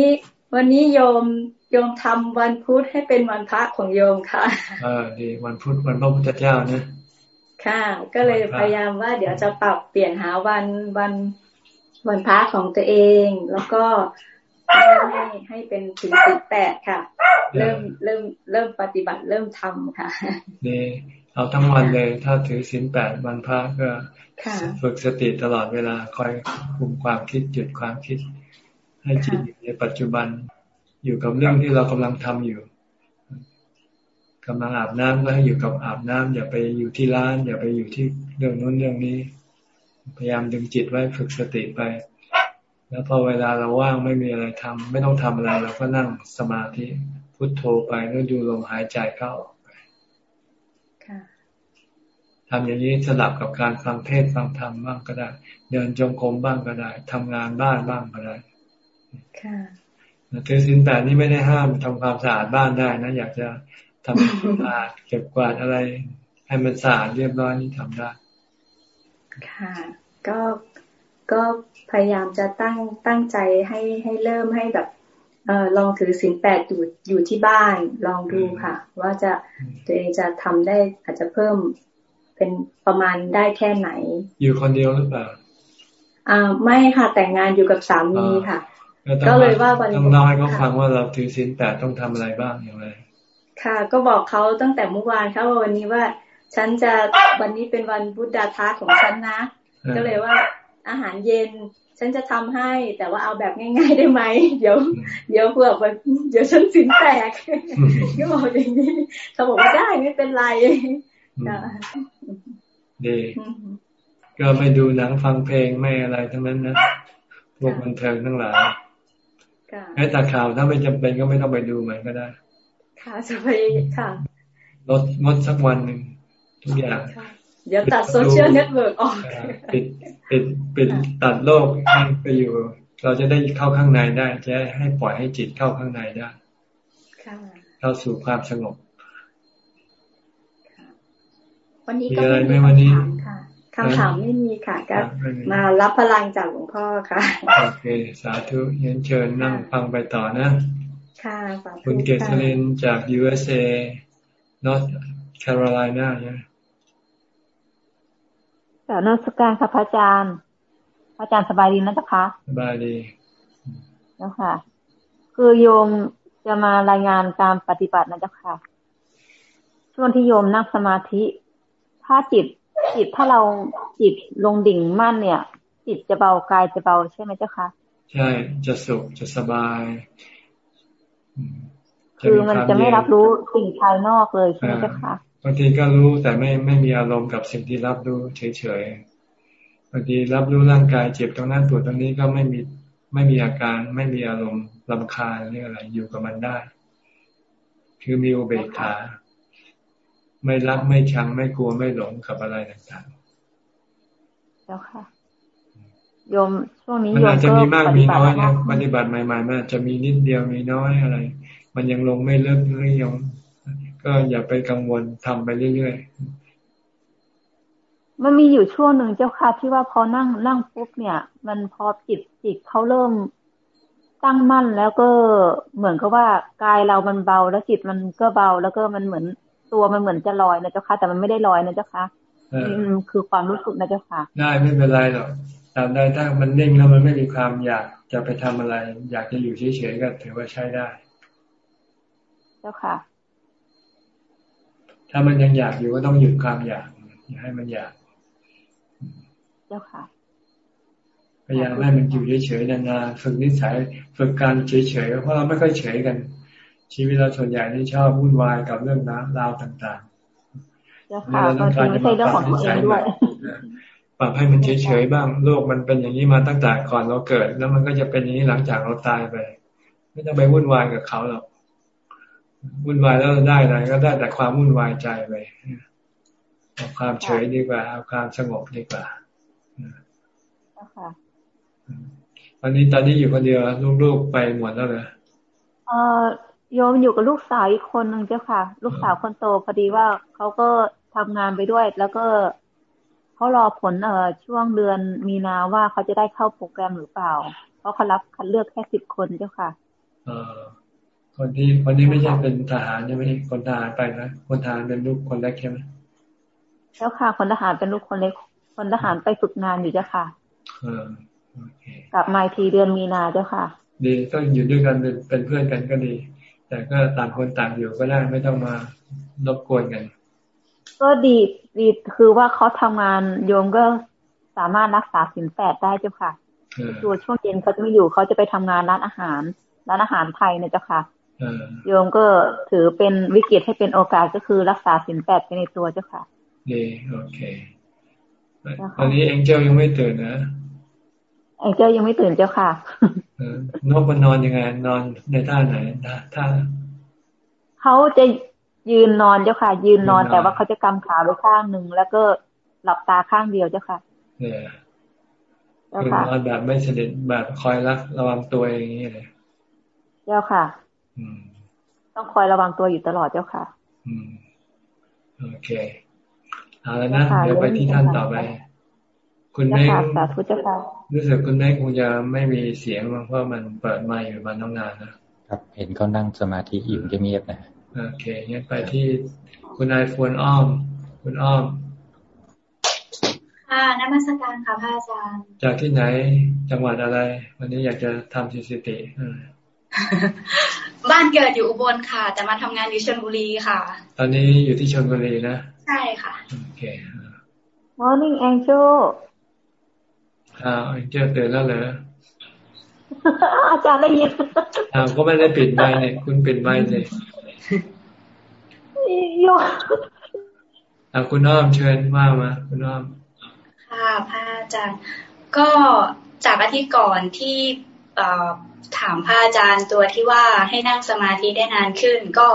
วันนี้โยมโยมทำวันพุธให้เป็นวันพระของโยมค่ะเออดีวันพุธวันพระพุทธเจ้านะค่ะ ก็เลยพยายามว่าเดี๋ยวจะปรับเปลี่ยนหาวันวันวันพระของตัวเอง แล้วก็ให้ให้เป็นถึงสิบแปดค่ะ เริ่มเริ่มเริ่มปฏิบัติเริ่มทำค่ะดีเอาทั้งวันเลยถ้าถือสินแปดวันพระก็ฝึกสติตลอดเวลาคอยคุมความคิดหยุดความคิด ให้จิตอยู่ในปัจจุบัน อยู่กับเรื่องที่เรากำลังทำอยู่กำลังอาบน้ำก็ให้อยู่กับอาบน้ำอย่าไปอยู่ที่ร้าน อย่าไปอยู่ที่เรื่องนู้นเรื่องนี้ พยายามดึงจิตไว้ฝึกสติไป แล้วพอเวลาเราว่างไม่มีอะไรทำไม่ต้องทำอะไรเราก็นั่งสมาธิพุทโธไปแล้วดูลมหายใจเข้าออกไปทำอย่างนี้สลับกับการฟังเทศฟังธรรมบ้างก็ได้ เดินจงกรมบ้างก็ได้ทำงานบ้านบ้างก็ได้ ถือสินแปดนี่ไม่ได้ห้ามทำความสะอาดบ้านได้นะ อยากจะทำความสะอาดเก็บกวาดอะไร ให้มันสะอาดเรียบร้อยนี่ทำได้ ค่ะ ก็ก็พยายามจะตั้งตั้งใจให้ให้เริ่มให้แบบเออลองถือศีลแปดอยู่อยู่ที่บ้าน ลองดูค่ะ ว่าจะตัวเองจะทำได้อาจจะเพิ่มเป็นประมาณได้แค่ไหน อยู่คนเดียวหรือเปล่าอ่าไม่ค่ะแต่งงานอยู่กับสามีค่ะ ก็เลยว่าวันต้องเล่าให้เขาฟังว่าเราถือศีลแปดต้องทำอะไรบ้างอย่างไร ค่ะ ก็บอกเขาตั้งแต่เมื่อวานเขาว่าวันนี้ว่า ฉันจะวันนี้เป็นวันบุตดาทาของฉันนะ ก็เลยว่าอาหารเย็นฉันจะทำให้แต่ว่าเอาแบบง่ายๆได้ไหมเดี๋ยว เดี๋ยวเผื่อไปเดี๋ยวฉันสินแตกก็บอกอย่างนี้เขาบอกว่าได้ไม่เป็นไรดีก็ไม่ดูหนังฟังเพลงไม่อะไรทั้งนั้นนะพวกบันเทิงทั้งหลาย แม้แต่ข่าวถ้าไม่จำเป็นก็ไม่ต้องไปดูมันก็ได้ ค่ะจะไปค่ะลดงดสักวันหนึ่งทุกอย่างเดี๋ยวตัด social network ออกปิดปิดปิดตัดโลกให้ไปอยู่ เราจะได้เข้าข้างในได้ จะให้ปล่อยให้จิตเข้าข้างในได้เข้าสู่ความสงบวันนี้ก็ไม่มีคำถามค่ะ คำถามไม่มีค่ะก็มารับพลังจากหลวงพ่อค่ะโอเคสาธุเยินเชิญนั่งฟังไปต่อนะ ค่ะคุณเกษรินจาก USA North Carolina เนี่ยกาบนสการค่ะพระอาจารย์พระอาจารย์สบายดีนะจ๊ะคะสบายดีแล้วค่ะ คือโยมจะมารายงานการปฏิบัตินะจ๊ะค่ะ ช่วงที่โยมนั่งสมาธิ ถ้าจิต จิตถ้าเราจิตลงดิ่งมั่นเนี่ย จิตจะเบากายจะเบาใช่ไหมเจ้าคะใช่จะสุขจะสบายคือมันจะไม่รับรู้สิ่งภายนอกเลยใช่ไหมเจ้าคะบางทีก็รู้แต่ไม่ไม่มีอารมณ์กับสิ่งที่รับรู้เฉยๆบางทีรับรู้ร่างกายเจ็บตรงนั้นปวดตรงนี้ก็ไม่มีไม่มีอาการ ไม่มีอารมณ์ลำคาญนี่อะไรอยู่กับมันได้ คือมีอุเบกขา ไม่รักไม่ชังไม่กลัวไม่หลงกับอะไรต่างๆแล้วค่ะโยมช่วงนี้มันอาจจะมีมากมีน้อยนะปฏิบัติใหม่ๆมันอาจจะมีนิดเดียวมีน้อยอะไร มันยังลงไม่เลิกเรื่อยก็อย่าไปกังวลทำไปเรื่อยๆมันมีอยู่ช่วงหนึ่งเจ้าค่ะที่ว่าพอนั่งนั่งปุ๊บเนี่ย มันพอจิตจิตเขาเริ่มตั้งมั่นแล้วก็เหมือนกับว่ากายเรามันเบาแล้วจิตมันก็เบาแล้วก็มันเหมือน ตัวมันเหมือนจะลอยนะเจ้าค่ะ แต่มันไม่ได้ลอยนะเจ้าค่ะนี่คือความรู้สึกนะเจ้าค่ะ ได้ไม่เป็นไรหรอกตามได้ถ้ามันนิ่งแล้วมันไม่มีความอยากจะไปทำอะไร อยากจะอยู่เฉยๆก็ถือว่าใช้ได้ เจ้าค่ะ ถ้ามันยังอยากอยู่ก็ต้องหยุดความอยากอย่าให้มันอยาก เจ้าค่ะพยายามให้มันอยู่เฉยๆนานๆฝึกนิสัยฝึกการเฉยๆเพราะเราไม่ค่อยเฉยกัน ชีวิตเราส่วนใหญ่ที่ชอบวุ่นวายกับเรื่องน้ำราวต่างๆเจ้าค่ะบางทีไม่ใช่เรื่องของตัวเองด้วยปรับให้มันเฉยๆบ้าง โลกมันเป็นอย่างนี้มาตั้งแต่ก่อนเราเกิด แล้วมันก็จะเป็นอย่างนี้หลังจากเราตายไป ไม่ต้องไปวุ่นวายกับเขาหรอกวุ่นวายแล้วได้อะไรก็ได้แต่ความวุ่นวายใจไปเอาความเฉยดีกว่าเอาความสงบดีกว่าตอนนี้ตอนนี้อยู่คนเดียวลูกๆไปหมดแล้วเหรอเออ โยมอยู่กับลูกสาวอีกคนหนึ่งเจ้าค่ะ ลูกสาวคนโตพอดีว่าเขาก็ทำงานไปด้วย แล้วก็เขารอผลเอ่อช่วงเดือนมีนาว่าเขาจะได้เข้าโปรแกรมหรือเปล่า เพราะเขารับคัดเลือกแค่สิบคนเจ้าค่ะเออคนที่คนนี้ไม่ใช่เป็นทหารใช่ไหมคนทหารไปนะคนทหารเป็นลูกคนเล็กใช่ไหมแล้วค่ะคนทหารเป็นลูกคนเล็ก คนทหารไปฝึกงานอยู่เจ้าค่ะกลับมาทีเดือนมีนาเจ้าค่ะ ดีต้องอยู่ด้วยกันเป็นเพื่อนกันก็ดี แต่ก็ต่างคนต่างอยู่ก็ได้ไม่ต้องมารบกวนกัน ก็ดีดีคือว่าเขาทำงานโยมก็สามารถรักษาสินแปดได้เจ้าค่ะตัวช่วงเย็นเขาจะไม่อยู่เขาจะไปทำงานร้านอาหาร ร้านอาหารไทยเนี่ยเจ้าค่ะโยมก็ถือเป็นวิกฤตให้เป็นโอกาสก็คือรักษาสินแปดไปในตัวเจ้าค่ะดีโอเคตอนนี้เอ็งเจ้ายังไม่ตื่นนะเอ็งเจ้ายังไม่ตื่นเจ้าค่ะ นกมันนอนยังไง นอนในท่าไหนท่าเขาจะยืนนอนเจ้าค่ะ ยืนนอนแต่ว่าเขาจะกำขาไว้ข้างหนึ่งแล้วก็หลับตาข้างเดียวเจ้าค่ะเนี่ยคือนอนแบบไม่เสด็จแบบคอยรักระวังตัวอย่างนี้เลยเจ้าค่ะต้องคอยระวังตัวอยู่ตลอดเจ้าค่ะ อืม โอเค เอาแล้วนะ เดี๋ยวไปที่ท่านต่อไป คุณแม่สาธุเจ้าค่ะรู้สึกคุณแม่คงจะไม่มีเสียงเพราะมันเปิดไมค์อยู่มาตั้งนานนะครับเห็นเขานั่งสมาธิอยู่เงียบๆนะโอเคงั้นไปที่คุณนายฟวนอ้อม คุณอ้อม ค่ะนักมัสการค่ะพระอาจารย์ จากที่ไหนจังหวัดอะไร วันนี้อยากจะทำสิติบ้านเกิดอยู่อุบลค่ะ แต่มาทำงานอยู่ชลบุรีค่ะ ตอนนี้อยู่ที่ชลบุรีนะ ใช่ค่ะ โอเค Morning Angel อ่า Angel ตื่นแล้วเหรออาจารย์ได้ยินอ่าก็ไม่ได้ปิดไมค์เนี่ยคุณปิดไมค์เลยโยอ่าคุณน้อมเชิญว่ามาคุณน้อมค่ะพระอาจารย์ ก็จากอาทิตย์ก่อนที่ถามพระอาจารย์ตัวที่ว่าให้นั่งสมาธิได้นานขึ้น ก็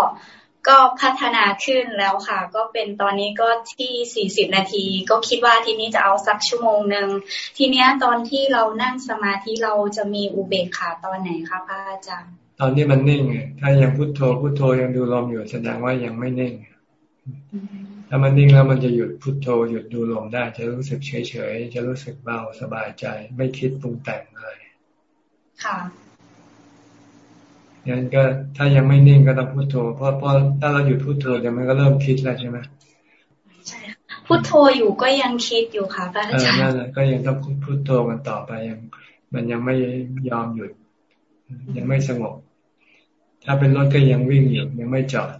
ก็พัฒนาขึ้นแล้วค่ะ ก็เป็นตอนนี้ก็ที่สี่สิบนาที ก็คิดว่าทีนี้จะเอาสักชั่วโมงหนึ่งทีเนี้ยตอนที่เรานั่งสมาธิเราจะมีอุเบกขาตอนไหนคะพระอาจารย์ ตอนนี้มันนิ่งถ้ายังพุโทโธพุโทโธยังดูลมอยู่แสดงว่ายังไม่นิ่งถ้ามันนิ่งแล้วมันจะหยุดพุดโทโธหยุดดูลมได้ จะรู้สึกเฉยเฉยจะรู้สึกเบาสบายใจ ไม่คิดปรุงแต่งอะไรค่ะ งั้นก็ถ้ายังไม่นิ่งก็ต้องพุโทโธเพราะเพราะถ้าเราหยุดพุโทโธเดี๋ยวมันก็เริ่มคิดแล้วใช่ไหมใช่พุโทโธอยู่ก็ยังคิดอยู่ค่ะพระอาจารย์นั่นแหละก็ยังต้องพุโทโธกันต่อไปยัง มันยังไม่ยอมหยุด ยังไม่สงบ ถ้าเป็นรถก็ยังวิ่งอยู่ยังไม่จอด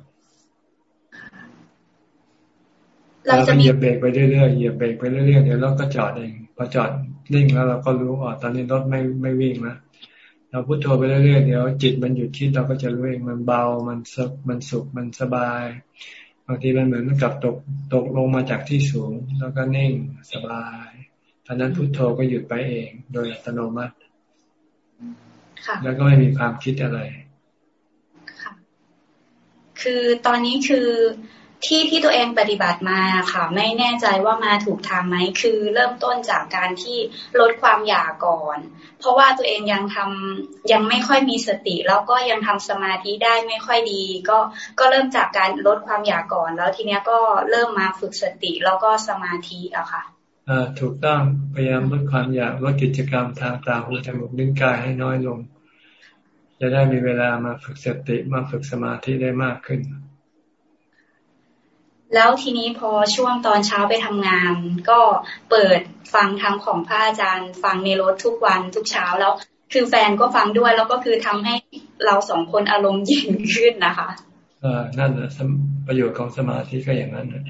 เราก็เหยียบเบรกไปเรื่อยๆเหยียบเบรกไปเรื่อยๆเดี๋ยวรถก็จอดเองพอจอดนิ่งแล้วเราก็รู้อ๋อตอนนี้รถไม่ไม่วิ่งแล้ว เราพุโทโธไปเรื่อยๆเดี๋ยวจิตมันหยุดคิดเราก็จะรู้เองมันเบามันสุขมันสุขมันสบายบางทีมันเหมือนกับตกตกลงมาจากที่สูง แล้วก็นิ่งสบายตอนนั้นพุโทโธก็หยุดไปเอง โดยอัตโนมัติแล้วก็ไม่มีความคิดอะไร ค่ะ คือตอนนี้คือ ที่ที่ตัวเองปฏิบัติมาค่ะ ไม่แน่ใจว่ามาถูกทางไหมคือเริ่มต้นจากการที่ลดความอยากก่อน เพราะว่าตัวเองยังทำยังไม่ค่อยมีสติ แล้วก็ยังทำสมาธิได้ไม่ค่อยดี ก็ก็เริ่มจากการลดความอยากก่อน แล้วทีเนี้ยก็เริ่มมาฝึกสติแล้วก็สมาธิอะค่ะอ่าถูกต้องพยายามลดความอยากลดกิจกรรมทางตาหูจมูกลิ้นกายให้น้อยลง จะได้มีเวลามาฝึกสติมาฝึกสมาธิได้มากขึ้น แล้วทีนี้พอช่วงตอนเช้าไปทำงาน ก็เปิดฟังทางของพระอาจารย์ฟังในรถทุกวันทุกเช้าแล้ว คือแฟนก็ฟังด้วยแล้วก็คือทำให้เราสองคนอารมณ์เย็นขึ้นนะคะอ่านั่นนะประโยชน์ของสมาธิก็อย่างนั้นนะ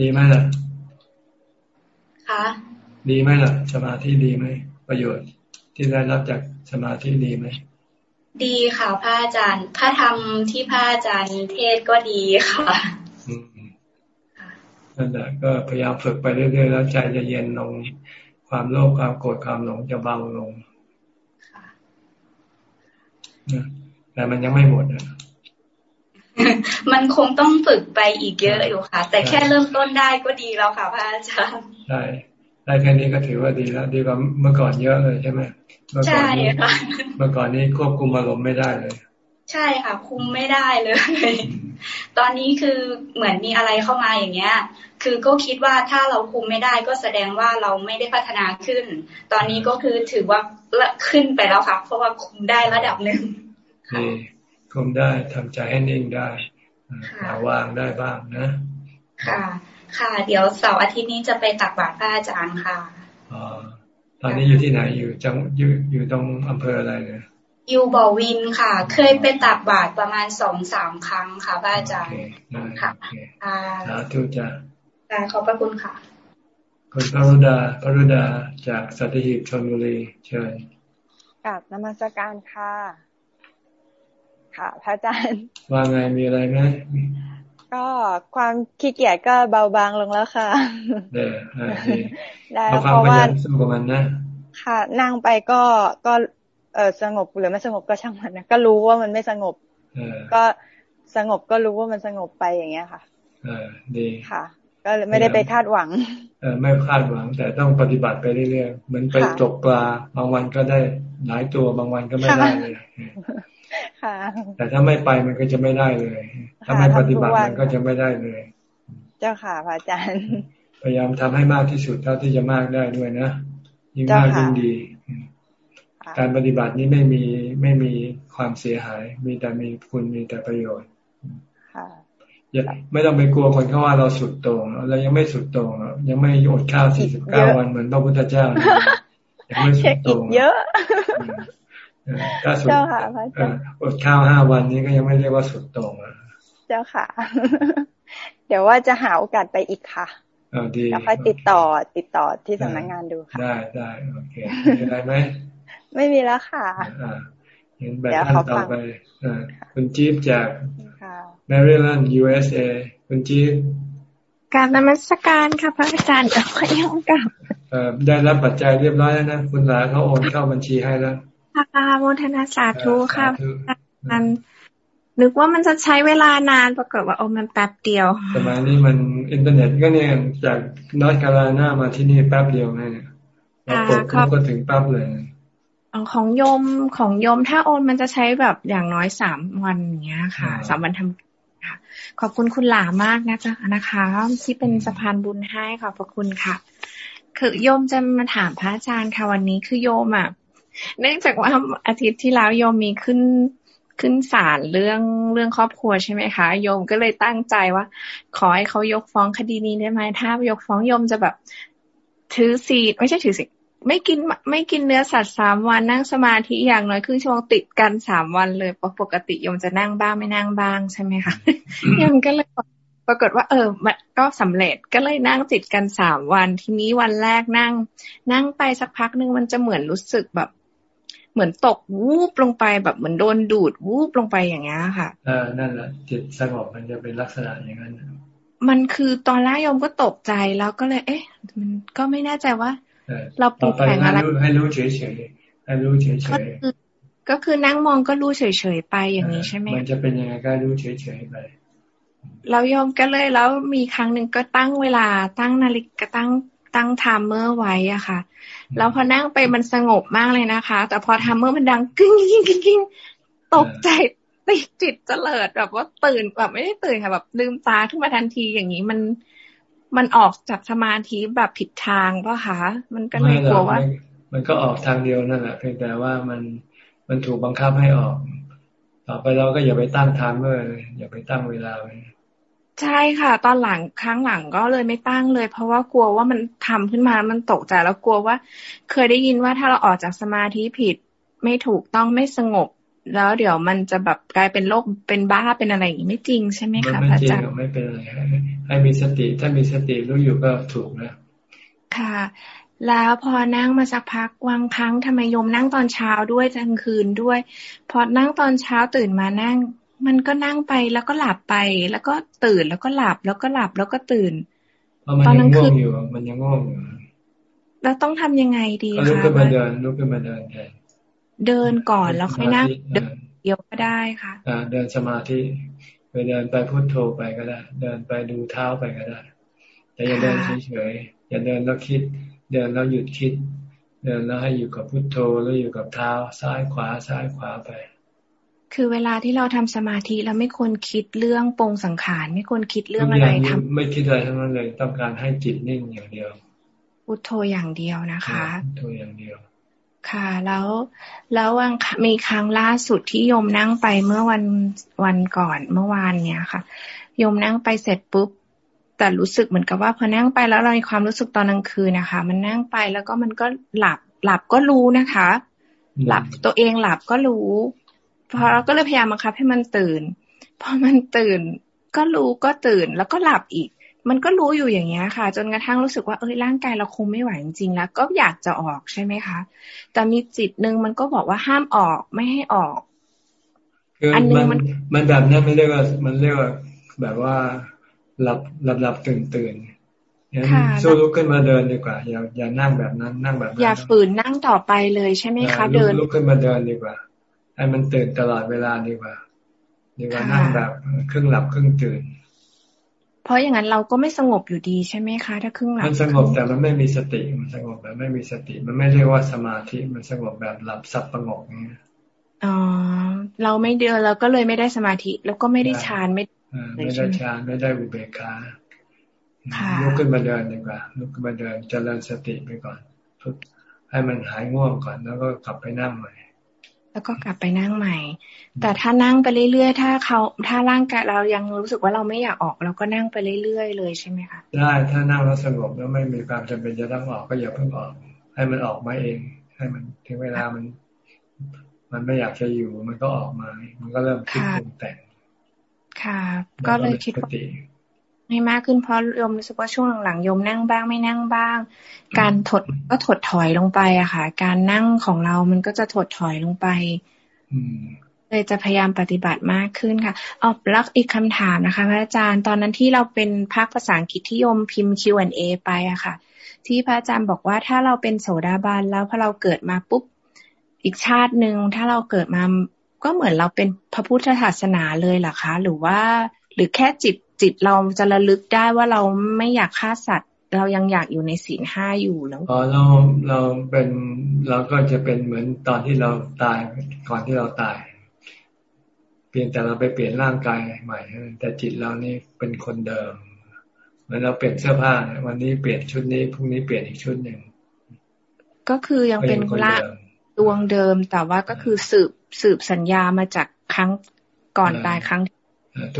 ดีไหมล่ะคะดีไหมล่ะ สมาธิดีไหมประโยชน์ที่ได้รับจากสมาธิดีไหม ดีค่ะพระอาจารย์ พระธรรมที่พระอาจารย์เทศก็ดีค่ะนั่นแหละก็พยายามฝึกไปเรื่อยๆแล้วใจจะเย็นลง ความโลภความโกรธความหลงจะเบาลงแต่มันยังไม่หมดนะมันคงต้องฝึกไปอีกเยอะอยู่ค่ะ แต่แค่เริ่มต้นได้ก็ดีแล้วค่ะพระอาจารย์ใช่ได้แค่นี้ก็ถือว่าดีแล้ว ดีกว่าเมื่อก่อนเยอะเลยใช่ไหม เมื่อก่อนนี้เมื่อก่อนนี้ควบคุมอารมณ์ไม่ได้เลย ใช่ค่ะ คุมไม่ได้เลย ตอนนี้คือเหมือนมีอะไรเข้ามาอย่างเงี้ย คือก็คิดว่าถ้าเราคุมไม่ได้ก็แสดงว่าเราไม่ได้พัฒนาขึ้น ตอนนี้ก็คือถือว่าขึ้นไปแล้วค่ะ เพราะว่าคุมได้ระดับหนึ่งนี่คุมได้ทำใจให้นิ่งได้วางได้บ้างนะ ค่ะ ค่ะ เดี๋ยวเสาร์อาทิตย์นี้จะไปตักบาตรพระอาจารย์ค่ะอ๋อ ตอนนี้อยู่ที่ไหนอยู่จังอยู่อยู่ตรงอำเภออะไรเนี่ยอยู่บ่อวินค่ะ เคยไปตักบาตรประมาณสองสามครั้งค่ะพระอาจารย์ค่ะสาธุจ้ะขอบพระคุณค่ะคุณพระรุดาพระรุดาจากสัตหีบชนบุรีเชิญกับนมัสการค่ะ ค่ะ พระอาจารย์ ว่าไงมีอะไรไหม ก็ความขี้เกียจก็เบาบางลงแล้วค่ะเด้ได้เพราะว่าสู้กับมันนะค่ะ นั่งไปก็ก็เออสงบหรือไม่สงบก็ช่างมันนะก็รู้ว่ามันไม่สงบก็สงบก็รู้ว่ามันสงบไปอย่างเงี้ยค่ะเออดีค่ะ ก็ไม่ได้ไปคาดหวัง เออไม่คาดหวัง แต่ต้องปฏิบัติไปเรื่อยๆเหมือนไปตกปลาบางวันก็ได้หลายตัวบางวันก็ไม่ได้เลยค่ะ แต่ถ้าไม่ไปมันก็จะไม่ได้เลย ถ้าไม่ปฏิบัติมันก็จะไม่ได้เลย เจ้าค่ะพระอาจารย์ พยายามทำให้มากที่สุดเท่าที่จะมากได้ด้วยนะ ยิ่งมากยิ่งดี การปฏิบัตินี้ไม่มีไม่มีความเสียหาย มีแต่มีคุณมีแต่ประโยชน์อย่าไม่ต้องไปกลัวคนเขาว่าเราสุดโต่งเรายังไม่สุดโต่งยังไม่อดข้าวสี่สิบเก้าวันเหมือนพระพุทธเจ้ายังไม่สุดโต่งเยอะ ถ้าสุดอดข้าวห้าวันนี้ก็ยังไม่เรียกว่าสุดโต่งเจ้าค่ะ เดี๋ยวว่าจะหาโอกาสไปอีกค่ะแล้วค่อยติดต่อติดต่อที่สำนักงานดูค่ะ ได้ได้โอเคมีอะไรไหมไม่มีแล้วค่ะเห็นแบบท่านต่อไปคุณจี๊บจากแมริแลนด์ USA คุณจี๊บการนมัสการค่ะพระอาจารย์จะค่อยยังกับได้รับปัจจัยเรียบร้อยแล้วนะ คุณหลาเขาโอนเข้าบัญชีให้แล้ว ค่ะโมทนาสาธุค่ะมันนึกว่ามันจะใช้เวลานานปรากฏว่าโอ้มันแป๊บเดียวสมัยนี้มันอินเทอร์เน็ตก็เนี่ยจากนอร์ทแคโรไลนามาที่นี่แป๊บเดียวไงเรากดก็ถึงแป๊บเลยของโยมของโยมถ้าโอนมันจะใช้แบบอย่างน้อยสามวันอย่างเงี้ยค่ะสามวันทำค่ะ ขอบคุณคุณหลามากนะจ๊ะนะคะ ที่เป็นสะพานบุญให้ขอบพระคุณค่ะ คือโยมจะมาถามพระอาจารย์ค่ะวันนี้คือโยมอะ เนื่องจากว่าอาทิตย์ที่แล้วโยมมีขึ้นขึ้นศาลเรื่องเรื่องครอบครัวใช่ไหมคะโยมก็เลยตั้งใจว่า ขอให้เขายกฟ้องคดีนี้ได้ไหมถ้ายกฟ้องโยมจะแบบ ถือศีลไม่ใช่ถือศีลไม่กินไม่กินเนื้อสัตว์สามวันนั่งสมาธิอย่างน้อยครึ่งชั่วโมงติดกันสามวันเลยปกติโยมจะนั่งบ้างไม่นั่งบ้างใช่ไหมคะโยมก็เลยปรากฏว่า เออมันก็สำเร็จก็เลยนั่งติดกันสามวัน ทีนี้วันแรกนั่ง นั่งไปสักพักหนึ่งมันจะเหมือนรู้สึกแบบ เหมือนตกวูบลงไปแบบเหมือนโดนดูดวูบลงไปอย่างเงี้ยค่ะเออนั่นแหละจิตสงบมันจะเป็นลักษณะอย่างนั้นมันคือตอนแรกโยมก็ตกใจแล้วก็เลย เอ๊ะ มันก็ไม่แน่ใจว่า เราปรุงแต่งอะไรให้รู้เฉยๆให้รู้เฉยๆก็คือนั่งมองก็รู้เฉยๆไปอย่างนี้ใช่ไหมมันจะเป็นยังไงก็รู้เฉยๆไปเรายอมก็เลยแล้วมีครั้งหนึ่งก็ตั้งเวลาตั้งนาฬิกาตั้งตั้ง timer ไว้อะค่ะ แล้วพอนั่งไปมันสงบมากเลยนะคะ แต่พอ timer มันดังกิ้งกิ้งกิ้งกิ้งตกใจติดจิตเจริญแบบว่าตื่นแบบไม่ได้ตื่นค่ะแบบลืมตาขึ้นมาทันทีอย่างนี้มันมันออกจากสมาธิแบบผิดทางป่ะคะมันก็เลยกลัวว่า มันก็ออกทางเดียวนั่นแหละเพียงแต่ว่ามันมันถูกบังคับให้ออก ต่อไปเราก็อย่าไปตั้งทามเมอร์เลยอย่าไปตั้งเวลาไว้ ใช่ค่ะ ตอนหลังครั้งหลังก็เลยไม่ตั้งเลย เพราะว่ากลัวว่ามันทำขึ้นมามันตกใจแล้วกลัวว่า เคยได้ยินว่าถ้าเราออกจากสมาธิผิดไม่ถูกต้องไม่สงบ แล้วเดี๋ยวมันจะแบบกลายเป็นโรคเป็นบ้าเป็นอะไรอย่างนี้ไม่จริงใช่ไหมคะอาจารย์ไม่เป็นอะไรให้มีสติถ้ามีสติรู้อยู่ก็ถูกนะค่ะ แล้วพอนั่งมาสักพักวางครั้งทำไมยมนั่งตอนเช้าด้วยกลางคืนด้วย พอนั่งตอนเช้าตื่นมานั่ง มันก็นั่งไปแล้วก็หลับไป แล้วก็ตื่นแล้วก็หลับแล้วก็หลับแล้วก็ตื่นตอนนั้นคือมันยังง่วงอยู่แล้วต้องทำยังไงดีคะลุกขึ้นมาเดินลุกขึ้นมาเดินแทนเดินก่อนแล้วค่อยนั่งเดินเดียวก็ได้ค่ะอ่าเดินสมาธิไปเดินไปพุโทโธไปก็ได้ เดินไปดูเท้าไปก็ได้ แต่อย่าเดินเฉยๆอย่าเดินแล้วคิด เดินแล้วหยุดคิด เดินแล้วให้อยู่กับพุโทโธแล้วอยู่กับเท้าซ้ายขวาซ้ายขวาไป คือเวลาที่เราทำสมาธิแล้วไม่ควรคิดเรื่องปรงสังขาร ไม่ควรคิดเรื่องอะไรทำไม่คิดอะไรทั้งนั้นเลย ต้องการให้จิตนิ่งอย่างเดียวพุทโธอย่างเดียวนะคะพุทโธอย่างเดียว ค่ะ แล้วแล้ววันมีครั้งล่าสุดที่โยมนั่งไปเมื่อวันวันก่อนเมื่อวานเนี่ยค่ะโยมนั่งไปเสร็จปุ๊บแต่รู้สึกเหมือนกับว่าพอนั่งไปแล้วเรามีความรู้สึกตอนกลางคืนนะคะ มันนั่งไปแล้วก็มันก็หลับหลับก็รู้นะคะ หลับตัวเองหลับก็รู้ พอเราก็เลยพยายามบังคับให้มันตื่น พอมันตื่น ก็รู้ก็ตื่นแล้วก็หลับอีก มันก็รู้อยู่อย่างเงี้ยค่ะ จนกระทั่งรู้สึกว่าเอ้ยร่างกายเราคงไม่ไหวจริงๆแล้ว ก็อยากจะออกใช่ไหมคะ แต่มีจิตหนึ่งมันก็บอกว่าห้ามออกไม่ให้ออกคืออันนึงมันมันแบบนั้นมันเรียกว่ามันเรียกว่าแบบว่าหลับหลับหลับตื่นตื่นงั้นสู้ลุกขึ้นมาเดินดีกว่า อย่าอย่านั่งแบบนั้นนั่งแบบอย่าฝืนนั่งต่อไปเลยใช่ไหมคะ เดินลุกขึ้นมาเดินดีกว่า ให้มันตื่นตลอดเวลาดีกว่าดีกว่านั่งแบบครึ่งหลับครึ่งตื่น เพราะอย่างนั้นเราก็ไม่สงบอยู่ดีใช่ไหมคะ ถ้าครึ่งหลับมันสงบแต่มันไม่มีสติมันสงบแบบไม่มีสติ มันไม่เรียกว่าสมาธิมันสงบแบบหลับสับประงกเนี้ยอ๋อเราไม่เดินเราก็เลยไม่ได้สมาธิ แล้วก็ไม่ได้ฌานไม่ไม่ได้ฌานไม่ได้อุเบกขาลุกขึ้นมาเดินดีกว่าลุกขึ้นมาเดินเจริญสติไปก่อนฝึกให้มันหายง่วงก่อนแล้วก็กลับไปนั่งใหม่ แล้วก็กลับไปนั่งใหม่ แต่ถ้านั่งไปเรื่อยๆ ถ้าเขาถ้าร่างกายเรายังรู้สึกว่าเราไม่อยากออกเราก็นั่งไปเรื่อยๆ เลยใช่ไหมคะได้ถ้านั่งแล้วสงบแล้วไม่มีความจำเป็นจะต้องออกก็อย่าเพิ่งออก ให้มันออกมาเอง ให้มันถึงเวลามัน มันไม่อยากจะอยู่มันก็ออกมา มันก็เริ่มคิดปรุงแต่งค่ะ ก็เลยคิดว่า ให้มากขึ้นเพราะโยมรู้สึกว่าช่วงหลังๆโยมนั่งบ้างไม่นั่งบ้าง การถดก็ถดถอยลงไปอะค่ะ การนั่งของเรามันก็จะถดถอยลงไปเลยจะพยายามปฏิบัติมากขึ้นค่ะเอาลักอีกคำถามนะคะพระอาจารย์ตอนนั้นที่เราเป็นภาคภาษาอังกฤษที่โยมพิมพ์ Q&A ไปอะค่ะ ที่พระอาจารย์บอกว่าถ้าเราเป็นโสดาบันแล้วพอเราเกิดมาปุ๊บอีกชาติหนึ่งถ้าเราเกิดมาก็เหมือนเราเป็นพระพุทธศาสนาเลยเหรอคะ หรือว่าหรือแค่จิต จิตเราจะระลึกได้ว่าเราไม่อยากฆ่าสัตว์ เรายังอยากอยู่ในศีลห้าอยู่แล้วอ๋อเราเราเป็นเราก็จะเป็นเหมือนตอนที่เราตายก่อนที่เราตาย เปลี่ยนแต่เราไปเปลี่ยนร่างกายใหม่ แต่จิตเรานี่เป็นคนเดิมเหมือนเราเปลี่ยนเสื้อผ้าวันนี้เปลี่ยนชุดนี้พรุ่งนี้เปลี่ยนอีกชุดหนึ่งก็คือยังเป็นร่างดวงเดิมแต่ว่าก็คือสืบสืบสัญญามาจากครั้งก่อนตายครั้งทุ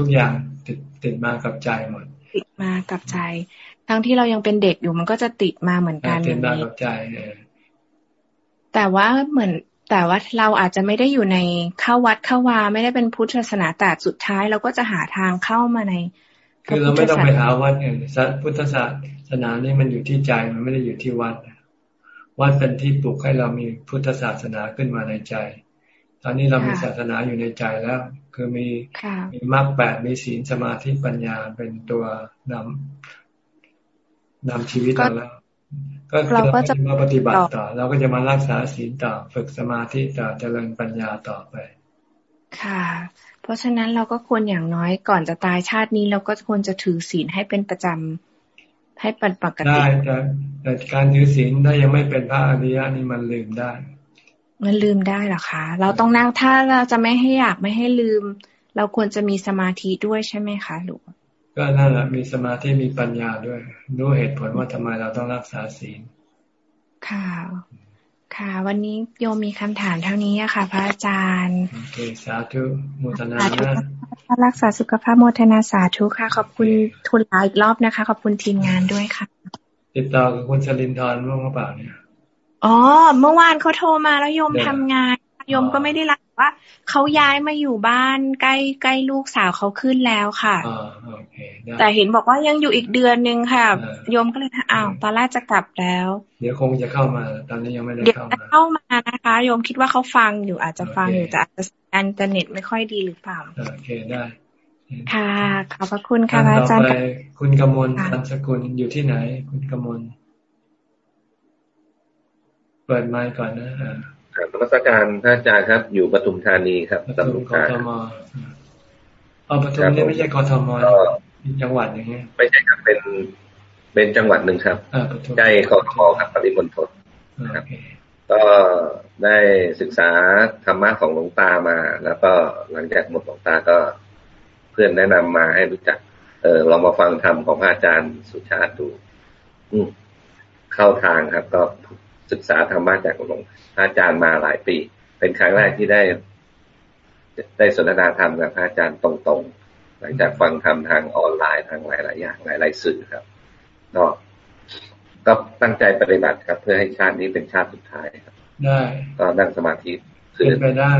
กอย่างติดติดมากับใจหมด ติดมากับใจ ทั้งที่เรายังเป็นเด็กอยู่มันก็จะติดมาเหมือนกันติดมากับใจแต่ว่าเหมือนแต่ว่าเราอาจจะไม่ได้อยู่ในเข้าวัดเข้าวาไม่ได้เป็นพุทธศาสนาแต่สุดท้ายเราก็จะหาทางเข้ามาในคือเราไม่ต้องไปหาวัดเนี่ยพุทธศาสนานี่มันอยู่ที่ใจมันไม่ได้อยู่ที่วัดวัดเป็นที่ปลุกให้เรามีพุทธศาสนาขึ้นมาในใจ ตอนนี้เรามีศาสนาอยู่ในใจแล้ว คือมีมีมรรคแปดมีศีลสมาธิปัญญาเป็นตัวนำนำชีวิตเราแล้วก็เราก็จะมาปฏิบัติต่อ เราก็จะมารักษาศีลต่อฝึกสมาธิต่อเจริญปัญญาต่อไป ค่ะ เพราะฉะนั้นเราก็ควรอย่างน้อยก่อนจะตายชาตินี้ เราก็ควรจะถือศีลให้เป็นประจำให้เป็นปกติได้แต่แต่การถือศีลถ้ายังไม่เป็นพระอริยะนี่มันลืมได้ มันลืมได้หรอคะ เราต้องนั่งถ้าเราจะไม่ให้อยากไม่ให้ลืม เราควรจะมีสมาธิด้วยใช่ไหมคะหลวงก็นั่นแหละมีสมาธิมีปัญญาด้วยรู้เหตุผลว่าทำไมเราต้องรักษาศีลค่ะ ค่ะ วันนี้โยมมีคำถามเท่านี้ค่ะ พระอาจารย์โอเคสาธุโมทนานะรักษาสุขภาพโมทนาสาธุค่ะ ขอบคุณทุนลาอีกรอบนะคะ ขอบคุณทีมงานด้วยค่ะ ติดต่อกับคุณชลินทร์ร่วงหรือเปล่าเนี่ย อ๋อ เมื่อวานเขาโทรมาแล้วโยมทำงานโยมก็ไม่ได้รับว่าเขาย้ายมาอยู่บ้านใกล้ใกล้ลูกสาวเขาขึ้นแล้วค่ะแต่เห็นบอกว่ายังอยู่อีกเดือนนึงค่ะโยมก็เลยอ้าวตอนแรกจะกลับแล้ว เดี๋ยวคงจะเข้ามา ตอนนี้ยังไม่ได้เข้ามาเข้ามานะคะโยมคิดว่าเขาฟังอยู่อาจจะฟังอยู่แต่อาจจะอินเทอร์เน็ตไม่ค่อยดีหรือเปล่าโอเคได้ค่ะขอบพระคุณค่ะอาจารย์คุณกมลตันสกุลอยู่ที่ไหน คุณกมลเปิดไมค์ก่อนนะครับนมัสการท่านอาจารย์ครับ อยู่ปทุมธานีครับปทุมกทมอ๋อปทุมนี่ไม่ใช่กทมจังหวัดอย่างเงี้ย ไม่ใช่ครับเป็นเป็นจังหวัดหนึ่งครับใกล้กทมครับปริมณฑลครับก็ได้ศึกษาธรรมะของหลวงตามา แล้วก็หลังจากหมดหลวงตาก็เพื่อนแนะนำมาให้รู้จัก เออลองมาฟังธรรมของพระอาจารย์สุชาติดู อืเข้าทางครับ ก็ ศึกษาธรรมะจากหลวงอาจารย์มาหลายปี เป็นครั้งแรกที่ได้ได้สนทนาธรรมกับพระอาจารย์ตรงๆ หลังจากฟังธรรมทางออนไลน์ทางหลายๆอย่างหลายๆสื่อครับก็ก็ตั้งใจปฏิบัติครับ เพื่อให้ชาตินี้เป็นชาติสุดท้ายครับ ได้ก็นั่งสมาธิเป็นไปได้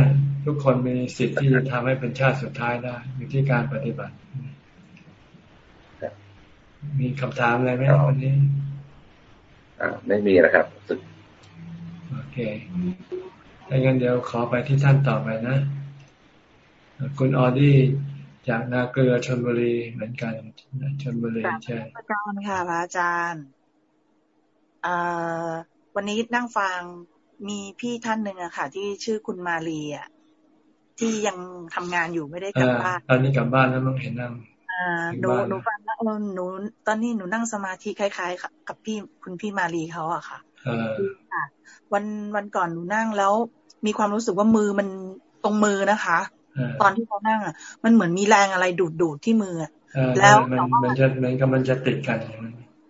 ทุกคนมีสิทธิ์ที่จะทำให้เป็นชาติสุดท้ายได้อยู่ที่การปฏิบัติ มีคำถามอะไรไหมวันนี้อ่าไม่มีนะครับโอ เคถ้างั้นเดี๋ยวขอไปที่ท่านต่อไปนะ คุณออดี้จากนาเกลือชนบุรีเหมือนกันชนบุรีใช่อาจารย์ค่ะพระอาจารย์วันนี้นั่งฟังมีพี่ท่านหนึ่งอะค่ะ ที่ชื่อคุณมาลีอะที่ยังทำงานอยู่ไม่ได้กลับบ้านตอนนี้กลับบ้านแล้วมั้งเห็นนั่งหนูหนูฟังแล้วหนู ตอนนี้หนูนั่งสมาธิคล้าย ๆ กับพี่คุณพี่มาลีเขาอะค่ะ วันวันก่อนหนูนั่งแล้ว มีความรู้สึกว่ามือมันตรงมือนะคะ ตอนที่เขานั่งอะ มันเหมือนมีแรงอะไรดูดดูดที่มือแล้วมันมันจะมันก็มันจะติดกัน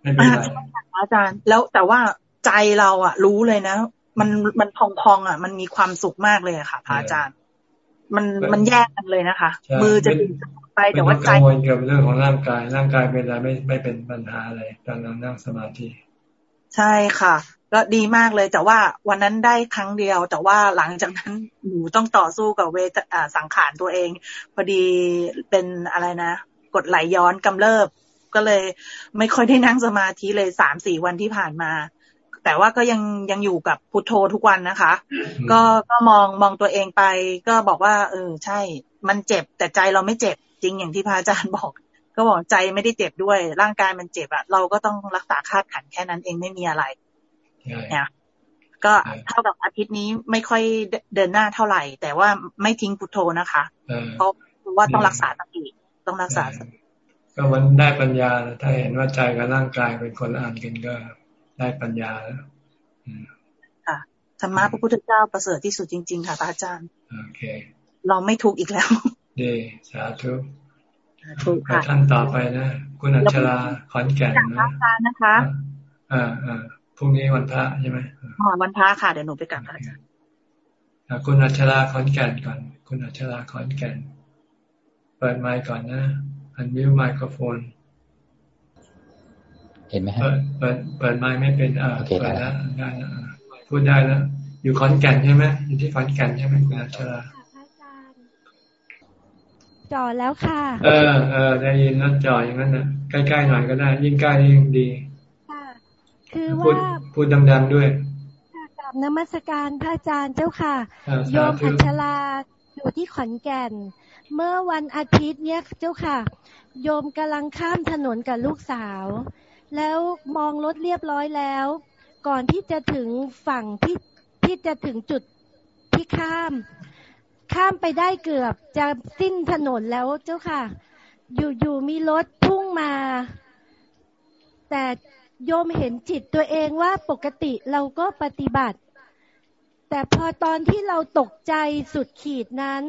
ไม่เป็นไรอาจารย์ แล้วแต่ว่าใจเราอะ รู้เลยนะมันมันพองพองอะ มันมีความสุขมากเลยอะค่ะพระอาจารย์ มันมันแยกกันเลยนะคะ มือจะไปแต่ว่าใจกังวลเกี่ยวกับเรื่องของร่างกาย ร่างกายเป็นอะไรไม่ไม่เป็นปัญหาอะไรตอนเรานั่งสมาธิ ใช่ค่ะ ก็ดีมากเลย แต่ว่าวันนั้นได้ครั้งเดียว แต่ว่าหลังจากนั้นหนูต้องต่อสู้กับเวทสังขารตัวเอง พอดีเป็นอะไรนะกดไหลย้อนกำเริบ ก็เลยไม่ค่อยได้นั่งสมาธิเลยสามสี่วันที่ผ่านมา แต่ว่าก็ยังยังอยู่กับพุทโธทุกวันนะคะ ก็ก็มองมองตัวเองไป ก็บอกว่า เออ ใช่ มันเจ็บ แต่ใจเราไม่เจ็บจริงอย่างที่พระอาจารย์บอกก็บอกใจไม่ได้เจ็บด้วย ร่างกายมันเจ็บอะเราก็ต้องรักษาคาดขันแค่นั้นเองไม่มีอะไรเนี่ยก็เท่ากับอาทิตย์นี้ไม่ค่อยเดินหน้าเท่าไหร่ แต่ว่าไม่ทิ้งพุทโธนะคะเพราะว่าต้องรักษาสติต้องรักษาสติก็มันได้ปัญญาถ้าเห็นว่าใจกับร่างกายเป็นคนอ่านกันก็ได้ปัญญาแล้วค่ะธรรมะพระพุทธเจ้าประเสริฐที่สุดจริง ๆ ค่ะพระอาจารย์โอเค เราไม่ทุกข์อีกแล้วดีสาธุถูกค่ะท่านต่อไปนะ คุณอัชราขอนแก่นนะนะคะ อ่าอ่า พรุ่งนี้วันพระใช่ไหมอ๋อวันพระค่ะเดี๋ยวหนูไปกราบพระอาจารย์คุณอัชราขอนแก่นก่อน คุณอัชราขอนแก่น เปิดไมค์ก่อนนะอันวิวไมโครโฟนเห็นไหมฮะเปิดเปิดไมค์ไม่เป็นอ่าเปิดแล้วได้แล้วพูดได้แล้ว อยู่ขอนแก่นใช่ไหมอยู่ที่ขอนแก่นใช่ไหมคุณอัชราจอแล้วค่ะ เออเออได้ยินแล้วจออย่างนั้นนะใกล้ๆหน่อยก็ได้ ยิ่งใกล้ยิ่งดี คือว่าพูดดัง ๆด้วยกับนมัสการพระอาจารย์เจ้าค่ะ โยมพัชราอยู่ที่ขอนแก่น เมื่อวันอาทิตย์เนี้ยเจ้าค่ะ โยมกำลังข้ามถนนกับลูกสาว แล้วมองรถเรียบร้อยแล้ว ก่อนที่จะถึงฝั่งที่ที่จะถึงจุดที่ข้าม ข้ามไปได้เกือบจะสิ้นถนนแล้วเจ้าค่ะ อยู่ๆมีรถพุ่งมา แต่ โยมเห็นจิตตัวเองว่าปกติเราก็ปฏิบัติ แต่พอตอนที่เราตกใจสุดขีดนั้น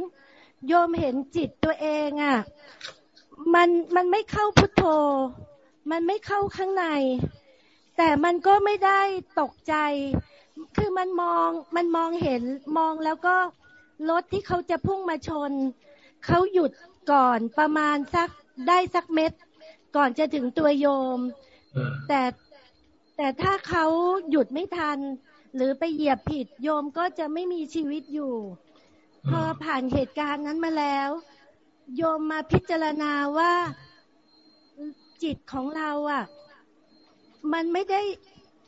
โยมเห็นจิตตัวเองอะ่ะ มันมันไม่เข้าพุทโธ มันไม่เข้าข้างใน แต่มันก็ไม่ได้ตกใจ คือมันมองมันมองเห็นมองแล้วก็รถที่เขาจะพุ่งมาชน เขาหยุดก่อนประมาณสักได้สักเม็ด ก่อนจะถึงตัวโยม แต่แต่ถ้าเขาหยุดไม่ทัน หรือไปเหยียบผิดโยมก็จะไม่มีชีวิตอยู่ พอผ่านเหตุการณ์นั้นมาแล้ว โยมมาพิจารณาว่าจิตของเราอะ มันไม่ได้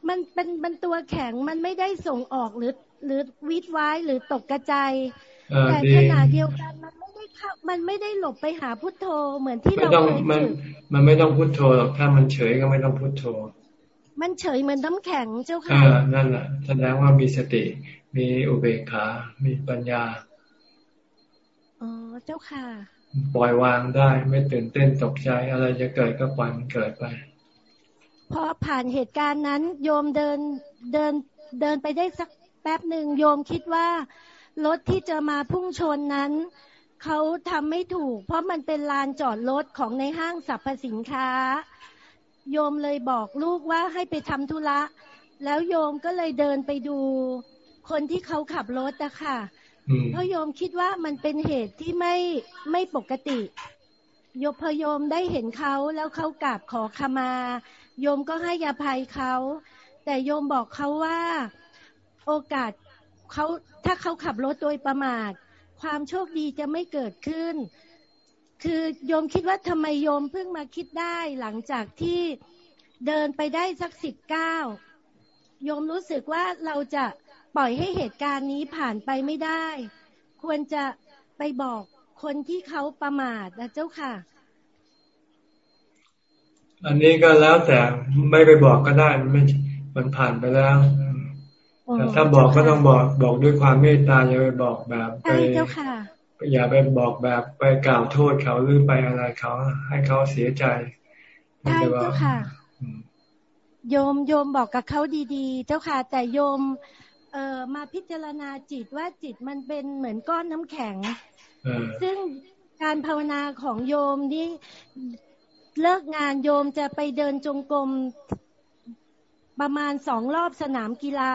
มันเป็นมันตัวแข็งมันไม่ได้ส่งออกหรือ หรือวิดไว้หรือตกกระจาย แต่ขณะเดียวกันมันไม่ได้เข้ามันไม่ได้หลบไปหาพุทโธเหมือนที่เราเคยฝึกมันไม่ต้องพุทโธหรอกถ้ามันเฉยก็ไม่ต้องพุทโธ มันเฉยเหมือนน้ำแข็งเจ้าค่ะนั่นแหละแสดงว่ามีสติ มีอุเบกขา มีปัญญาอ๋อเจ้าค่ะ ปล่อยวางได้ไม่ตื่นเต้นตกใจอะไรจะเกิดก็ปล่อยมันเกิดไปพอผ่านเหตุการณ์นั้น โยมเดินเดินเดินไปได้สักแป๊บหนึ่งโยมคิดว่า รถที่จะมาพุ่งชนนั้นเขาทำไม่ถูก เพราะมันเป็นลานจอดรถของในห้างสรรพสินค้า โยมเลยบอกลูกว่าให้ไปทำธุระ แล้วโยมก็เลยเดินไปดู คนที่เขาขับรถอะค่ะเพราะโยมคิดว่ามันเป็นเหตุที่ไม่ไม่ปกติโยมพโยมได้เห็นเขาแล้วเขากราบขอขมา โยมก็ให้ยาภัยเขา แต่โยมบอกเขาว่า โอกาส เขาถ้าเขาขับรถโดยประมาท ความโชคดีจะไม่เกิดขึ้น คือโยมคิดว่าทำไมโยมเพิ่งมาคิดได้หลังจากที่เดินไปได้สักสิบเก้าโยมรู้สึกว่าเราจะปล่อยให้เหตุการณ์นี้ผ่านไปไม่ได้ ควรจะไปบอกคนที่เขาประมาทนะเจ้าค่ะ อันนี้ก็แล้วแต่ไม่ไปบอกก็ได้มันไม่มันผ่านไปแล้ว แต่ถ้าบอกก็ต้องบอกบอกด้วยความเมตตาอย่าไปบอกแบบไปเจ้าค่ะอย่าไปบอกแบบไปกล่าวโทษเขาหรือไปอะไรเขา ให้เขาเสียใจใช่เจ้าค่ะ โยมโยมบอกกับเขาดีๆ เจ้าค่ะ แต่โยมเอ่อมาพิจารณาจิตว่าจิตมันเป็นเหมือนก้อนน้ำแข็งซึ่งการภาวนาของโยมนี่เลิกงานโยมจะไปเดินจงกรม ประมาณสองรอบสนามกีฬา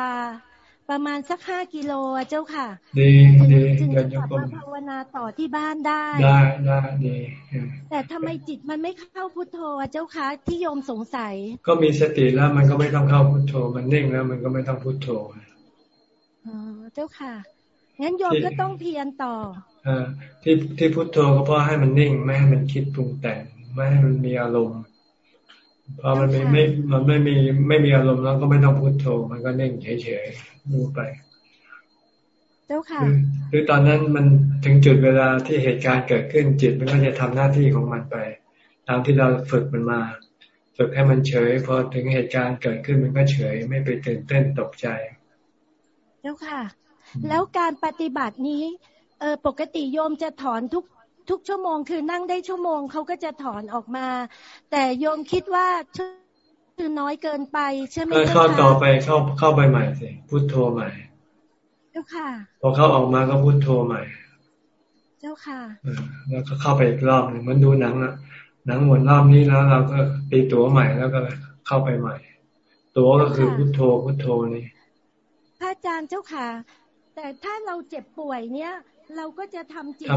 ประมาณสักห้ากิโลเจ้าค่ะดีดีจึงจะกลับมาภาวนาต่อที่บ้านได้ ได้ได้ดีแต่ทำไมจิตมันไม่เข้าพุทโธเจ้าคะที่โยมสงสัย ก็มีสติแล้วมันก็ไม่ต้องเข้าพุทโธ มันนิ่งแล้ว มันก็ไม่ต้องพุทโธอ๋อเจ้าค่ะงั้นโยมก็ต้องเพียรต่ออที่ที่พุทโธก็เพราะให้มันนิ่งไม่ให้มันคิดปรุงแต่งไม่ให้มันมีอารมณ์ พอมันไม่ไม่มันไม่มีไม่มีอารมณ์แล้วก็ไม่ต้องพุทโธ มันก็นิ่งเฉยๆดูไป เจ้าค่ะคือตอนนั้นมันถึงจุดเวลาที่เหตุการณ์เกิดขึ้นจิตมันก็จะทำหน้าที่ของมันไป ตามที่เราฝึกมันมา ฝึกให้มันเฉยพอถึงเหตุการณ์เกิดขึ้นมันก็เฉย ไม่ไปตื่นเต้นตกใจ เจ้าค่ะ แล้วการปฏิบัตินี้เออปกติโยมจะถอนทุก ทุกชั่วโมงคือนั่งได้ชั่วโมงเขาก็จะถอนออกมา แต่โยมคิดว่าคือน้อยเกินไปใช่ไหมคะเข้าต่อไปเข้าเข้าไปใหม่สิพุทโธใหม่ เจ้าค่ะ พอเข้าออกมาก็พุทโธใหม่ เจ้าค่ะแล้วก็เข้าไปอีกรอบหนึ่งมันดูหนังอะหนังหมดรอบนี้แล้วเราก็ตีตัวใหม่แล้วก็เข้าไปใหม่ ตัวก็คือพุทโธพุทโธนี่พระอาจารย์เจ้าค่ะ แต่ถ้าเราเจ็บป่วยเนี้ย เราก็จะทำจิต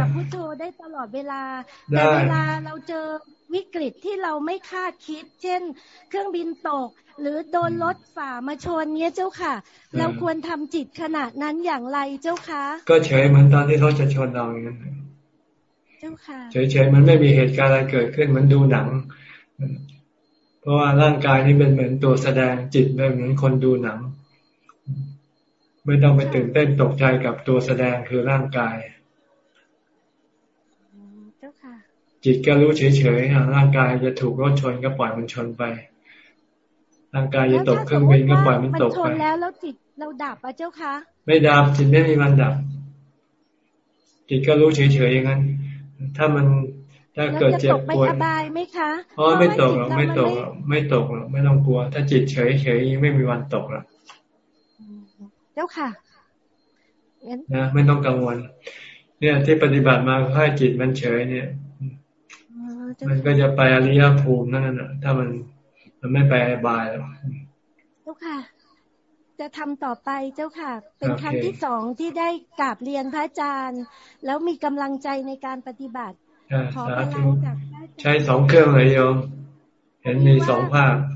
กับพุทโธได้ตลอดเวลา แต่เวลาเราเจอวิกฤตที่เราไม่คาดคิด เช่น เครื่องบินตก หรือโดนรถฝ่ามาชนเงี้ยเจ้าค่ะ เราควรทำจิตขนาดนั้นอย่างไรเจ้าคะก็เฉยเหมือนตอนที่เขาจะชนเราอย่างนั้นเจ้าค่ะเฉยๆมันไม่มีเหตุการณ์อะไรเกิดขึ้นมันดูหนัง เพราะว่าร่างกายนี้เป็นเหมือนตัวแสดงจิตเป็นเหมือนคนดูหนัง ไม่ต้องไปตื่นเต้นตกใจกับตัวแสดงคือร่างกายจิตก็รู้เฉยๆร่างกายจะถูกรถชนก็ปล่อยมันชนไป ร่างกายจะตกเครื่องบินก็ปล่อยมันตกไปแล้วแล้วจิตเราดับอะเจ้าคะ ไม่ดับจิตไม่มีวันดับ จิตก็รู้เฉยๆอย่างนั้น ถ้ามันถ้าเกิดเจ็บปวดไม่ไหมคะอ๋อไม่ตกหรอกไม่ตกหรอกไม่ตกหรอกไม่ต้องกลัว ถ้าจิตเฉยๆไม่มีวันตกหรอก เจ้าค่ะนะไม่ต้องกังวล เนี่ยที่ปฏิบัติมาให้จิตมันเฉยเนี่ยมันก็จะไปอริยภูมินั่นน่ะ ถ้ามันมันไม่ไปบายแล้วเจ้าค่ะ จะทำต่อไปเจ้าค่ะ เป็นครั้งที่สองที่ได้กราบเรียนพระอาจารย์ แล้วมีกำลังใจในการปฏิบัติขอพลังจากใช้สองเครื่องเลยโยม เห็นมีสองภาคมัน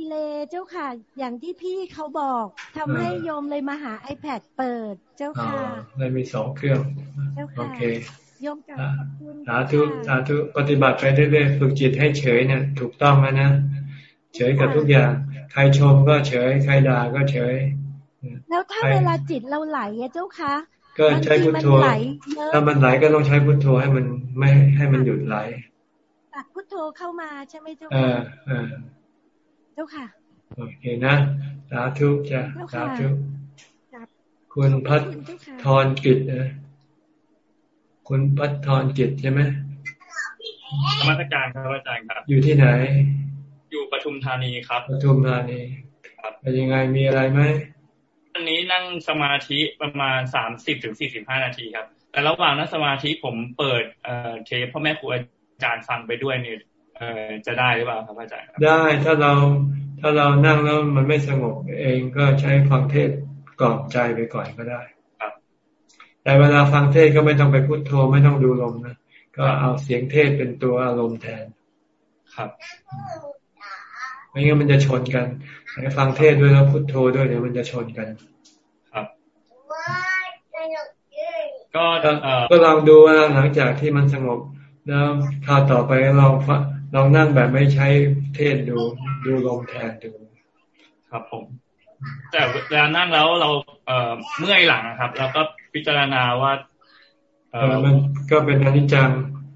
ดีเลยเจ้าค่ะ อย่างที่พี่เขาบอกทำให้โยมเลยมาหา iPad เปิดเจ้าค่ะเลยมีสองเครื่องโอเคโยมกับคุณสาธุสาธุปฏิบัติไปเรื่อยๆฝึกจิตให้เฉยเนี่ย ถูกต้องแล้วนะเฉยกับทุกอย่าง ใครชมก็เฉย ใครด่าก็เฉย แล้วถ้าเวลาจิตเราไหลเจ้าคะก็ใช้พุทโธถ้ามันไหลก็ต้องใช้พุทโธให้มันไม่ให้มันหยุดไหลตัดพุทโธเข้ามาใช่ไหมเจ้าค่ะ จ้าค่ะโอเคนะสาธุจ้ะสาธุคุณพัฒทรกิจนะคุณพัฒทรกิจใช่ไหมธรรมการครับอาจารย์ครับ อยู่ที่ไหน อยู่ปทุมธานีครับปทุมธานีครับเป็นยังไงมีอะไรไหมวันนี้นั่งสมาธิประมาณสามสิบถึงสี่สิบห้านาทีครับ แต่ระหว่างนั่งสมาธิผมเปิดเอ่อเทปพ่อแม่ครูอาจารย์ฟังไปด้วยเนี่ยเออ จะได้หรือเปล่าครับอาจารย์ได้ถ้าเราถ้าเรานั่งแล้วมันไม่สงบเองก็ใช้ฟังเทศกล่อมใจไปก่อนก็ได้ครับแต่เวลาฟังเทศก็ไม่ต้องไปพูดโทไม่ต้องดูลมนะก็เอาเสียงเทศเป็นตัวอารมณ์แทน ครับไม่งั้นมันจะชนกันให้ฟังเทศด้วยแล้วพุทโธด้วยเดี๋ยวมันจะชนกัน ครับ ก็ก็ลองดูว่าหลังจากที่มันสงบแล้วคราวต่อไปลอง ลองนั่งแบบไม่ใช้เทศดูดูลมแทนดูครับผม แต่เวลานั่งแล้วเราเอ่อเมื่อยหลังครับเราก็พิจารณาว่าเออมันก็เป็นอนิจจัง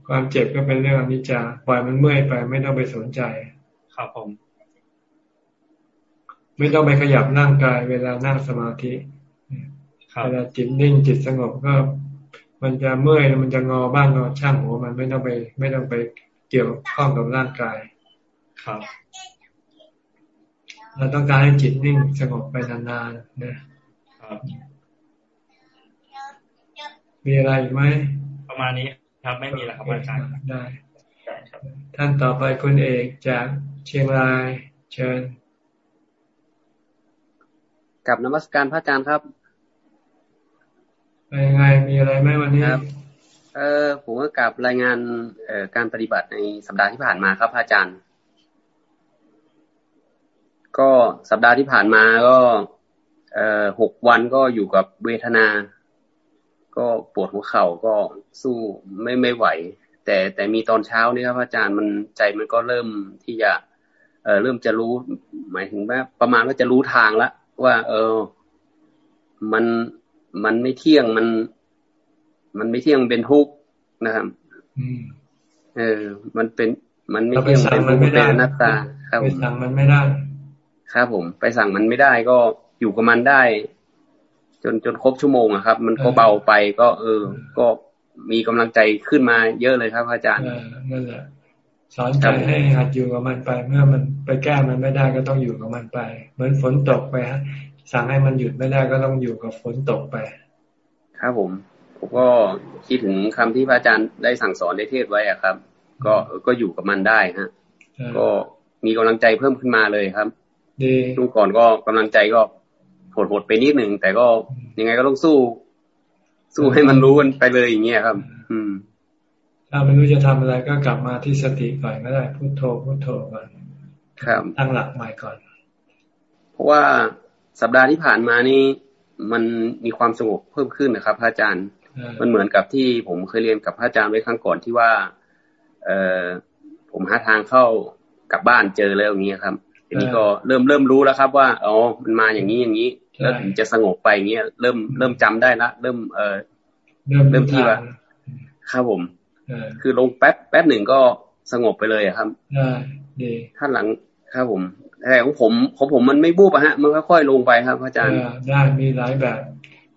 ความเจ็บก็เป็นเรื่องอนิจจังปล่อยมันเมื่อยไปไม่ต้องไปสนใจ ครับผม ไม่ต้องไปขยับร่างกาย เวลานั่งสมาธิเวลาจิตนิ่งจิตสงบก็ มันจะเมื่อยมันจะงอบ้างงอช่างหัวมันไม่ต้องไป ไม่ต้องไป เกี่ยวข้องกับร่างกาย ครับ เราต้องการให้จิตนิ่งสงบไปนานๆนะครับ มีอะไรอีกไหมประมาณนี้ครับไม่มีแล้วครับอาจารย์ได้ ท่านต่อไปคุณเอกจากเชียงรายเชิญกับนมัสการพระอาจารย์ครับเป็นยังไงมีอะไรไหมวันนี้ครับ เออผมก็กลับรายงานเอ่อการปฏิบัติในสัปดาห์ที่ผ่านมาครับพระอาจารย์ ก็สัปดาห์ที่ผ่านมาก็ เอ่อหกวันก็อยู่กับเวทนา ก็ปวดหัวเข่าก็สู้ไม่ไม่ไหว แต่แต่มีตอนเช้านี่ครับพระอาจารย์มันใจมันก็เริ่มที่จะ เออเริ่มจะรู้ หมายถึงว่า ประมาณว่าจะรู้ทางล้วว่า เออ มันมันไม่เที่ยงมัน มันไม่เที่ยงเป็นทุกข์นะครับเออ มันเป็น มันไม่เที่ยงเป็นทุกข์เป็นอนัตตาครับไปสั่งมันไม่ได้ ครับผม ไปสั่งมันไม่ได้ก็อยู่กับมันได้ จนจนครบชั่วโมงอะครับ มันก็เบาไปก็ เออ ก็มีกำลังใจขึ้นมาเยอะเลยครับ อาจารย์นั่นแหละสอนใจให้หัดอยู่กับมันไป เมื่อมันไปแก้มันไม่ได้ก็ต้องอยู่กับมันไป เหมือนฝนตกไปฮะสั่งให้มันหยุดไม่ได้ก็ต้องอยู่กับฝนตกไป ครับผมผม ก็คิดถึงคำที่พระอาจารย์ได้สั่งสอนได้เทศไว้อะครับ ก็ก็อยู่กับมันได้ฮะ ก็มีกำลังใจเพิ่มขึ้นมาเลยครับดีช่วงก่อนก็กำลังใจก็หดหดไปนิดหนึ่งแต่ก็ยังไงก็ต้องสู้ สู้ให้มันรู้กันไปเลยอย่างเงี้ยครับ อืม ถ้าไม่รู้จะทำอะไรก็กลับมาที่สติก่อนก็ได้พุโทโธพุโทโธก่อนครับตั้งหลักใหม่ก่อน เพราะว่าสัปดาห์ที่ผ่านมานี่มันมีความสงบเพิ่มขึ้นนะครับพระอาจารย์ มันเหมือนกับที่ผมเคยเรียนกับพระอาจารย์ไว้ครั้งก่อนที่ว่า เออผมหาทางเข้ากลับบ้านเจอแล้วอย่างนี้ครับทีนี้ก็เริ่มเริ่มรู้แล้วครับ ว่าอ๋อมันมาอย่างนี้อย่างนี้แล้วถึงจะสงบไปอย่างเงี้ยเริ่มเริ่มจำได้ละเริ่มเออเริ่มที่ว่าครับผมคือลงแป๊บแป๊บหนึ่งก็สงบไปเลยครับได้ดีท่านหลังครับผมแต่ของผมของผมมันไม่บูบอะฮะ มันค่อยๆลงไปครับอาจารย์ได้มีหลายแบบ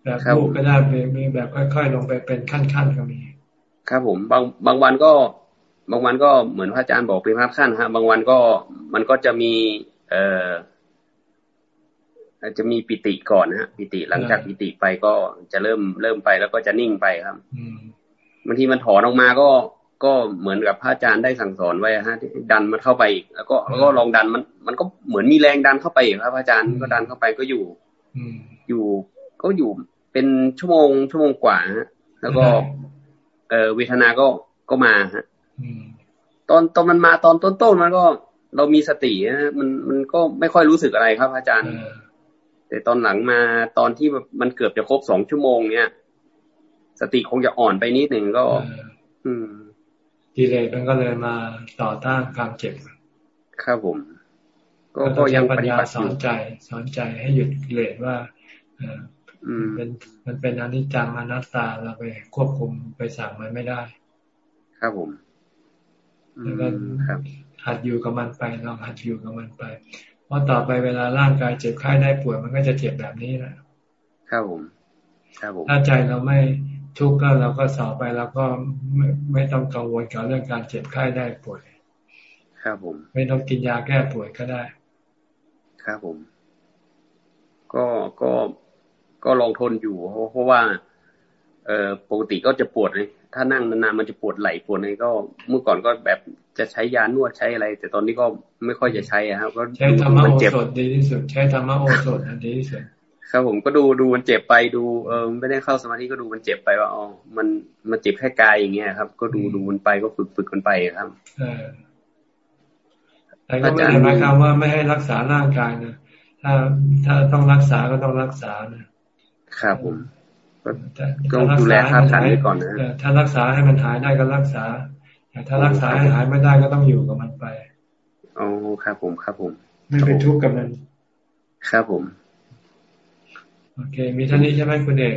แบบบูบก็ได้มีแบบค่อยๆลงไปเป็นขั้นๆก็มี ครับผมบางบางวันก็บางวันก็เหมือนพระอาจารย์บอกเป็นภาพขั้นฮะบางวันก็มันก็จะมี เอ่อจะมีปิติก่อนนะฮะปิติหลังจากปิติไปก็จะเริ่มเริ่มไปแล้วก็จะนิ่งไปครับบางทีมันถอนออกมาก็ก็เหมือนกับพระอาจารย์ได้สั่งสอนไว้ฮะที่ดันมันเข้าไปอีกแล้วก็แล้วก็ลองดันมัน มันก็เหมือนมีแรงดันเข้าไปครับพระอาจารย์ก็ดันเข้าไปก็อยู่อยู่ก็อยู่ เป็นชั่วโมงชั่วโมงกว่าฮะแล้วก็ เออเวทนาก็ก็มาฮะตอนตอนมันมาตอนต้นๆมันก็ เรามีสตินะมันมันก็ไม่ค่อยรู้สึกอะไรครับ อาจารย์ แต่ตอนหลังมาตอนที่มันเกือบจะครบสองชั่วโมงเนี้ยสติคงจะอ่อนไปนิดหนึ่งก็ อืมกิเลสมันก็เลยมาต่อต้านความเจ็บครับผม ก็ก็ยังปัญญาสอนใจ สอนใจให้หยุดกิเลสว่า เออเป็นมันเป็นอนิจจังอนัตตาเราไปควบคุมไปสั่งมันไม่ได้ ครับผมแล้วก็หัดอยู่กับมันไปลองหัดอยู่กับมันไปเพราะต่อไปเวลาร่างกายเจ็บไข้ได้ป่วยมันก็จะเจ็บแบบนี้แหละครับผมครับผมถ้าใจเราไม่ทุกข์ก็เราก็สอบไปแล้วก็ไม่ไม่ต้องกังวลกับเรื่องการเจ็บไข้ได้ป่วย ครับผม ไม่ต้องกินยาแก้ป่วยก็ได้ ครับผม ก็ก็ ก็ลองทนอยู่เพราะว่า เอ่อปกติก็จะปวดเลยถ้านั่งนานๆมันจะปวดไหล่ปวดอะไรก็เมื่อก่อนก็แบบจะใช้ยานวดใช้อะไร แต่ตอนนี้ก็ไม่ค่อยจะใช้ครับก็ใช้ธรรมะโอสถดีที่สุด ใช้ธรรมะโอสถดีที่สุดครับผมก็ดูดูมันเจ็บไปดูเออไม่ได้เข้าสมาธิก็ดูมันเจ็บไปว่าอ๋อมันมันเจ็บแค่กายอย่างเงี้ยครับ ก็ดูดูมันไปก็ฝึกฝึกกันไปครับแต่ก็ไม่ได้หมายความว่าไม่ให้รักษาร่างกายนะถ้าถ้าต้องรักษาก็ต้องรักษานะ ครับผมก็ดูแลท่าทางไว้ก่อนนะถ้ารักษาให้มันหายได้ก็รักษาแต่ถ้ารักษาให้หายไม่ได้ก็ต้องอยู่กับมันไปอ๋อครับผมครับผม ไม่ไปทุกข์กับมันครับผม โอเค มีเท่านี้ใช่ไหมคุณเอก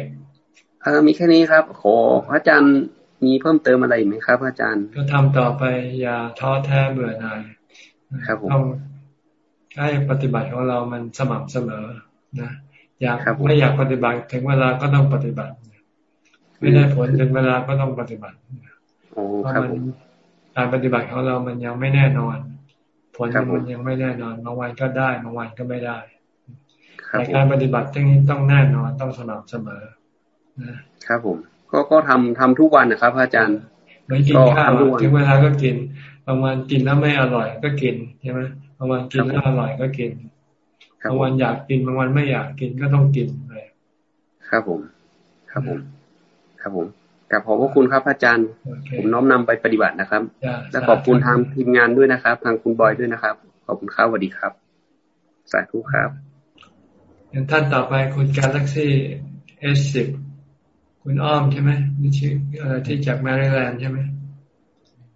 เออมีแค่นี้ครับขอพระอาจารย์มีเพิ่มเติมอะไรไหมครับ อาจารย์ ก็ทำต่อไปอย่าท้อแท้เบื่อหน่ายครับผมต้องให้ปฏิบัติของเรามันสม่ำเสมอนะ อยากไม่อยากปฏิบัติถึงเวลาก็ต้องปฏิบัติไม่ได้ผลถึงเวลาก็ต้องปฏิบัติเพราะมันการปฏิบัติของเรามันยังไม่แน่นอน ผลมันยังไม่แน่นอนบางวันก็ได้บางวันก็ไม่ได้แต่การปฏิบัติที่นี้ต้องแน่นอนต้องสม่ำเสมอนะครับผม ก็ก็ทำทำทุกวันนะครับอาจารย์ไม่กินข้าวถึงเวลาก็กิน บางวันกินแล้วไม่อร่อยก็กินใช่ไหมบางวันกินแล้วอร่อยก็กิน บางวันอยากกินบางวันไม่อยากกินก็ต้องกินเลยครับผม ครับผม ครับผมกลับขอบพระคุณครับอาจารย์ ผมน้อมนำไปปฏิบัตินะครับ และขอบคุณทางทีมงานด้วยนะครับ ทางคุณบอยด้วยนะครับ ขอบคุณครับสวัสดีครับ สาธุครับอย่างท่านต่อไปคุณกาแล็กซี่เอสสิบคุณอ้อมใช่ไหมนี่ชื่ออะไรที่จากแมริแลนด์ใช่ไหม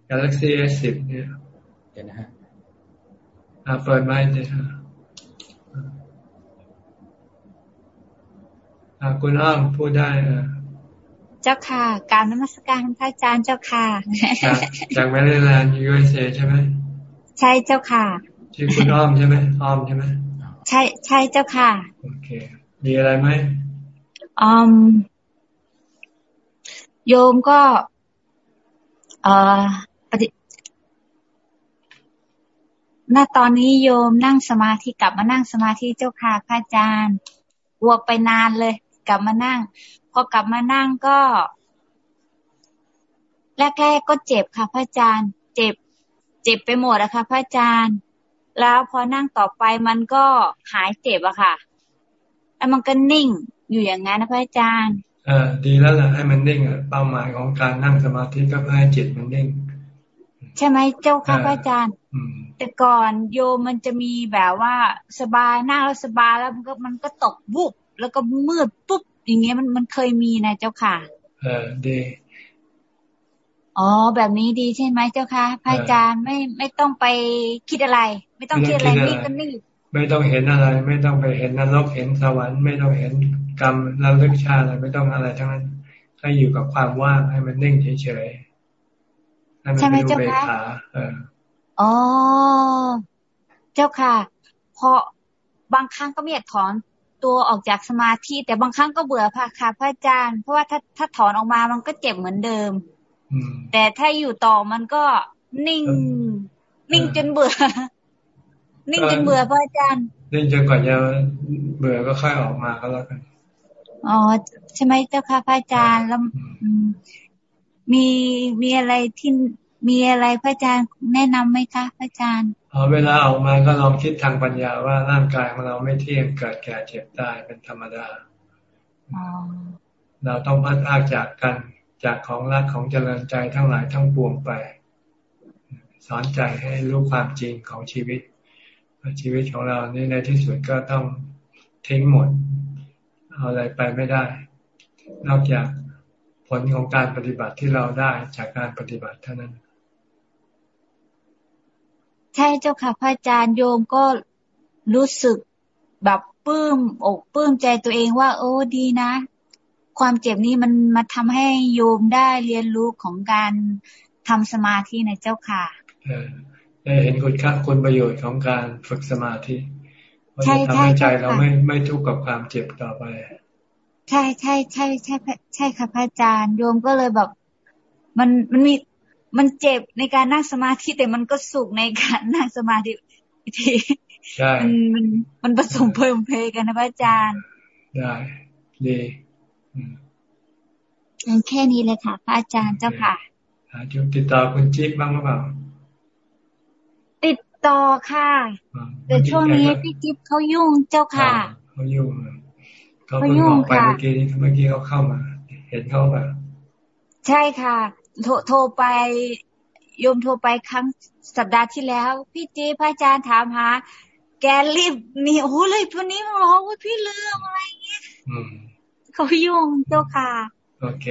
Galaxy S10 เนี่ยเดี๋ยวนะฮะอ่าเปิดไม้เลยฮะอ่า คุณอ้อมพูดได้อ่าเจ้าค่ะการนมัสการพระอาจารย์เจ้าค่ะ จากแมริแลนด์ยูเอสเอใช่ไหมใช่เจ้าค่ะชื่อคุณอ้อมใช่ไหมอ้อมใช่ไหมใช่ใช่เจ้าค่ะโอเคมีอะไรไหมอืมโยมก็เอ่อปฏิณตอนนี้โยมนั่งสมาธิกลับมานั่งสมาธิเจ้าค่ะพระอาจารย์วกไปนานเลย กลับมานั่ง พอกลับมานั่งก็ แรกๆก็เจ็บค่ะพระอาจารย์ เจ็บ เจ็บไปหมดอะค่ะพระอาจารย์ แล้วพอนั่งต่อไปมันก็หายเจ็บอะค่ะ แล้วมันก็นิ่งอยู่อย่างนั้นนะพระอาจารย์อ่าดีแล้วแหละให้มันนิ่งอะเป้าหมายของการนั่งสมาธิก็เพื่อให้จิตมันนิ่ง ใช่ไหมเจ้าค่ะพระอาจารย์แต่ก่อนโยมมันจะมีแบบว่าสบายนั่งแล้วสบายแล้วมันก็มันก็ตกบุบ แล้วก็มืดปุ๊บอย่างเงี้ยมันมันเคยมีนะเจ้าค่ะ เออดีอ๋อแบบนี้ดีใช่ไหมเจ้าค่ะพระอาจารย์ไม่ไม่ต้องไปคิดอะไร ไม่ต้องคิดอะไรนี่ก็นี่ไม่ต้องเห็นอะไร ไม่ต้องไปเห็นนรกเห็นสวรรค์ไม่ต้องเห็นกรรมแล้วเลือกชาติอะไรไม่ต้องอะไรทั้งนั้นให้อยู่กับความว่างให้มันนิ่งเฉยๆให้มันเป็นอุเบกขาเอออ๋อเจ้าค่ะ เพราะบางครั้งก็ไม่อยากถอน ตัวออกจากสมาธิแต่บางครั้งก็เบื่อพระค่ะพระอาจารย์ เพราะว่าถ้าถ้าถอนออกมามันก็เจ็บเหมือนเดิมแต่ถ้าอยู่ต่อมันก็นิ่ง นิ่งจนเบื่อ นิ่งจนเบื่อพระอาจารย์ นิ่งจนกว่าจะเบื่อก็ค่อยออกมาก็แล้วกันอ๋อใช่ไหมเจ้าค่ะพระอาจารย์แล้วมีมีอะไรที่ มีอะไรพระอาจารย์แนะนํำไหมคะพระอาจารย์อ๋อเวลาออกมาก็ลองคิดทางปัญญาว่าร่างกายของเราไม่เที่ยงเกิดแก่เจ็บตายเป็นธรรมดาเราต้องพัดพากจากกันจากของรักของเจริญใจทั้งหลายทั้งปวงไป สอนใจให้รู้ความจริงของชีวิตชีวิตของเรานี่ในที่สุดก็ต้องทิ้งหมด เอาอะไรไปไม่ได้ นอกจากผลของการปฏิบัติที่เราได้จากการปฏิบัติเท่านั้น ใช่เจ้าค่ะพระอาจารย์โยมก็รู้สึกแบบปลื้มอกปลื้มใจตัวเองว่า โอ้ดีนะ ความเจ็บนี้มันมาทำให้โยมได้เรียนรู้ของการทำสมาธินะเจ้าค่ะได้เห็นคุณค่าคุณประโยชน์ของการฝึกสมาธิใช่ใช่ใจเราไม่ไม่ทุกข์กับความเจ็บต่อไป ใช่ใช่ใช่ใช่ใช่ค่ะพระอาจารย์โยมก็เลยแบบ มันมันมี มันเจ็บในการนั่งสมาธิแต่มันก็สุขในการนั่งสมาธิทีใช่มันมันมันผสมเพิ่มเพกันนะพระอาจารย์ ได้ดีแค่นี้เลยค่ะ พระอาจารย์เจ้าค่ะจุดติดต่อคุณจิ๊บบ้างหรือเปล่าต่อค่ะ แต่ช่วงนี้พี่จิ๊บเขายุ่งเจ้าค่ะเขายุ่งเขาเพิ่งออกไปเมื่อกี้เมื่อกี้เขาเข้ามา เห็นเขาแบบใช่ค่ะ โทรโทรไปโยมโทรไปครั้งสัปดาห์ที่แล้ว พี่จีพระอาจารย์ถามหา แกรีบมีโอ้เลยวันนี้มาบอกว่าพี่เรื่องอะไรเงี้ยเขายุ่งเจ้าค่ะ โอเค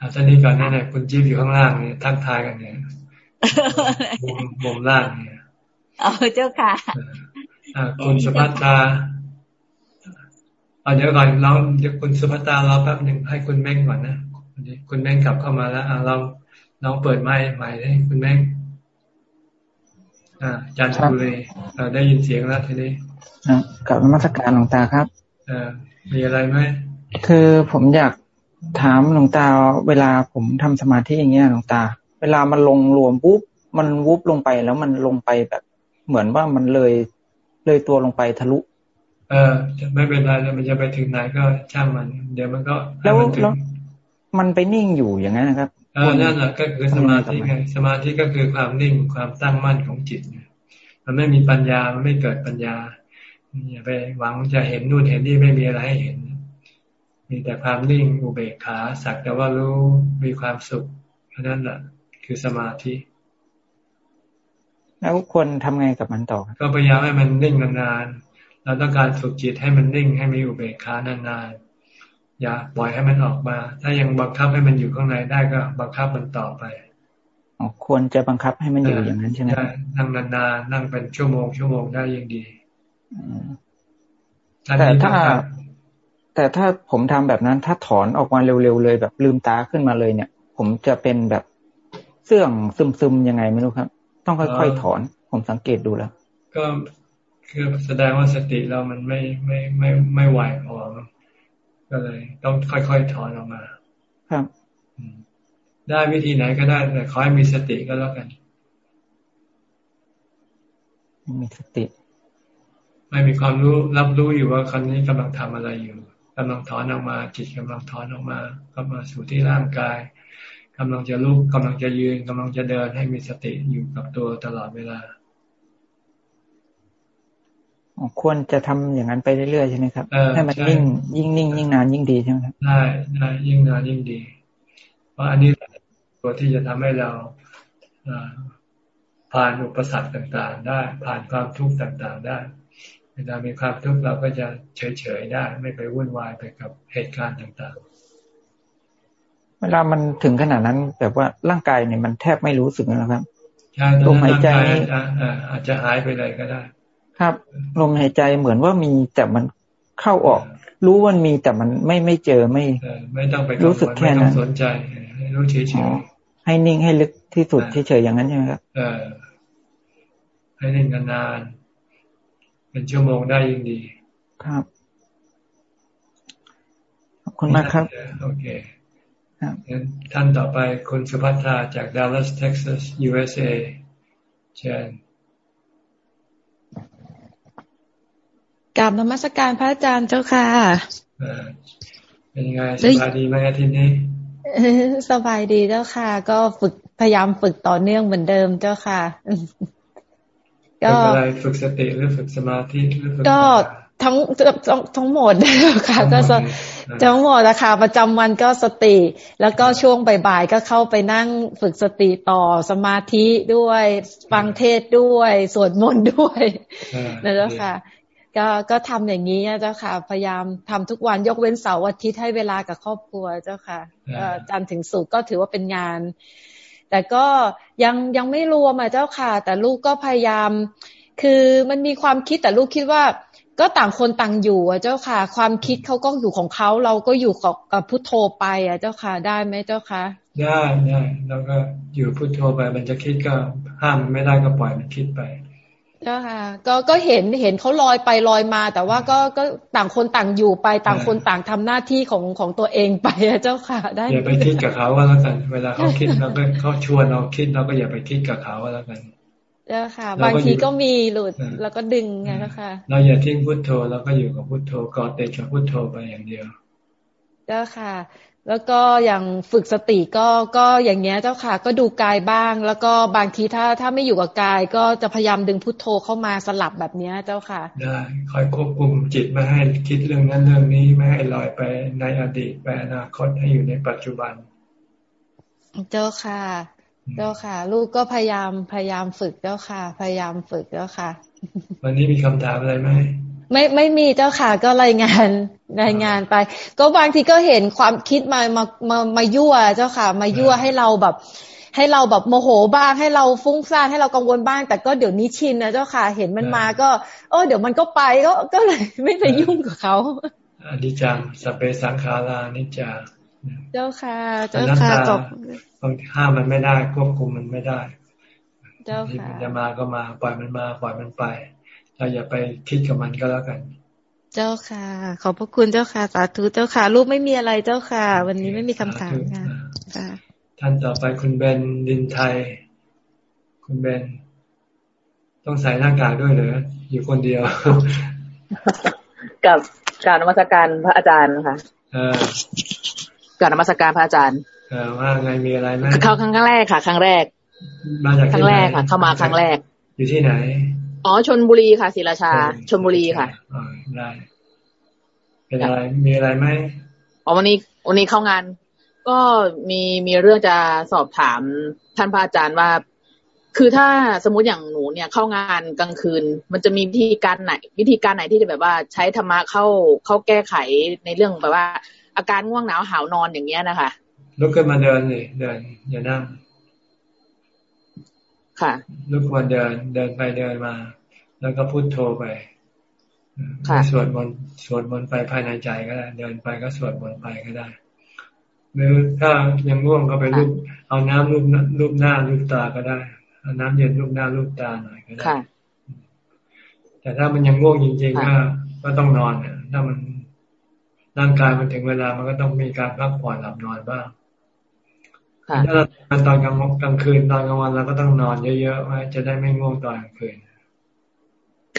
อาจารย์นี้ก่อนนั่นแหละคุณจิ๊บอยู่ข้างล่างเนี่ยทักทายกันเนี่ยมุมมุมล่างเนี่ยเอาเจ้าค่ะคุณสุภัตาเอาเดี๋ยวก่อนเราเดี๋ยวคุณสุภัตาเราแป๊บหนึ่งให้คุณแม่งก่อนนะ คุณแม่งกลับเข้ามาแล้วเราเราเปิดไม้ใหม่ให้คุณแม่งอ่าจันทบุรีได้ยินเสียงแล้วทีนี้กับมาตรการหลวงตาครับอมีอะไรไหมคือผมอยากถามหลวงตาเวลาผมทำสมาธิอย่างเงี้ยหลวงตา เวลามันลงรวมปุ๊บมันวุบลงไปแล้วมันลงไปแบบ เหมือนว่ามันเลยเลยตัวลงไปทะลุ เออไม่เป็นไรแล้วมันจะไปถึงไหนก็ช่างมัน เดี๋ยวมันก็แล้วแล้ว มันไปนิ่งอยู่อย่างนั้นนะครับเออนั่นแหละก็คือสมาธิไงสมาธิก็คือความนิ่งความตั้งมั่นของจิตมันไม่มีปัญญามันไม่เกิดปัญญาอย่าไปหวังจะเห็นนู่นเห็นนี่ไม่มีอะไรให้เห็น มีแต่ความนิ่งอุเบกขาสักแต่ว่ารู้มีความสุขนั่นแหละคือสมาธิ แล้วควรทำไงกับมันต่อ ก็พยายามให้มันนิ่งนานๆเราต้องการฝึกจิตให้มันนิ่งให้มีอุเบกขานานๆ อย่าปล่อยให้มันออกมา ถ้ายังบังคับให้มันอยู่ข้างในได้ก็ บังคับมันต่อไปควรจะบังคับให้มันอยู่อย่างนั้นใช่ไหมนั่งนานๆนั่งเป็นชั่วโมงชั่วโมงได้ยิ่งดีแต่ถ้า แต่ถ้าผมทำแบบนั้น ถ้าถอนออกมาเร็วๆเลย แบบลืมตาขึ้นมาเลยเนี่ย ผมจะเป็นแบบเสื่องซึมๆยังไงไม่รู้ครับ ต้องค่อยๆถอน ผมสังเกตดูแล้ว ก็คือแสดงว่าสติเรามันไม่ไม่ไม่ไม่ไหวพอ ก็เลย ต้องค่อยๆถอนออกมา ครับได้วิธีไหนก็ได้แต่ขอให้มีสติก็แล้วกันมีสติ ไม่มีความรู้รับรู้อยู่ว่าคนนี้กำลังทำอะไรอยู่กำลังถอนออกมา จิตกำลังถอนออกมาก็มาสู่ที่ร่างกายกำลังจะลุกกำลังจะยืนกำลังจะเดินให้มีสติอยู่กับตัวตลอดเวลา ควรจะทำอย่างนั้นไปเรื่อยๆใช่ไหมครับให้มันยิ่งยิ่งนิ่งยิ่งนานยิ่งดีใช่ไหมครับได้ได้ยิ่งนานยิ่งดี เพราะอันนี้ตัวที่จะทำให้เราผ่านอุปสรรคต่างๆ ได้ ผ่านความทุกข์ต่างๆ ได้เวลามีความทุกข์เราก็จะเฉยๆได้ ไม่ไปวุ่นวายไปกับเหตุการณ์ต่างๆ เวลามันถึงขนาดนั้นแบบว่าร่างกายเนี่ยมันแทบไม่รู้สึกนะครับลมหายใจอาจจะหายไปเลยก็ได้ ครับลมหายใจเหมือนว่ามีแต่มันเข้าออก รู้ว่ามีแต่มันไม่ไม่เจอไม่ไม่ต้องไปรู้สึกแค่นั้นสนใจให้รู้เฉยๆให้นิ่งให้ลึกที่สุดเฉยๆอย่างนั้นใช่ไหมครับเออให้นิ่งนานเป็นชั่วโมงได้ยิ่งดีครับขอบคุณมากครับโอเคท่านต่อไปคุณสุภัทราจากดัลลัสเท็กซัส USA เชิญ ราบนมัสการพระอาจารย์เจ้าค่ะเป็นยังไงสบายดีไหมอาทิตย์นี้สบายดีเจ้าค่ะ ก็ฝึกพยายามฝึกต่อเนื่องเหมือนเดิมเจ้าค่ะ ก็อะไรฝึกสติหรือฝึกสมาธิหรือฝึกก็ทั้งทั้งหมดค่ะ ก็ทั้งหมดนะคะประจำวันก็สติ แล้วก็ช่วงบ่ายๆก็เข้าไปนั่งฝึกสติต่อสมาธิด้วย ฟังเทศด้วย สวดมนต์ด้วยนั่นแหละค่ะ ก็ก็ทำอย่างนี้เจ้าค่ะ พยายามทำทุกวันยกเว้นเสาร์อาทิตย์ให้เวลากับครอบครัวเจ้าค่ะจันถึงสุกก็ถือว่าเป็นงาน แต่ก็ยังยังไม่รวมอะเจ้าค่ะ แต่ลูกก็พยายาม คือมันมีความคิดแต่ลูกคิดว่า ก็ต่างคนต่างอยู่อะเจ้าค่ะ ความคิดเขาก็อยู่ของเขาเราก็อยู่กับกับพุทโธไปอะเจ้าค่ะ ได้ไหมเจ้าค่ะ ได้ได้แล้วก็อยู่พุทโธไปมันจะคิดก็ห้ามไม่ได้ก็ปล่อยมันคิดไป เจ้าค่ะก็ก็เห็นเห็นเขาลอยไปลอยมา แต่ว่าก็ก็ต่างคนต่างอยู่ไปต่างคนต่างทำหน้าที่ของของตัวเองไปเจ้าค่ะ ได้อย่าไปคิดกับเขาว่าแล้วกันเวลาเขาคิดเราก็เขาชวนเราคิดเราก็อย่าไปคิดกับเขาว่าแล้วกันเจ้าค่ะ บางทีก็มีหลุดแล้วก็ดึงไงเจ้าค่ะ เราอย่าทิ้งพุทโธเราก็อยู่กับพุทโธกอดติดกับพุทโธไปอย่างเดียวเจ้าค่ะ แล้วก็อย่างฝึกสติก็ก็อย่างเงี้ยเจ้าค่ะ ก็ดูกายบ้าง แล้วก็บางทีถ้าถ้าไม่อยู่กับกาย ก็จะพยายามดึงพุทโธเข้ามาสลับแบบเนี้ยเจ้าค่ะได้คอยควบคุมจิตไม่ให้คิดเรื่องนั้นเรื่องนี้ไม่ให้ลอยไปในอดีตไปอนาคตให้อยู่ในปัจจุบัน เจ้าค่ะ เจ้าค่ะ ลูกก็พยายามพยายามฝึกเจ้าค่ะ พยายามฝึกเจ้าค่ะ วันนี้มีคำถามอะไรไหม ไม่ไม่มีเจ้าค่ะก็รายงานรายงานไป ก็บางทีก็เห็นความคิดมามามามายั่วเจ้าค่ะ มายั่วให้เราแบบ ให้เราแบบโมโหบ้างให้เราฟุ้งซ่านให้เรากังวลบ้าง แต่ก็เดี๋ยวนี้ชินนะเจ้าค่ะ เห็นมันมาก็เออเดี๋ยวมันก็ไปก็ก็เลยไม่ไปยุ่งกับเขาอนิจจังสเปสังขารานิจจาเจ้าค่ะ เจ้าค่ะจบบางห้ามมันไม่ได้ควบคุมมันไม่ได้ เจ้าค่ะจะมาก็มาปล่อยมันมาปล่อยมันไป เราอย่าไปคิดกับมันก็แล้วกัน เจ้าค่ะ ขอบพระคุณเจ้าค่ะ สาธุเจ้าค่ะ ลูกไม่มีอะไรเจ้าค่ะ วันนี้ไม่มีคำถามค่ะท่านต่อไปคุณเบนดินไทย คุณเบนต้องใส่หน้ากากด้วยเหรออยู่คนเดียว กับการนมัสการพระอาจารย์ค่ะการนมัสการพระอาจารย์ว่าไงมีอะไรไหมเข้าครั้งแรกค่ะ ครั้งแรกมาจากครั้งแรกค่ะ เข้ามาครั้งแรก อยู่ที่ไหน อ๋อชนบุรีค่ะศิราชาชนบุรีค่ะได้เป็นอะไรมีอะไรไหมอ๋อวันนี้วันนี้เข้างาน ก็มีมีเรื่องจะสอบถามท่านพระอาจารย์ว่า คือถ้าสมมติอย่างหนูเนี่ยเข้างานกลางคืน มันจะมีวิธีการไหน วิธีการไหนที่จะแบบว่าใช้ธรรมะเข้าเข้าแก้ไขในเรื่องแบบว่า อาการง่วงหนาวหาวนอนอย่างเงี้ยนะคะลุกขึ้นมาเดินเลยเดินอย่านั่ง ค่ะลุกมาเดินเดินไปเดินมา แล้วก็พูดโทรไปสวดมนต์สวดมนต์ไปภายในใจก็ได้ เดินไปก็สวดมนต์ไปก็ได้ หรือถ้ายังง่วงก็ไปรูปเอาน้ำรูปรูปหน้ารูปตาก็ได้เอาน้ำเย็นรูปหน้ารูปตาหน่อยก็ได้แต่ถ้ามันยังง่วงจริงๆก็ก็ต้องนอนเนี่ยถ้ามันร่างกายมันถึงเวลามันก็ต้องมีการพักผ่อนหลับนอนบ้าง ถ้าเราตอนกลางกลางคืนตอนกลางวันเราก็ต้องนอนเยอะๆไว้จะได้ไม่ง่วงตอนกลางคืน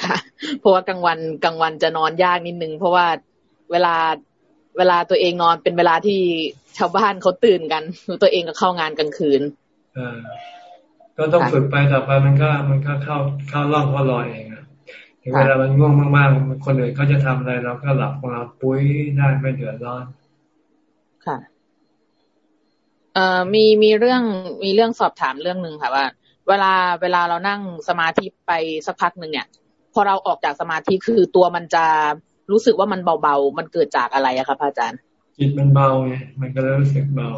ค่ะ เพราะว่ากลางวันกลางวันจะนอนยากนิดนึง เพราะว่าเวลาเวลาตัวเองนอนเป็นเวลาที่ชาวบ้านเขาตื่นกันตัวเองก็เข้างานกลางคืนอก็ต้องฝึกไปต่อไปมันก็มันก็เข้าเข้าร่องเข้ารอยเองอะถึงเวลามันง่วงมากๆคนอื่นเขาจะทำอะไรเราก็หลับของเราปุ้ยได้ไม่เดือดร้อน ค่ะ เอ่อมีมีเรื่องมีเรื่องสอบถามเรื่องหนึ่งค่ะว่า เวลาเวลาเรานั่งสมาธิไปสักพักหนึ่งเนี่ย พอเราออกจากสมาธิคือตัวมันจะรู้สึกว่ามันเบาๆ มันเกิดจากอะไรอะคะพระอาจารย์ จิตมันเบาไงมันก็เลยรู้สึกเบา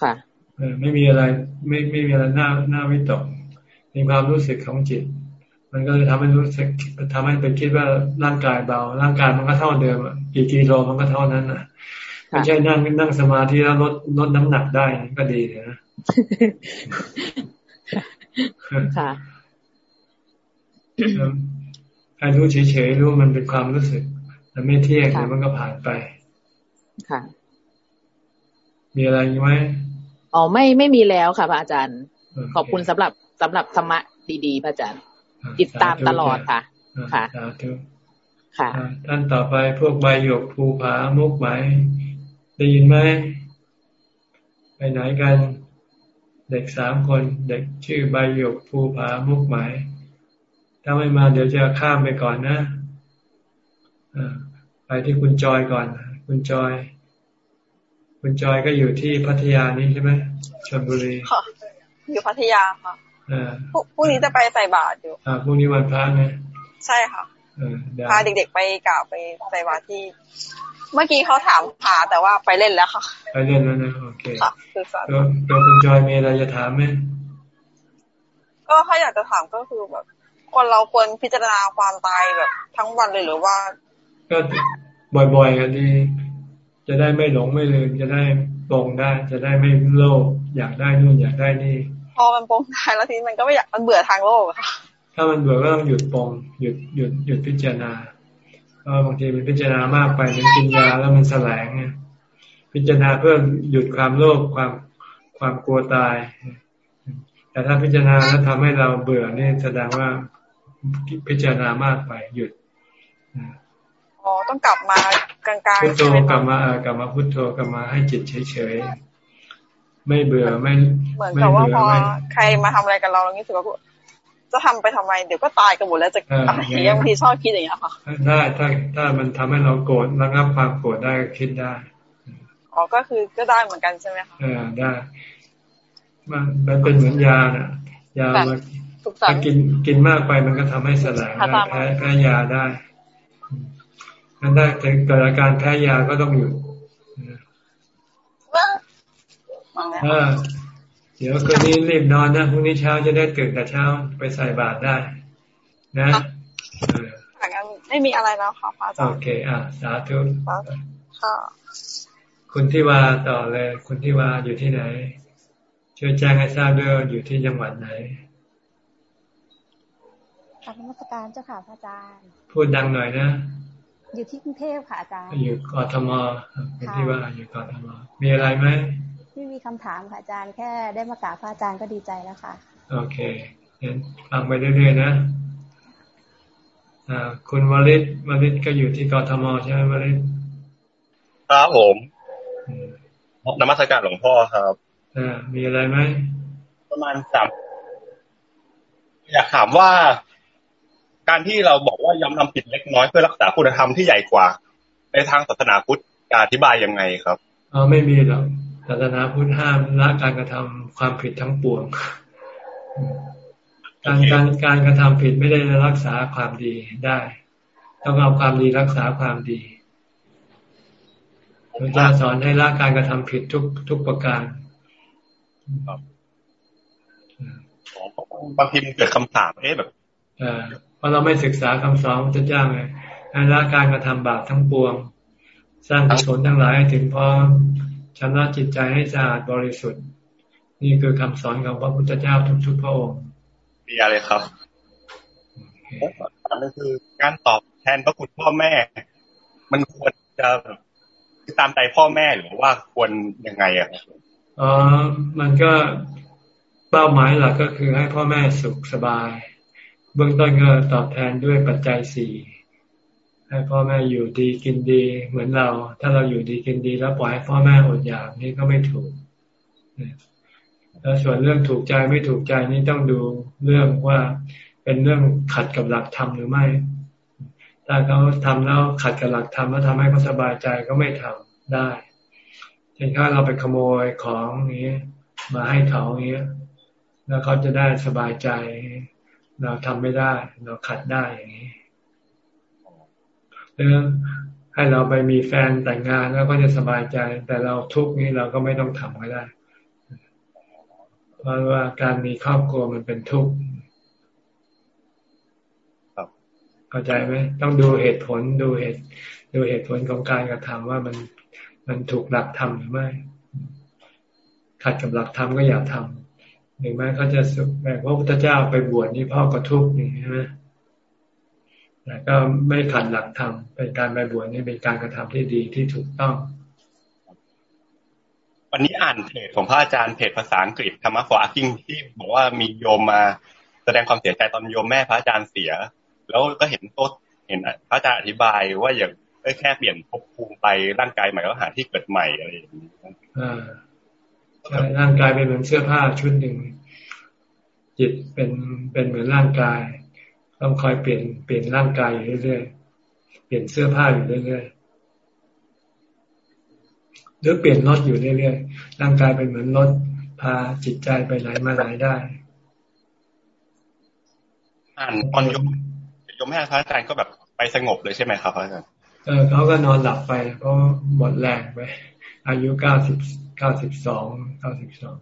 ค่ะเออไม่มีอะไรไม่ไม่มีอะไรน่าน่าวิตกมีความรู้สึกของจิต มันก็เลยทำให้รู้สึกทำให้เป็นคิดว่าร่างกายเบา ร่างกายมันก็เท่าเดิมกี่กิโลมันก็เท่านั้นอะ ไม่ใช่นั่งนั่งสมาธิแล้วลดลดน้ำหนักได้ก็ดีนะค่ะให้รู้เฉยๆรู้มันเป็นความรู้สึกมันไม่เที่ยงแต่มันก็ผ่านไป ค่ะ มีอะไรไหมอ๋อไม่ไม่มีแล้วค่ะพระอาจารย์ ขอบคุณสำหรับสำหรับธรรมะดีๆพระอาจารย์ ติดตามตลอดค่ะ ค่ะค่ะ ท่านต่อไปพวกใบหยกภูผามุกไหม ได้ยินไหม ไปไหนกัน เด็กสามคน เด็กชื่อใบหยกภูผามุกไหมถ้าไม่มาเดี๋ยวจะข้ามไปก่อนนะไปที่คุณจอยก่อน คุณจอย คุณจอยก็อยู่ที่พัทยานี้ใช่ไหมชลบุรีค่ะอยู่พัทยาค่ะพรุ่งนี้จะไปใส่บาตรอยู่อ่าพรุ่งนี้วันพระไงใช่ค่ะพาเด็กๆไปกล่าวไปใส่บาตรที่ เมื่อกี้เขาถามพาแต่ว่าไปเล่นแล้วค่ะไปเล่นแล้วนะโอเคค่ะคือสารตัวคุณจอยมีอะไรจะถามไหมก็ถ้าอยากจะถามก็คือแบบ คนเราควรพิจารณาความตายแบบ ทั้งวันเลยหรือว่า ก็บ่อยๆกันดีจะได้ไม่หลงไม่ลืมจะได้ปรงได้ จะได้ไม่โลภอยากได้นู่นอยากได้นี่ พอมันปรงได้แล้วทีมันก็ไม่อยากมันเบื่อทางโลกค่ะถ้ามันเบื่อก็ต้องหยุดปรงหยุดหยุดหยุดพิจารณา เพราะบางทีมันพิจารณามากไปมันกินยาแล้วมันแสลงไงพิจารณาเพื่อหยุดความโลภความความกลัวตาย แต่ถ้าพิจารณาแล้วทำให้เราเบื่อนี่แสดงว่าพิจารณามากไปหยุดอ๋อต้องกลับมากลางๆพุทโธกลับมากลับมาพุทโธกลับมาให้จิตเฉยๆไม่เบื่อไม่เหมือนกับว่าพอใครมาทำอะไรกับเราเราคิดว่า จะทำไปทำไม เดี๋ยวก็ตายกันหมดแล้วจะอะไรอย่างเงี้ยบางทีชอบคิดอย่างเงี้ยค่ะได้ถ้าถ้ามันทำให้เราโกรธระงับความโกรธได้ก็คิดได้อ๋อก็คือก็ได้เหมือนกันใช่ไหมคะเออได้ มันเป็นเหมือนยาน่ะ ยาถ้ากินกินมากไปมันก็ทำให้แสลงได้แพ้แพ้ยาได้งั้นได้ถึงเกิดอาการแพ้ยาก็ต้องหยุด เดี๋ยวคืนนี้รีบนอนนะพรุ่งนี้เช้าจะได้ตื่นแต่เช้าไปใส่บาตรได้ นะไม่มีอะไรแล้วค่ะพระอาจารย์โอเค อะสาธุค่ะคุณที่ว่าต่อเลย คุณที่ว่าอยู่ที่ไหนช่วยแจ้งให้ทราบด้วยอยู่ที่จังหวัดไหนกรรมการเจ้าค่ะพระอาจารย์ พูดดังหน่อยนะ อยู่ที่กรุงเทพค่ะอาจารย์ อยู่กทมคุณที่ว่าอยู่กทมมีอะไรไหม ไม่มีคำถามค่ะอาจารย์แค่ได้มากราบพระอาจารย์ก็ดีใจแล้วค่ะ โอเคงั้นฟังไปเรื่อยๆนะสอ่าคุณวริศวริศก็อยู่ที่กทมใช่ไหมวริศครับผมนมัสการหลวงพ่อครับอ่ามีอะไรไหมประมาณสามอยากถามว่า การที่เราบอกว่ายอมทำผิดเล็กน้อยเพื่อรักษาคุณธรรมที่ใหญ่กว่า ในทางศาสนาพุทธจะอธิบายยังไงครับอ๋อไม่มีหรอก ศาสนาพุทธห้ามละการกระทำความผิดทั้งปวง การการการกระทำผิดไม่ได้รักษาความดีได้ ต้องเอาความดีรักษาความดีพระเจ้าสอนให้ละการกระทำผิดทุกทุกประการบางทีมันเกิดคำถามเอ๊ะแบบเพราะเราไม่ศึกษาคำสอนพระเจ้าไงให้ละการกระทำบาปทั้งปวง สร้างกุศลทั้งหลายถึงพร้อม ชำระจิตใจให้สะอาดบริสุทธิ์ นี่คือคำสอนของพระพุทธเจ้าทุกๆพระองค์มีอะไรครับนั่นคือการตอบแทนพระคุณพ่อแม่ มันควรจะตามใจพ่อแม่หรือว่าควรยังไงอะอ๋อมันก็เป้าหมายหลักก็คือให้พ่อแม่สุขสบาย เบื้องต้นก็ตอบแทนด้วยปัจจัยสี่ ให้พ่อแม่อยู่ดีกินดีเหมือนเรา ถ้าเราอยู่ดีกินดี แล้วปล่อยให้พ่อแม่อดอยากนี่ก็ไม่ถูกแล้วส่วนเรื่องถูกใจไม่ถูกใจนี่ต้องดูเรื่องว่าเป็นเรื่องขัดกับหลักธรรมหรือไม่ ถ้าเขาทำแล้วขัดกับหลักธรรมแล้วทำให้เขาสบายใจก็ไม่ทำได้เช่นถ้าเราไปขโมยของนี้มาให้เขาเนี้ย แล้วเขาจะได้สบายใจ เราทำไม่ได้ เราขัดได้อย่างนี้ รือให้เราไปมีแฟนแต่งงานแล้วก็จะสบายใจ แต่เราทุกนี้เราก็ไม่ต้องทำก็ได้ เพราะว่าการมีครอบครัวมันเป็นทุกข์เข้าใจไหมต้องดูเหตุผลดูเหตุดูเหตุผลของการกระทำว่ามันมันถูกหลักธรรมหรือไม่ ขัดกับหลักธรรมก็อย่าทำถึงแม้เขาจะสุขแบบพระพุทธเจ้าไปบวชนี่พ่อก็ทุกข์นี่ใช่ไหม แต่ก็ไม่ขัดหลักธรรมเป็นการไปบวชนี่เป็นการกระทำที่ดีที่ถูกต้อง วันนี้อ่านเพจของพระอาจารย์เพจภาษาอังกฤษ Dhamma for Asking ที่บอกว่ามีโยมมาแสดงความเสียใจตอนโยมแม่พระอาจารย์เสีย แล้วก็เห็นโต๊ะเห็นพระอาจารย์อธิบายว่าอย่างแค่เปลี่ยนภพภูมิไปร่างกายใหม่ก็หาที่เกิดใหม่อะไรอย่างนี้ร่างกายเป็นเหมือนเสื้อผ้าชุดหนึ่งจิตเป็นเป็นเหมือนร่างกาย ต้องคอยเปลี่ยนเปลี่ยนร่างกายอยู่เรื่อยๆ เปลี่ยนเสื้อผ้าอยู่เรื่อยๆ หรือเปลี่ยนรถอยู่เรื่อยๆ ร่างกายเป็นเหมือนรถพาจิตใจไปไหนมาไหนได้ อ่านตอนยมยมแม่พระอาจารย์ก็แบบไปสงบเลยใช่ไหมครับพระอาจารย์ เออเขาก็นอนหลับไปเพราะหมดแรงไป อายุเก้าสิบเก้าสิบสองเก้าสิบสอง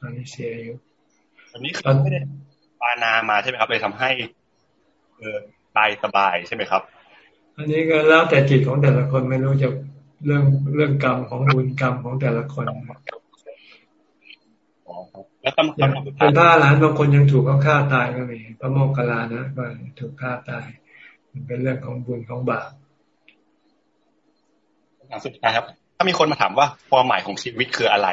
ตอนนี้เสียอายุอันนี้คือไม่ได้ปานามาใช่ไหมครับเลยทำให้ เออตายสบายใช่ไหมครับ อันนี้ก็แล้วแต่จิตของแต่ละคนไม่รู้จะเรื่องเรื่องกรรมของบุญกรรมของแต่ละคนแล้วตำเป็นพระหลานบางคนยังถูกเขาฆ่าตายก็มีพระโมกขลานะก็ถูกฆ่าตาย มันเป็นเรื่องของบุญของบาปสุดท้ายครับ ถ้ามีคนมาถามว่าความหมายของชีวิตคืออะไร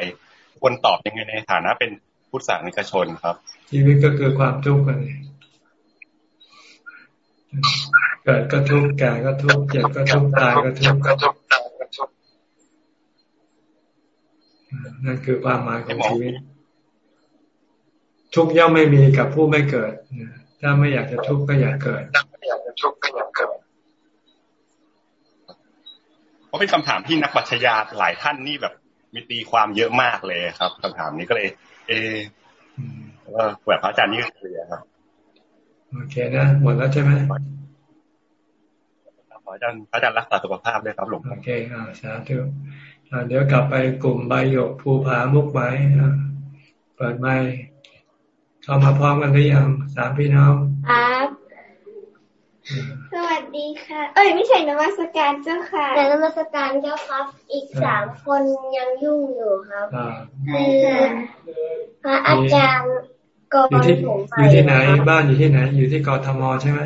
ควรตอบยังไงในฐานะเป็นพุทธศาสนิกชนครับ ชีวิตก็คือความทุกข์เลย เกิดก็ทุกข์แก่ก็ทุกข์เจ็บก็ทุกข์ตายก็ทุกข์นั่นคือความหมายของชีวิต ทุกย่อมไม่มีกับผู้ไม่เกิดถ้าไม่อยากจะทุกข์ก็อย่าเกิดไม่อยากจะทุกข์ก็อย่าเกิดเพราะเป็นคำถามที่นักปัชญาหลายท่านนี่แบบมีตีความเยอะมากเลยครับคำถามนี้ก็เลย เออว่าแบบพระอาจารย์นี่เคลียครับ โอเคนะหมดแล้วใช่ไหมขออาจารย์พระอาจารย์รักษาสุขภาพด้วยครับหลวงโอเคอ่าสาธุเดี๋ยวกลับไปกลุ่มใบหยกภูผามุกไม้เปิดไม้เข้ามาพร้อมกันหรือยังสามพี่น้องครับสวัสดีค่ะ เอ้ยไม่ใช่นมัสการเจ้าค่ะแต่นมัสการเจ้าครับ อีกสามคนยังยุ่งอยู่ครับคือพระอาจารย์กร อยู่ที่อยู่ที่ไหน บ้านอยู่ที่ไหน อยู่ที่กทมใช่ไหม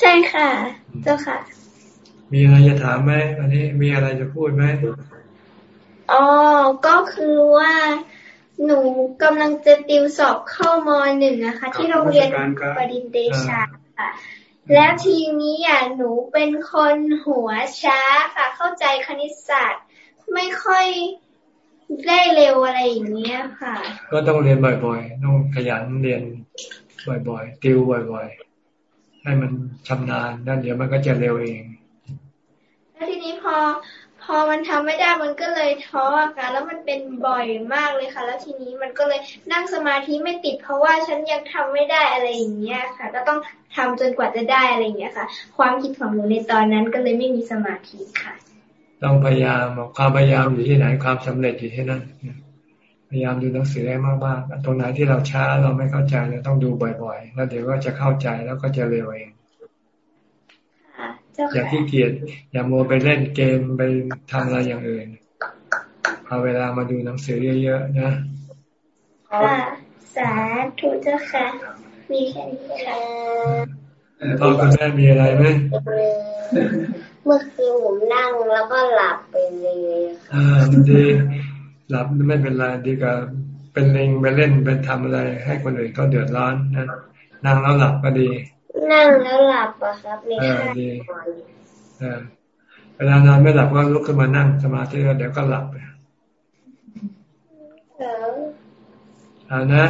ใช่ค่ะ เจ้าค่ะ มีอะไรจะถามไหมอันนี้มีอะไรจะพูดไหมอ๋อก็คือว่าหนูกำลังจะติวสอบเข้ามหนึ่งนะคะ ที่โรงเรียนปรินเดชาค่ะ แล้วทีนี้อะหนูเป็นคนหัวช้าค่ะ เข้าใจคณิตศาสตร์ ไม่ค่อย ได้เร็วอะไรอย่างเงี้ยค่ะ ก็ต้องเรียนบ่อยๆ ต้องขยันเรียนบ่อยๆ ติวบ่อยๆ ให้มันชำนาญนั่นเดี๋ยวมันก็จะเร็วเอง แล้วทีนี้พอพอมันทำไม่ได้มันก็เลยท้อค่ะแล้วมันเป็นบ่อยมากเลยค่ะ แล้วทีนี้มันก็เลยนั่งสมาธิไม่ติด เพราะว่าฉันยังทำไม่ได้อะไรอย่างเงี้ยค่ะ ก็ต้องทำจนกว่าจะได้อะไรอย่างเงี้ยค่ะ ความคิดของหนูในตอนนั้นก็เลยไม่มีสมาธิค่ะ ต้องพยายามความพยายามอยู่ที่ไหนความสำเร็จอยู่ที่นั่นพยายามดูหนังสือให้มากๆตรงไหนที่เราช้าเราไม่เข้าใจเราต้องดูบ่อยๆ แล้วเดี๋ยวก็จะเข้าใจแล้วก็จะเร็วเองอย่าขี้เกียจอย่ามัวไปเล่นเกมไปทำอะไรอย่างอื่นเอาเวลามาดูหนังสือเยอะๆนะค่ะสาธุเจ้าค่ะ มีแค่นี้ค่ะพ่อคุณแม่มีอะไรไหม เมื่อคืนผมนั่งแล้วก็หลับไปเลยอ่าดีหลับไม่เป็นไรดีกว่าเป็นเลงไปเล่นไปทำอะไร ให้คนอื่นก็เดือดร้อนนะนั่งแล้วหลับก็ดี นั่งแล้วหลับอะครับในท่าเวลานอนไม่หลับก็ลุกขึ้นมานั่งสมาธิแล้วเดี๋ยวก็หลับไปเอานะ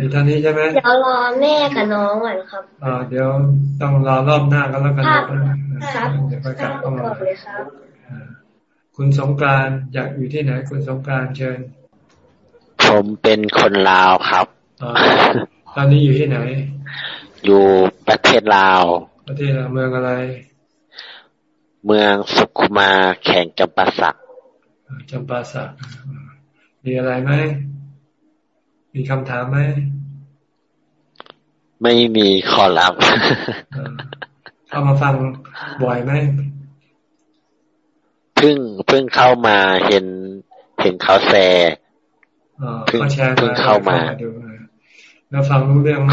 มีท่านี้ใช่ไหมเดี๋ยวรอแม่กับน้องก่อนครับอ่าเดี๋ยวต้องรอรอบหน้าก็แล้วกันครับเดี๋ยวไปกลับเข้ามาคุณสงการอยากอยู่ที่ไหน คุณสงการเชิญ ผมเป็นคนลาวครับตอนนี้อยู่ที่ไหน อยู่ประเทศลาว ประเทศเมืองอะไร เมืองสุขุมาแข่งจำปาสักจำปาสักมีอะไรไหม มีคำถามไหม ไม่มีขอรับเข้ามาฟังบ่อยไหมเพิ่งเพิ่งเข้ามาเห็น เห็นเขาแชร์เพิ่งเพิ่งเข้ามาแล้วฟังรู้เรื่องไหม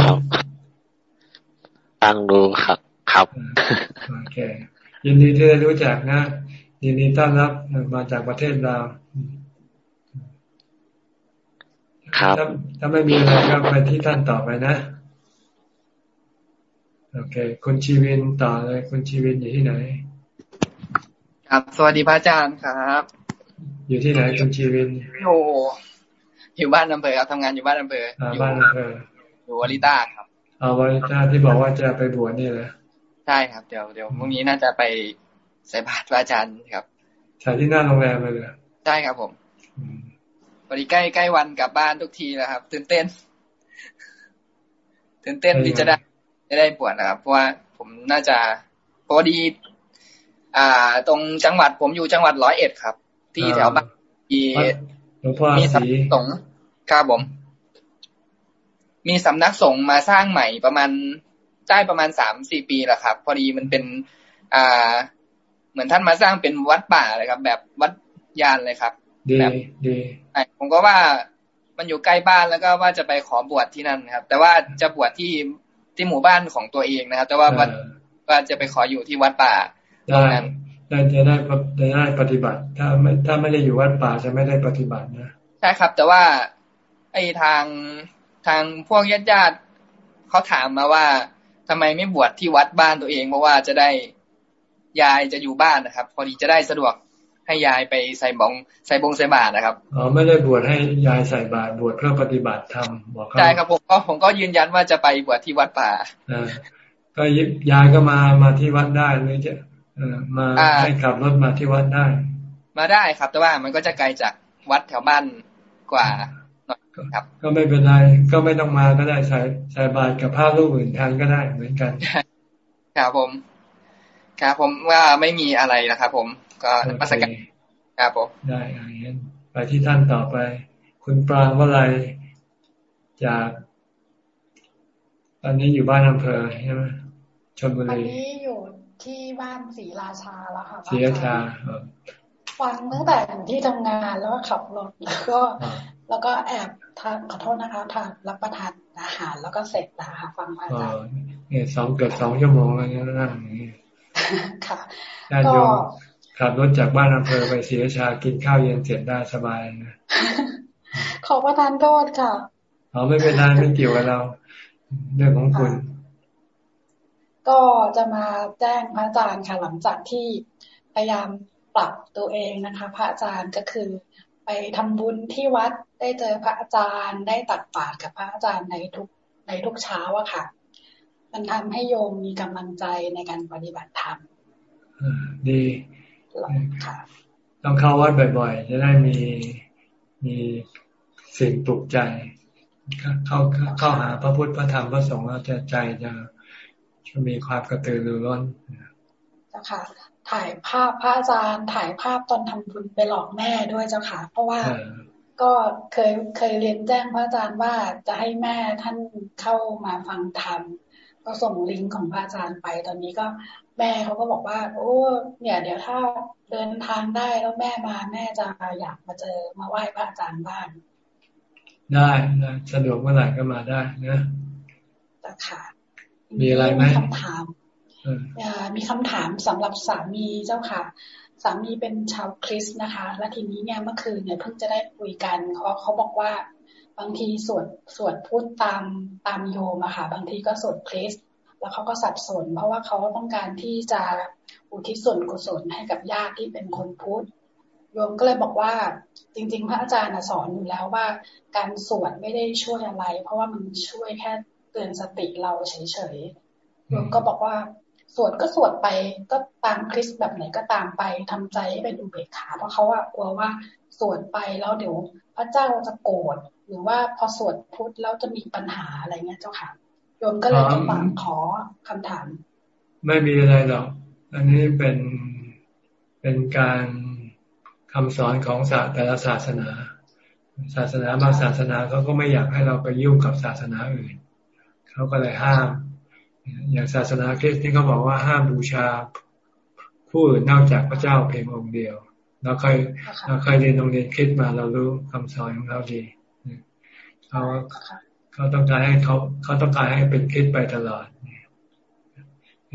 ฟังรู้ครับ ครับโอเคยินดีที่ได้รู้จักนะยินดีต้อนรับมาจากประเทศเรา ครับถ้าไม่มีอะไรก็ไปที่ท่านต่อไปนะ โอเค คุณชีวินต่อเลยคุณชีวินอยู่ที่ไหน ครับ สวัสดีพระอาจารย์ครับ อยู่ที่ไหนคุณชีวินโอ้อยู่บ้านอำเภอครับทำงานอยู่บ้านอำเภออยู่บ้านอำเภออยู่วาริต้าครับอ๋อวาริต้าที่บอกว่าจะไปบวชนี่แหละใช่ครับเดี๋ยวเดี๋ยวพรุ่งนี้น่าจะไปใส่บาตรพระอาจารย์ครับใส่ที่หน้าโรงแรมเลยใช่ครับผม พอดีใกล้ใกล้วันกลับบ้านทุกทีแล้วครับ ตื่นเต้น ตื่นเต้นที่จะได้จะได้บวชนะครับ เพราะว่าผมน่าจะพอดี อ่า ตรงจังหวัดผมอยู่จังหวัดร้อยเอ็ดครับ ที่แถวบ้านมีมีสำนักสงฆ์ครับผม มีสำนักสงฆ์มาสร้างใหม่ประมาณได้ประมาณสามสี่ปีแล้วครับ พอดีมันเป็น อ่า เหมือนท่านมาสร้างเป็นวัดป่าเลยครับ แบบวัดยานเลยครับ ดีดีผมก็ว่ามันอยู่ใกล้บ้านแล้วก็ว่าจะไปขอบวชที่นั่นครับ แต่ว่าจะบวชที่ที่หมู่บ้านของตัวเองนะครับ แต่ว่าว่าจะไปขออยู่ที่วัดป่าตรงนั้นได้จะได้จะได้ปฏิบัติ ถ้าไม่ถ้าไม่ได้อยู่วัดป่าจะไม่ได้ปฏิบัตินะใช่ครับ แต่ว่าไอ้ทางทางพวกญาติญาติเขาถามมาว่าทำไมไม่บวชที่วัดบ้านตัวเองเพราะว่าจะได้ยายจะอยู่บ้านนะครับ พอดีจะได้สะดวก ให้ยายไปใส่บองใส่บงใส่บาตรนะครับอ๋อไม่ได้บวชให้ยายใส่บาตรบวชเพื่อปฏิบัติธรรมบอกใช่ครับผมก็ผมก็ยืนยันว่าจะไปบวชที่วัดป่าอ่าก็ยายก็มามาที่วัดได้หรือจะเออมาให้ขับรถมาที่วัดได้ มาได้ครับ แต่ว่ามันก็จะไกลจากวัดแถวบ้านกว่าครับ ก็ไม่เป็นไรก็ไม่ต้องมาก็ได้ใส่ใส่บาตรกับผ้าลูกอื่นทานก็ได้เหมือนกันครับผมครับผมว่าไม่มีอะไรนะครับผม ก็มาสักการครับผมได้อย่างนี้ไปที่ท่านต่อไป คุณปรางว่าอะไรจากตอนนี้อยู่บ้านอำเภอใช่ไหมชลบุรีตอนนี้อยู่ที่บ้านศรีราชาแล้วค่ะศรีราชาฟังตั้งแต่ที่ทำงานแล้วก็ขับรถแล้วก็ แล้วก็แอบทานขอโทษนะคะทานรับประทานอาหารแล้วก็เสร็จนะคะฟังมาจากเนี่ยสองเกือบสองชั่วโมงแล้วเนี่ยนั่งอย่างนี้ค่ะก็ ขับรถจากบ้านอำเภอไปศรีราชากินข้าวเย็นเสร็จได้สบายนะขอประทานโทษค่ะอ๋อไม่เป็นไรไม่เกี่ยวกับเรา เรื่องของคุณ ก็จะมาแจ้งพระอาจารย์ค่ะหลังจากที่พยายามปรับตัวเองนะคะ พระอาจารย์ก็คือไปทำบุญที่วัดได้เจอพระอาจารย์ได้ตักบาตรกับพระอาจารย์ในทุกในทุกเช้าอะค่ะ มันทำให้โยมมีกำลังใจในการปฏิบัติธรรมดีค่ะ ต้องเข้าวัดบ่อยๆ จะได้มีมีสิ่งปลุกใจ เข้าเข้าหาพระพุทธพระธรรมพระสงฆ์แล้วจะใจจะจะมีความกระตือรือร้นเจ้าค่ะถ่ายภาพพระอาจารย์ถ่ายภาพตอนทำบุญไปหลอกแม่ด้วยเจ้าค่ะ เพราะว่าก็เคยเคยเรียนแจ้งพระอาจารย์ว่าจะให้แม่ท่านเข้ามาฟังธรรมก็ส่งลิงก์ของพระอาจารย์ไป ตอนนี้ก็ แม่เขาก็บอกว่า โอ้เนี่ย เดี๋ยวถ้าเดินทางได้แล้วแม่มาแม่จะอยากมาเจอมาไหว้พระอาจารย์บ้างได้นะสะดวกเมื่อไหร่ก็มาได้นะแต่ค่ะมีอะไรไหมคำถามมีคำถามสำหรับสามีเจ้าค่ะ สามีเป็นชาวคริสต์นะคะ และทีนี้เนี่ยเมื่อคืนเนี่ยเพิ่งจะได้คุยกันเขาเขาบอกว่า บางทีสวดสวดพูดตามตามโยมอะค่ะ บางทีก็สวดคริสต์ แล้วเขาก็สับสน เพราะว่าเขาต้องการที่จะอุทิศส่วนกุศลให้กับญาติที่เป็นคนพุทธโยมก็เลยบอกว่า จริง ๆ พระอาจารย์สอนอยู่แล้วว่า การสวดไม่ได้ช่วยอะไร เพราะว่ามันช่วยแค่เตือนสติเราเฉยๆโยมก็บอกว่าสวดก็สวดไปก็ตามคริสแบบไหนก็ตามไปทำใจให้เป็นอุเบกขา เพราะเขาอะกลัวว่าสวดไปแล้วเดี๋ยวพระเจ้าจะโกรธหรือว่าพอสวดพุทธแล้วจะมีปัญหาอะไรเงี้ยเจ้าค่ะ โยมก็เลยจะฝากขอคำถาม ไม่มีอะไรหรอก อันนี้เป็นเป็นการคำสอนของศาสแต่ละศาสนา ศาสนาบางศาสนาเขาก็ไม่อยากให้เราไปยุ่งกับศาสนาอื่นเขาก็เลยห้าม อย่างศาสนาคริสต์ที่เขาบอกว่าห้ามบูชาผู้อื่นนอกจากพระเจ้าเพียงองค์เดียวเราเคยเราเคยเรียนโรงเรียนคริสต์มาเรารู้คำสอนของเราดีเขา เขาต้องการให้เขาเขาต้องการให้เป็นคิดไปตลอด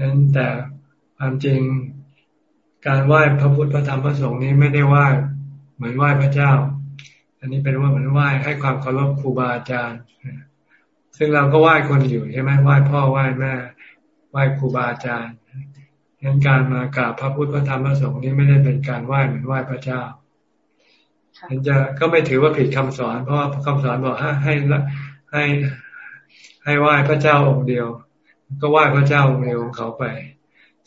นั้นแต่ความจริงการไหว้พระพุทธพระธรรมพระสงฆ์นี้ไม่ได้ไหว้เหมือนไหว้พระเจ้า อันนี้เป็นว่าเหมือนไหว้ให้ความเคารพครูบาอาจารย์ ซึ่งเราก็ไหว้คนอยู่ใช่ไหมไหว้พ่อไหว้แม่ไหว้ครูบาอาจารย์งั้นการมากราบพระพุทธพระธรรมพระสงฆ์นี้ไม่ได้เป็นการไหว้เหมือนไหว้พระเจ้ามันจะก็ไม่ถือว่าผิดคำสอน เพราะว่าคำสอนบอกให้ให้ ให้ให้ไหว้พระเจ้าองค์เดียว ก็ไหว้พระเจ้าองค์เดียวของเขาไป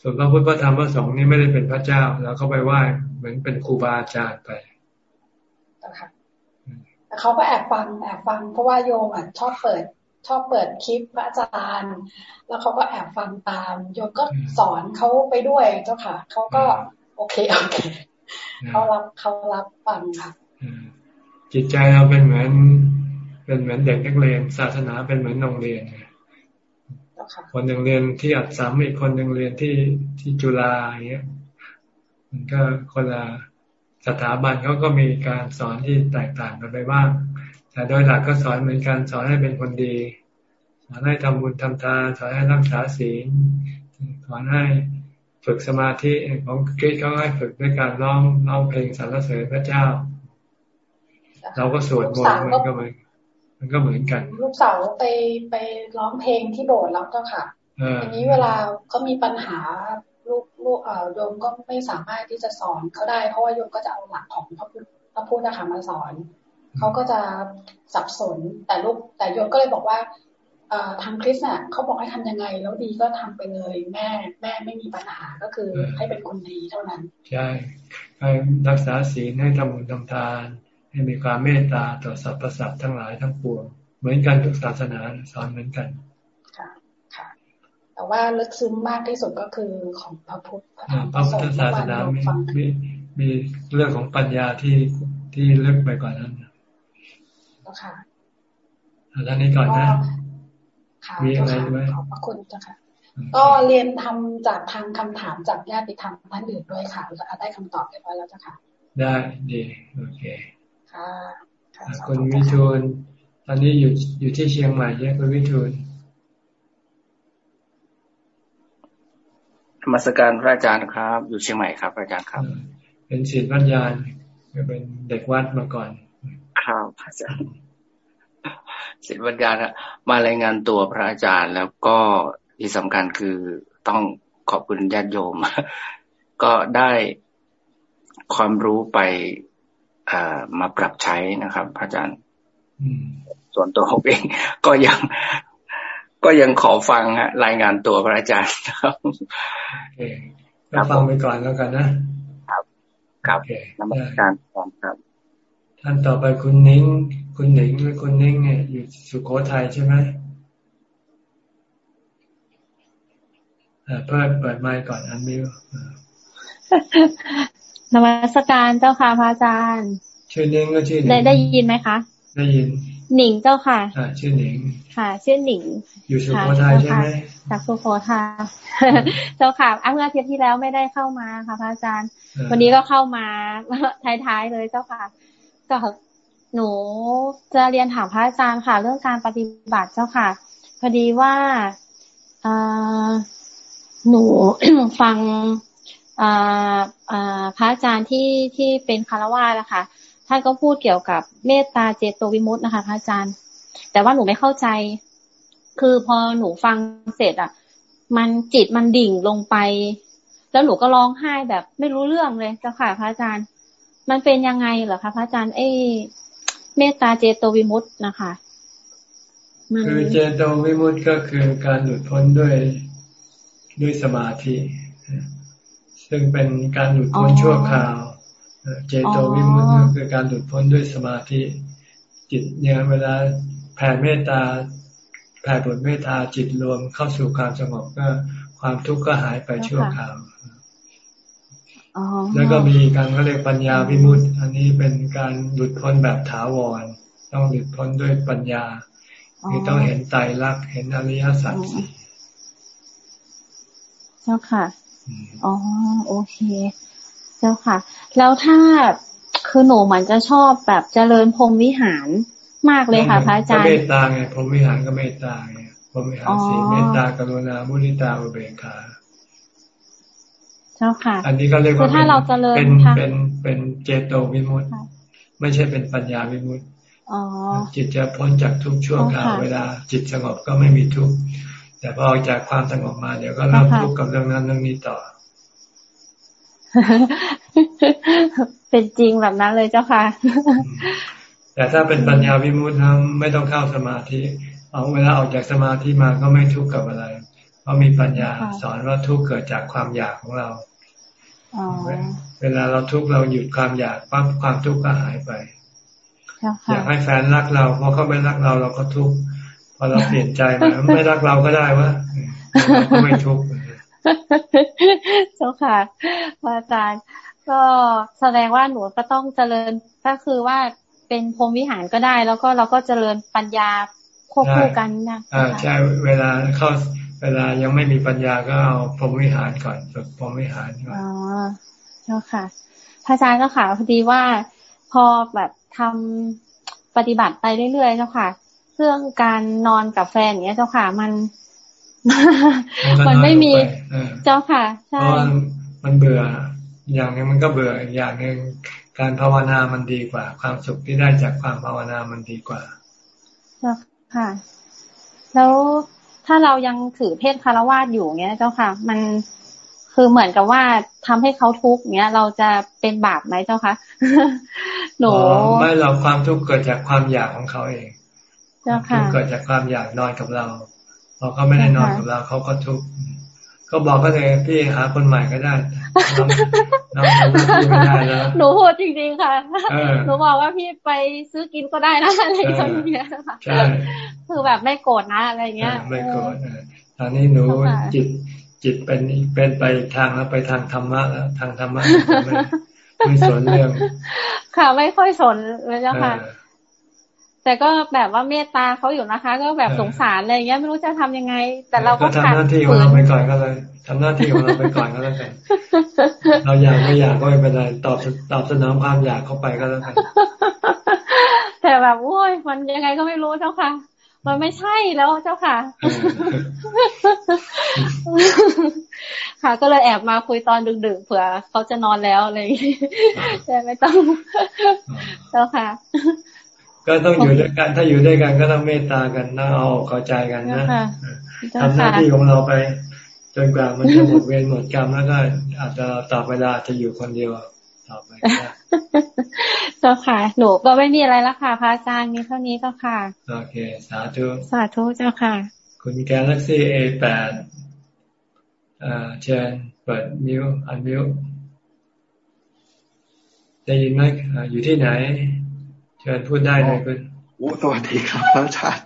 ส่วนพระพุทธพระธรรมพระสงฆ์นี่ไม่ได้เป็นพระเจ้า แล้วเขาไปไหว้เหมือนเป็นครูบาอาจารย์ไปแต่เขาก็แอบฟังแอบฟังเพราะว่าโยมอะชอบเปิดชอบเปิดคลิปพระอาจารย์ แล้วเขาก็แอบฟังตามโยมก็สอนเขาไปด้วยเจ้าค่ะเขาก็โอเคโอเคเขารับเขารับฟังค่ะจิตใจเราเป็นเหมือน เป็นเหมือนเด็กนักเรียน ศาสนาเป็นเหมือนโรงเรียนคนหนึ่งเรียนที่อัดสามอีกคนหนึ่งเรียนที่ที่จุฬาอย่างเงี้ยมันก็คนละสถาบันเขาก็มีการสอนที่แตกต่างกันไปบ้าง แต่โดยหลักก็สอนเหมือนกันสอนให้เป็นคนดี สอนให้ทำบุญทำทานสอนให้รักษาศีลสอนให้ฝึกสมาธิของเกตเขาให้ฝึกด้วยการร้องร้องเพลงสรรเสริญพระเจ้า เราก็สวดมนต์มันก็เหมือน มันก็เหมือนกัน ลูกสาวไปไปร้องเพลงที่โบสถ์แล้วเจ้าค่ะทีนี้เวลาเขามีปัญหาลูกลูกเอ่อโยมก็ไม่สามารถที่จะสอนเขาได้ เพราะว่าโยมก็จะเอาหลักของพระพุทธพระพุทธนะคะมาสอนเขาก็จะสับสนแต่ลูกแต่โยมก็เลยบอกว่าทางคริสเนี่ยเขาบอกให้ทำยังไง แล้วดีก็ทำไปเลย แม่ แม่ไม่มีปัญหาก็คือให้เป็นคนดีเท่านั้น ใช่ให้รักษาศีลให้ทำบุญทำทาน ให้มีความเมตตาต่อสรรพสัตว์ทั้งหลายทั้งปวง เหมือนกันทุกศาสนาสอนเหมือนกันค่ะค่ะ แต่ว่าลึกซึ้งมากที่สุดก็คือของพระพุทธพระธรรมพระพุทธศาสนามีมีมีเรื่องของปัญญาที่ที่ลึกไปกว่านั้นค่ะแล้วนี้ก่อนนะมีอะไรไหมขอบพระคุณจ้ะค่ะ ก็เรียนทำจากทางคำถามจากญาติธรรมท่านอื่นด้วยค่ะได้คำตอบเรียบร้อยแล้วจ้ะค่ะ ได้ดีโอเค ค่ะคุณวิทูลตอนนี้อยู่อยู่ที่เชียงใหม่เนี่ยคุณวิทูลมาสการพระอาจารย์ครับ อยู่เชียงใหม่ครับพระอาจารย์ครับ เป็นศิษย์วัดยานเป็นเด็กวัดมาก่อน ครับพระอาจารย์ศิษย์วัดยานมารายงานตัวพระอาจารย์ แล้วก็ที่สำคัญคือต้องขอบคุณญาติโยม ก็ได้ความรู้ไป มาปรับใช้นะครับพระอาจารย์ส่วนตัวผมเองก็ยังก็ยังขอฟังฮะรายงานตัวพระอาจารย์ครับก็ฟังไปก่อนแล้วกันนะ ครับครับนมัสการครับ ท่านต่อไปคุณนิ้ง คุณหนิงหรือคุณนิ้งเนี่ยอยู่สุโขทัยใช่ไหมเปิดเปิดไมค์ก่อนอันมิว นมัสการเจ้าค่ะพระอาจารย์ชื่อนิ้งก็ชื่อได้ได้ยินไหมคะ ได้ยินหนิงเจ้าค่ะอ่าชื่อหนิงค่ะชื่อหนิง อยู่สุโขทัยใช่ไหมจากสุโขทัยเจ้าค่ะเมื่ออาทิตย์ที่แล้วไม่ได้เข้ามาค่ะพระอาจารย์ วันนี้ก็เข้ามาท้ายๆเลยเจ้าค่ะ ก็หนูจะเรียนถามพระอาจารย์ค่ะ เรื่องการปฏิบัติเจ้าค่ะ พอดีว่าหนูฟัง พระอาจารย์ที่ที่เป็นคารวะนะคะ ท่านก็พูดเกี่ยวกับเมตตาเจโตวิมุตต์นะคะพระอาจารย์ แต่ว่าหนูไม่เข้าใจ คือพอหนูฟังเสร็จอะ มันจิตมันดิ่งลงไป แล้วหนูก็ร้องไห้แบบไม่รู้เรื่องเลยเจ้าค่ะพระอาจารย์ มันเป็นยังไงเหรอคะพระอาจารย์ เอ้เมตตาเจโตวิมุตต์นะคะคือเจโตวิมุตต์ก็คือการหลุดพ้นด้วยด้วยสมาธิ ซึ่งเป็นการหลุดพ้นชั่วคราว เจโตวิมุตติคือการหลุดพ้นด้วยสมาธิ จิตเนี่ยเวลาแผ่เมตตาแผ่บทเมตตาจิตรวมเข้าสู่ความสงบก็ความทุกข์ก็หายไปชั่วคราวแล้วก็มีการก็เรียกปัญญาวิมุตติ อันนี้เป็นการหลุดพ้นแบบถาวร ต้องหลุดพ้นด้วยปัญญาคือต้องเห็นไตรลักษณ์เห็นอริยสัจสี่เจ้าค่ะ อ๋อโอเค เจ้าค่ะ แล้วถ้าคือหนูเหมือนจะชอบแบบเจริญพรมวิหารมากเลยค่ะพระอาจารย์เมตตาไงพรมวิหารก็เมตตาไงพรมวิหารสีเมตตากรุณามุนิตาอุเบกขาเจ้าค่ะ อันนี้ก็เรียกว่าถ้าเราเจริญเป็นเป็นเป็นเจโตวิมุตต์ไม่ใช่เป็นปัญญาวิมุตต์จิตจะพ้นจากทุกชั่วคราวเวลา จิตสงบก็ไม่มีทุกข์ แต่พอออกจากความสงบมาเดี๋ยวก็เริ่มทุกข์กับเรื่องนั้นเรื่องนี้ต่อ เป็นจริงแบบนั้นเลยเจ้าค่ะ แต่ถ้าเป็นปัญญาวิมุตติทั้งไม่ต้องเข้าสมาธิ เอาเวลาออกจากสมาธิมาก็ไม่ทุกข์กับอะไร เพราะมีปัญญาสอนว่าทุกข์เกิดจากความอยากของเราเวลาเราทุกข์เราหยุดความอยากปั๊บความทุกข์ก็หายไป อยากให้แฟนรักเราพอเขาไม่รักเราเราก็ทุกข์ พอเราเปลี่ยนใจมาไม่รักเราก็ได้วะเราก็ไม่ทุกข์เจ้าค่ะอาจารย์ ก็แสดงว่าหนูก็ต้องเจริญก็คือว่าเป็นพรมวิหารก็ได้ แล้วก็เราก็เจริญปัญญาควบคู่กันนะอ่าใช่เวลาเข้าเวลายังไม่มีปัญญาก็เอาพรมวิหารก่อนฝึกพรมวิหารก่อนอ๋อเจ้าค่ะพระอาจารย์ก็ค่ะพอดีว่าพอแบบทำปฏิบัติไปเรื่อยๆเจ้าค่ะ เรื่องการนอนกับแฟนอย่างเงี้ยเจ้าค่ะ มัน มันไม่มีเจ้าค่ะ ใช่มันเบื่อ อย่างนึงมันก็เบื่ออย่างหนึ่งการภาวนามันดีกว่า ความสุขที่ได้จากความภาวนามันดีกว่าเจ้าค่ะ แล้วถ้าเรายังถือเพศคารวาสอยู่เงี้ย เจ้าค่ะ มันคือเหมือนกับว่าทำให้เขาทุกข์เงี้ย เราจะเป็นบาปไหมเจ้าคะหนูไม่เราความทุกข์เกิดจากความอยากของเขาเอง ทุกข์เกิดจากความอยากนอนกับเราพอเขาไม่ได้นอนกับเราเขาก็ทุกข์ก็บอกก็เลยพี่หาคนใหม่ก็ได้น้องทำหน้าที่ไม่ได้แล้วหนูพูดจริงๆค่ะหนูบอกว่าพี่ไปซื้อกินก็ได้นะอะไรอย่างเงี้ยค่ะใช่คือแบบไม่โกรธนะอะไรเงี้ย ไม่โกรธตอนนี้หนูจิตจิตเป็นเป็นไปทางแล้วไปทางธรรมะแล้วทางธรรมะไม่ไม่สนเรื่อง ค่ะไม่ค่อยสนเลยเจ้าค่ะ แต่ก็แบบว่าเมตตาเขาอยู่นะคะ ก็แบบสงสารอะไรเงี้ยไม่รู้จะทำยังไง แต่เราก็ทำหน้าที่ของเราไปก่อนก็เลยทำหน้าที่ของเราไปก่อนก็แล้วกันเราอยากไม่อยากก็ไม่เป็นไรตอบตอบสนองความอยากเข้าไปก็แล้วกันแต่แบบโอ้ยมันยังไงก็ไม่รู้เจ้าค่ะ มันไม่ใช่แล้วเจ้าค่ะ ค่ะ ก็เลยแอบมาคุยตอนดึกๆเผื่อเขาจะนอนแล้วอะไรแต่ไม่ต้องเจ้าค่ะ ก็ต้องอยู่ด้วยกัน ถ้าอยู่ด้วยกันก็ต้องเมตตากันนะเอาเข้าใจกันนะทำหน้าที่ของเราไป จนกว่ามันจะหมดเวรหมดกรรมแล้วก็อาจจะต่อเวลาจะอยู่คนเดียวต่อไปเจ้าค่ะ หนูก็ไม่มีอะไรแล้วค่ะพระอาจารย์มีเท่านี้เจ้าค่ะ โอเค สาธุ สาธุเจ้าค่ะ คุณแกลักซี่เอแปดอ่าเชิญเปิดมิวอันมิวได้ยินไหมอยู่ที่ไหนเชิญพูดได้เลยคุณโอ้สวัสดีครับพระอาจารย์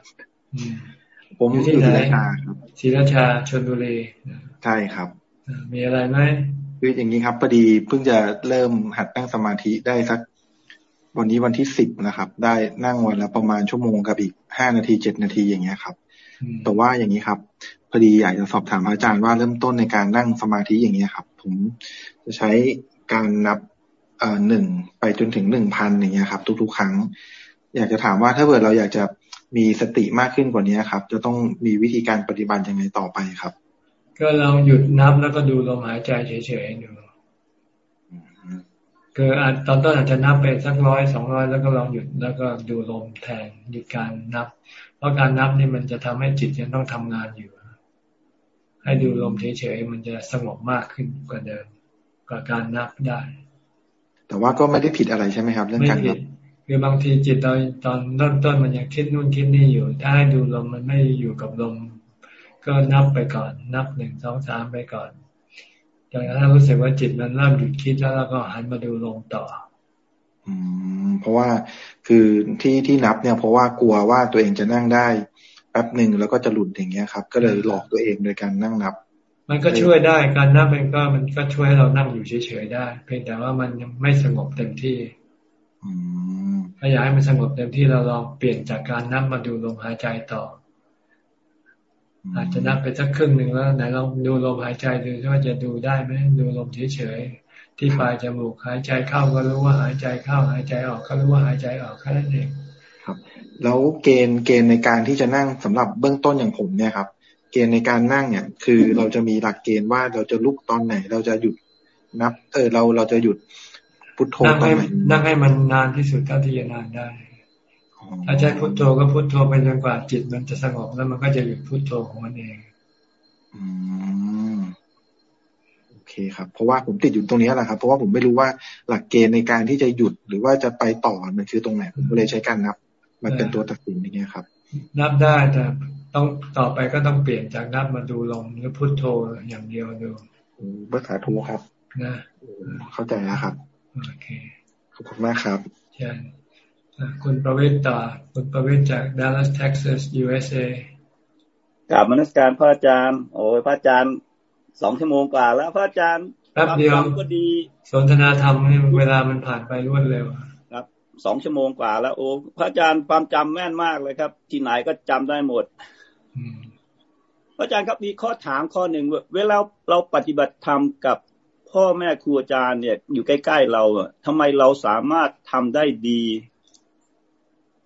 ผมอยู่ที่ไหนครับศรีราชาชนบุรีใช่ครับ มีอะไรไหมคืออย่างนี้ครับพอดีเพิ่งจะเริ่มหัดนั่งสมาธิได้สัก วันนี้วันที่สิบนะครับ ได้นั่งวันละประมาณชั่วโมงกับอีกห้านาทีเจ็ดนาทีอย่างเงี้ยครับ แต่ว่าอย่างนี้ครับพอดีอยากจะสอบถามอาจารย์ว่าเริ่มต้นในการนั่งสมาธิอย่างเงี้ยครับ ผมจะใช้การนับเอ่อ หนึ่งไปจนถึงหนึ่งพันอย่างเงี้ยครับ ทุกๆ ครั้ง อยากจะถามว่าถ้าเกิดเราอยากจะมีสติมากขึ้นกว่านี้ครับ จะต้องมีวิธีการปฏิบัติยังไงต่อไปครับ ก็เราหยุดนับแล้วก็ดูลมหายใจเฉยๆดูคืออาจตอนต้นอาจจะนับไปสักร้อยสองร้อยแล้วก็ลองหยุดแล้วก็ดูลมแทนหยุดการนับ เพราะการนับนี่มันจะทำให้จิตยังต้องทำงานอยู่ ให้ดูลมเฉยๆมันจะสงบมากขึ้นกว่าเดิมกว่าการนับได้ แต่ว่าก็ไม่ได้ผิดอะไรใช่ไหมครับ เรื่องการนับคือบางทีจิตตอนตอนเริ่มต้นมันยังคิดนู่นคิดนี่อยู่ ถ้าให้ดูลมมันไม่อยู่กับลม ก็นับไปก่อน นับหนึ่งสองสามไปก่อนจนกระทั่งรู้สึกว่าจิตมันเริ่มหยุดคิดแล้วเราก็หันมาดูลมต่อ อืม เพราะว่าคือที่ที่นับเนี่ย เพราะว่ากลัวว่าตัวเองจะนั่งได้แป๊บหนึ่งแล้วก็จะหลุดอย่างเงี้ยครับ ก็เลยหลอกตัวเองโดยการนั่งนับ มันก็ช่วยได้การนับมันก็มันก็ช่วยให้เรานั่งอยู่เฉยๆได้ เพียงแต่ว่ามันยังไม่สงบเต็มที่ถ้าอยากให้มันสงบเต็มที่เราลองเปลี่ยนจากการนับมาดูลมหายใจต่อ อาจจะนับไปสักครึ่งหนึ่งแล้วไหนลองดูลมหายใจดูว่าจะดูได้ไหมดูลมเฉยๆที่ปลายจมูกหายใจเข้าก็รู้ว่าหายใจเข้าหายใจออกก็รู้ว่าหายใจออกแค่นั้นเองครับ แล้วเกณฑ์เกณฑ์ในการที่จะนั่งสำหรับเบื้องต้นอย่างผมเนี่ยครับ เกณฑ์ในการนั่งเนี่ย คือเราจะมีหลักเกณฑ์ว่าเราจะลุกตอนไหน เราจะหยุดนับ เออ เราเราจะหยุดพุทโธนั่งให้นั่งให้มันนานที่สุดเท่าที่จะนานได้ถ้าใช้พุทโธก็พุทโธไปจนกว่าจิตมันจะสงบแล้วมันก็จะหยุดพุทโธของมันเองอืมโอเคครับ เพราะว่าผมติดอยู่ตรงนี้แหละครับ เพราะว่าผมไม่รู้ว่าหลักเกณฑ์ในการที่จะหยุดหรือว่าจะไปต่อมันคือตรงไหนผมก็เลยใช้การนับ มันเป็นตัวตัดสินอย่างเงี้ยครับ นับได้แต่ ต้องต่อไปก็ต้องเปลี่ยนจากนับมาดูลมหรือพุทโธอย่างเดียวดูภาษาทูครับ นะเข้าใจแล้วครับโอเคขอบคุณมากครับใช่คุณประเวศต่อคุณประเวศจาก Dallas Texas USA กราบมนัสการพระอาจารย์ โอ้ยพระอาจารย์สองชั่วโมงกว่าแล้วพระอาจารย์แป๊บเดียวก็ดี สนทนาธรรมเวลามันผ่านไปรวดเร็วครับสองชั่วโมงกว่าแล้วโอ้พระอาจารย์ความจำแม่นมากเลยครับ ที่ไหนก็จำได้หมด พระอาจารย์ครับมีข้อถามข้อหนึ่งเวลาเราปฏิบัติธรรมกับพ่อแม่ครูอาจารย์เนี่ย อยู่ใกล้ๆเราทำไมเราสามารถทำได้ดี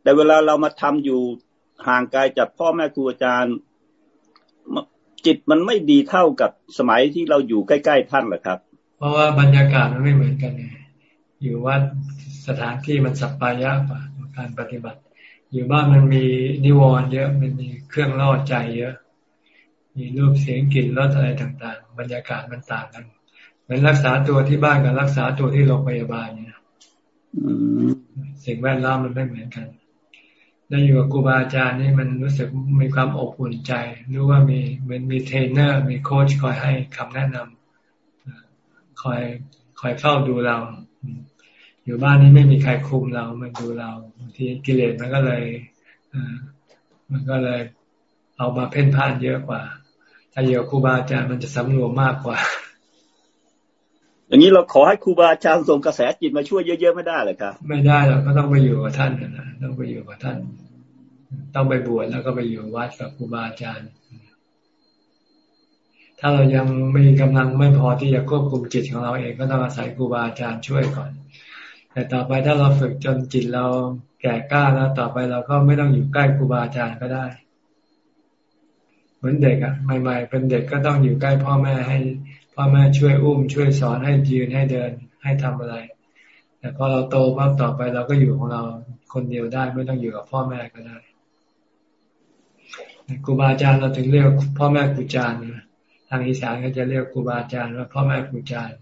แต่เวลาเรามาทำอยู่ห่างไกลจากพ่อแม่ครูอาจารย์ จิตมันไม่ดีเท่ากับสมัยที่เราอยู่ใกล้ๆท่านหรอครับ เพราะว่าบรรยากาศมันไม่เหมือนกันไงอยู่วัดสถานที่มันสัปปายะกว่าการปฏิบัติ อยู่บ้านมันมีนิวรณ์เยอะมันมีเครื่องล่อใจเยอะ มีรูปเสียงกลิ่นรสอะไรต่างๆ บรรยากาศมันต่างกันเหมือนรักษาตัวที่บ้านกับรักษาตัวที่โรงพยาบาลเนี่ยสิ่งแวดล้อมมันไม่เหมือนกันได้อยู่กับครูบาอาจารย์นี่มันรู้สึกมีความอบอุ่นใจรู้ว่ามีมันมีเทรนเนอร์ มีโค้ชคอยให้คำแนะนำคอยคอยเฝ้าดูเรา อยู่บ้านนี้ไม่มีใครคุมเรามันดูเราบาง ทีกิเลสมันก็เลยมันก็เลยเอามาเพ่นพ่านเยอะกว่า ถ้าอยู่กับครูบาอาจารย์มันจะสำรวมมากกว่า อย่างนี้เราขอให้ครูบาอาจารย์ส่งกระแสจิตมาช่วยเยอะๆไม่ได้เลยครับ ไม่ได้หรอกก็ต้องไปอยู่กับท่านนะต้องไปอยู่กับท่าน ต้องไปบวชแล้วก็ไปอยู่วัดกับครูบาอาจารย์ ถ้าเรายังไม่มีกำลังไม่พอที่จะควบคุมจิตของเราเองก็ต้องอาศัยครูบาอาจารย์ช่วยก่อน แต่ต่อไปถ้าเราฝึกจนจิตเรา แก่กล้าแล้วต่อไปเราก็ไม่ต้องอยู่ใกล้ครูบาอาจารย์ก็ได้ เหมือนเด็กอะใหม่ ๆ เป็นเด็กก็ต้องอยู่ใกล้พ่อแม่ให้ พ่อแม่ช่วยอุ้ม ช่วยสอนให้ยืนให้เดินให้ทำอะไร แต่พอเราโตปั๊บต่อไปเราก็อยู่ของเราคนเดียวได้ไม่ต้องอยู่กับพ่อแม่ก็ได้ครูบาอาจารย์เราถึงเรียกพ่อแม่ครูอาจารย์ทางอีสานก็จะเรียกครูบาอาจารย์ว่าพ่อแม่ครูอาจารย์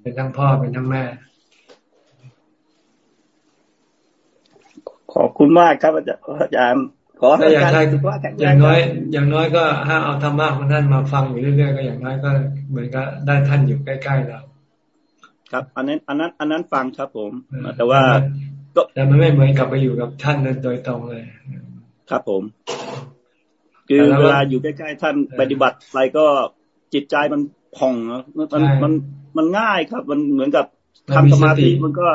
เป็นทั้งพ่อเป็นทั้งแม่ ขอบคุณมากครับอาจารย์ขอให้อาจารย์อย่างน้อย อย่างน้อยก็ถ้าเอาธรรมะของท่านมาฟังอยู่เรื่อยๆก็อย่างน้อยก็เหมือนกับได้ท่านอยู่ใกล้ๆเราครับ อันนั้น อันนั้น อันนั้นฟังครับผม แต่ว่าแต่มันไม่เหมือนกับไปอยู่กับท่านโดยตรงเลย ครับผม คือเวลาอยู่ใกล้ๆท่านปฏิบัติอะไรก็จิตใจมันผ่องมันมันมันง่ายครับ มันเหมือนกับทำสมาธิมันก็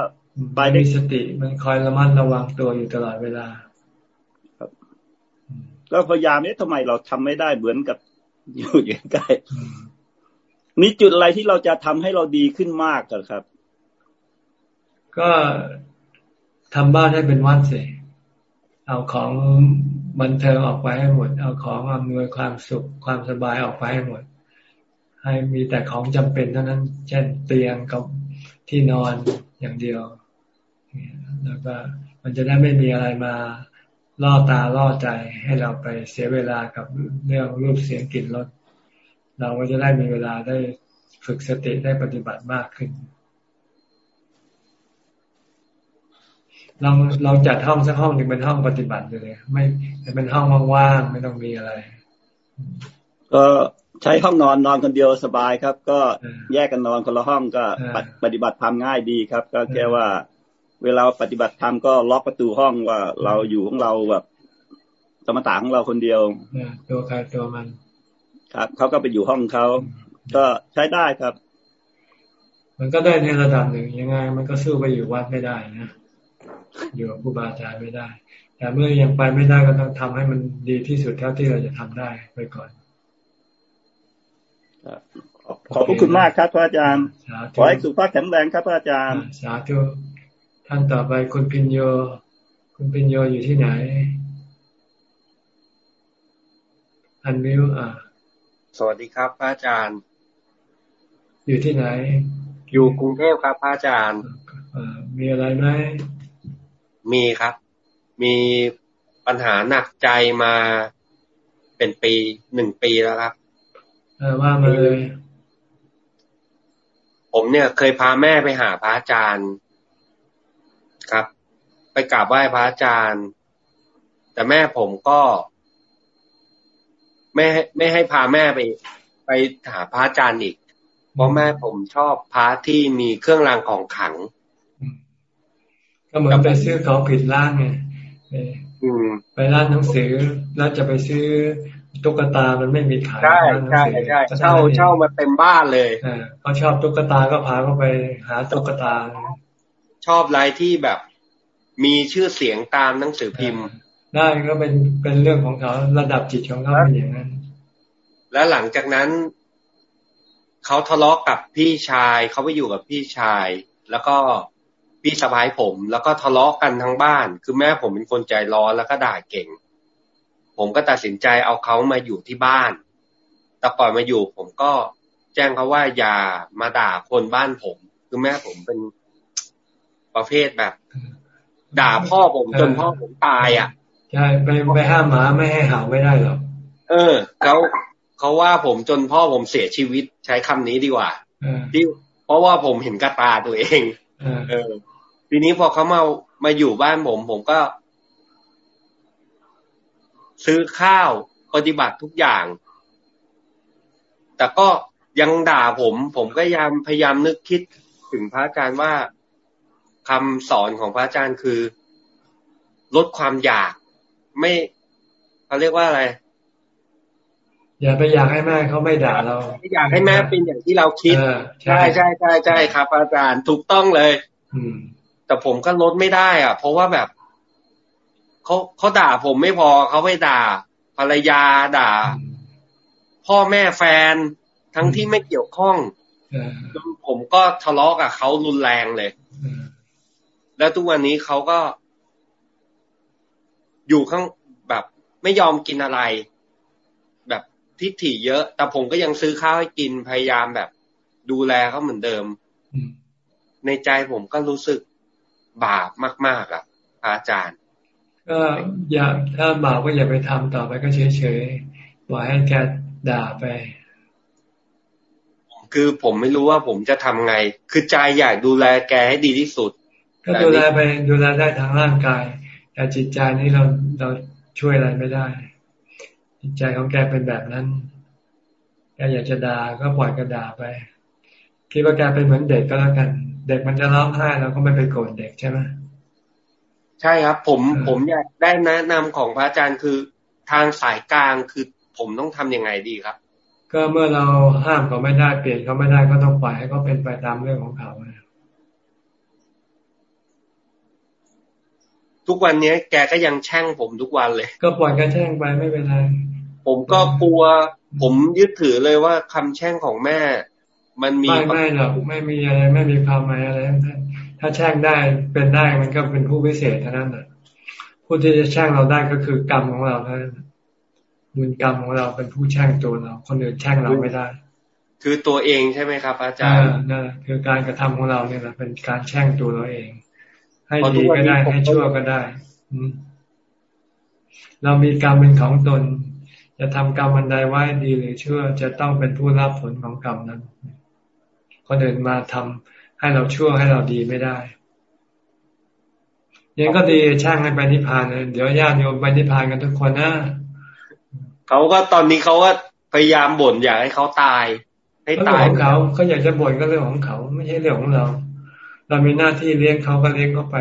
ไปได้สติมันคอยระมัดระวังตัวอยู่ตลอดเวลา ครับก็พยายามเนี้ยทำไมเราทำไม่ได้เหมือนกับอยู่อยู่ใกล้มีจุดอะไรที่เราจะทำให้เราดีขึ้นมากกันครับ ก็ทำบ้านให้เป็นวัดเสเอาของบันเทิงออกไปให้หมด เอาของอำนวยความสุขความสบายออกไปให้หมด ให้มีแต่ของจำเป็นเท่านั้น เช่นเตียงกับที่นอนอย่างเดียว แล้วก็มันจะได้ไม่มีอะไรมาล่อตาล่อใจให้เราไปเสียเวลากับเรื่องรูปเสียงกลิ่นรสเราก็จะได้มีเวลาได้ฝึกสติได้ปฏิบัติมากขึ้นลองลองจัดห้องสักห้องหนึ่งเป็นห้องปฏิบัติเลย ไม่เป็นห้องว่างๆไม่ต้องมีอะไร ก็ใช้ห้องนอนนอนคนเดียวสบายครับ ก็แยกกันนอนคนละห้องก็ปฏิบัติทำง่ายดีครับ ก็แค่ว่า เวลาปฏิบัติธรรมก็ล็อกประตูห้องว่าเราอยู่ของเราแบบสมถะของเราคนเดียวตัวใครตัวมัน ครับเขาก็ไปอยู่ห้องเขาก็ใช้ได้ครับ มันก็ได้ในระดับหนึ่งยังไง มันก็สู้ไปอยู่วัดไม่ได้นะอยู่กับครูบาอาจารย์ไม่ได้ แต่เมื่อยังไปไม่ได้ก็ต้องทำให้มันดีที่สุดเท่าที่เราจะทำได้ไปก่อนขอบคุณมากครับพระอาจารย์ขอให้สุขภาพแข็งแรงครับพระอาจารย์สาธุ ท่านต่อไปคุณพิญโย คุณพิญโยอยู่ที่ไหน อันมิวอ่าสวัสดีครับพระอาจารย์ อยู่ที่ไหน อยู่กรุงเทพครับพระอาจารย์มีอะไรไหม มีครับ มีปัญหาหนักใจมาเป็นปีหนึ่งปีแล้วครับเออว่ามาเลย ผมเนี่ยเคยพาแม่ไปหาพระอาจารย์ ครับ ไปกราบไหว้พระอาจารย์ แต่แม่ผมก็ไม่ไม่ให้พาแม่ไป ไปหาพระอาจารย์อีก เพราะแม่ผมชอบพระที่มีเครื่องรางของขัง ก็เหมือนไปซื้อเขาผิดร้านไงไปร้านหนังสือแล้วจะไปซื้อตุ๊กตา มันไม่มีขายใช่ใช่ใช่เช่าเช่ามาเต็มบ้านเลยเขาชอบตุ๊กตาก็พาเขาไปหาตุ๊กตา ชอบลายที่แบบมีชื่อเสียงตามหนังสือพิมพ์ได้ก็เป็นเป็นเรื่องของเขาระดับจิตของเขาเป็นอย่างนั้น แล้วหลังจากนั้นเขาทะเลาะกับพี่ชายเขาไปอยู่กับพี่ชาย แล้วก็พี่สะพ้ายผม แล้วก็ทะเลาะกันทั้งบ้าน คือแม่ผมเป็นคนใจร้อนแล้วก็ด่าเก่ง ผมก็ตัดสินใจเอาเขามาอยู่ที่บ้าน แต่ก่อนมาอยู่ผมก็แจ้งเขาว่าอย่ามาด่าคนบ้านผม คือแม่ผมเป็น ประเภทแบบ ด่าพ่อผมจนพ่อผมตายอะใช่ไปไปห้ามหมาไม่ให้เห่าไม่ได้หรอกเออเขาเขาว่าผมจนพ่อผมเสียชีวิตใช้คำนี้ดีกว่าที่เพราะว่าผมเห็นกระตาตัวเองเออ ทีนี้พอเขามามาอยู่บ้านผม ผมก็ ซื้อข้าวปฏิบัติทุกอย่าง แต่ก็ยังด่าผม ผมก็ยามพยายามนึกคิดถึงพระอาจารย์ว่า คำสอนของพระอาจารย์คือ ลดความอยาก ไม่เขาเรียกว่าอะไร อย่าไปอยากให้แม่เขาไม่ด่าเราไม่อยากให้แม่เป็นอย่างที่เราคิดใช่ใช่ใช่ใช่ครับ อาจารย์ถูกต้องเลย อืม แต่ผมก็ลดไม่ได้อะ เพราะว่าแบบเขาเขาด่าผมไม่พอเขาไปด่า ภรรยาด่า พ่อแม่แฟนทั้งที่ไม่เกี่ยวข้องจนผมก็ทะเลาะกับเขารุนแรงเลย แล้วทุกวันนี้เขาก็อยู่ข้างแบบไม่ยอมกินอะไร แบบทิฏฐิเยอะ แต่ผมก็ยังซื้อข้าวให้กินพยายามแบบ ดูแลเขาเหมือนเดิม ในใจผมก็รู้สึกบาปมาก ๆ อะ อาจารย์ ก็อย่าถ้าบาปก็อย่าไปทำต่อไปก็เฉยๆปล่อยให้แกด่าไป คือผมไม่รู้ว่าผมจะทำไง คือใจอยากดูแลแกให้ดีที่สุด ก็ดูแลไปดูแลได้ทางร่างกาย แต่จิตใจนี่เราเราช่วยอะไรไม่ได้ จิตใจของแกเป็นแบบนั้นแกอยากจะด่าก็ปล่อยกระด่าไป คิดว่าแกเป็นเหมือนเด็กก็แล้วกัน เด็กมันจะร้องไห้เราก็ไม่ไปโกรธเด็กใช่ไหมใช่ครับ ผมผมอยากได้แนะนำของพระอาจารย์คือทางสายกลางคือผมต้องทํำยังไงดีครับ ก็เมื่อเราห้ามเขาไม่ได้เปลี่ยนเขาไม่ได้ก็ต้องปล่อยให้เขาเป็นไปตามเรื่องของเขา ทุกวันนี้แกก็ยังแช่งผมทุกวันเลย ก็ปล่อยแกแช่งไปไม่เป็นไรผมก็กลัว ผมยึดถือเลยว่าคำแช่งของแม่ มันมีไม่ไม่หรอกไม่มีอะไรไม่มีความหมายอะไรถ้าแช่งได้เป็นได้มันก็เป็นผู้พิเศษเท่านั้นแหละผู้ที่จะแช่งเราได้ก็คือกรรมของเราเท่านั้นบุญกรรมของเราเป็นผู้แช่งตัวเรา คนอื่นแช่งเราไม่ได้ คือตัวเองใช่ไหมครับ อาจารย์นั่นคือการกระทำของเราเนี่ยแหละเป็นการแช่งตัวเราเอง ให้ดีก็ได้ให้ชั่วก็ได้เรามีกรรมเป็นของตน จะทำกรรมอันใดไว้ดีหรือชั่วจะต้องเป็นผู้รับผลของกรรมนั้นคนอื่นมาทำให้เราชั่วให้เราดีไม่ได้ยังก็ดีช่างให้ไปนิพพานเลยเดี๋ยวญาติโยมไปนิพพานกันทุกคนนะเขาก็ตอนนี้เขาก็พยายามบ่นอยากให้เขาตาย ให้ตายของเขาเขาอยากจะบ่นก็เรื่องของเขา ไม่ใช่เรื่องของเรา เรามีหน้าที่เลี้ยงเขาก็เลี้ยงเขาไป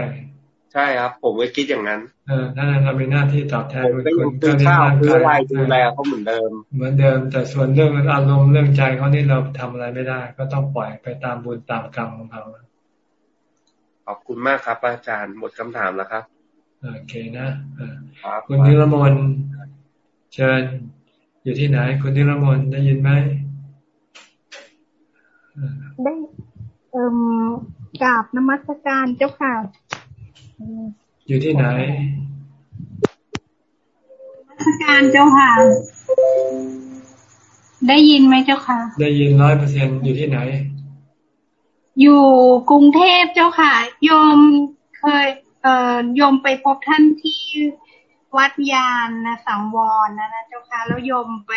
ใช่ครับ ผมก็คิดอย่างนั้น เออถ้าเรามีหน้าที่ตอบแทนบุญคุณก็เลี้ยงร่างกายดูแลเขาเหมือนเดิม เหมือนเดิม แต่ส่วนเรื่องอารมณ์เรื่องใจเขานี่เราทำอะไรไม่ได้ ก็ต้องปล่อยไปตามบุญตามกรรมของเขาขอบคุณมากครับ อาจารย์หมดคำถามแล้วครับโอเคนะคุณนิรมนเชิญอยู่ที่ไหน คุณนิรมนได้ยินไหมได้เอ่ม กราบนมัสการเจ้าค่ะอยู่ที่ไหนนมัสการเจ้าค่ะ ได้ยินไหมเจ้าค่ะ ได้ยินร้อยเปอร์เซ็นอยู่ที่ไหน อยู่กรุงเทพเจ้าค่ะ โยมเคย เอ่อโยมไปพบท่านที่วัดยานนะสังวรนะนะเจ้าค่ะ แล้วโยมไป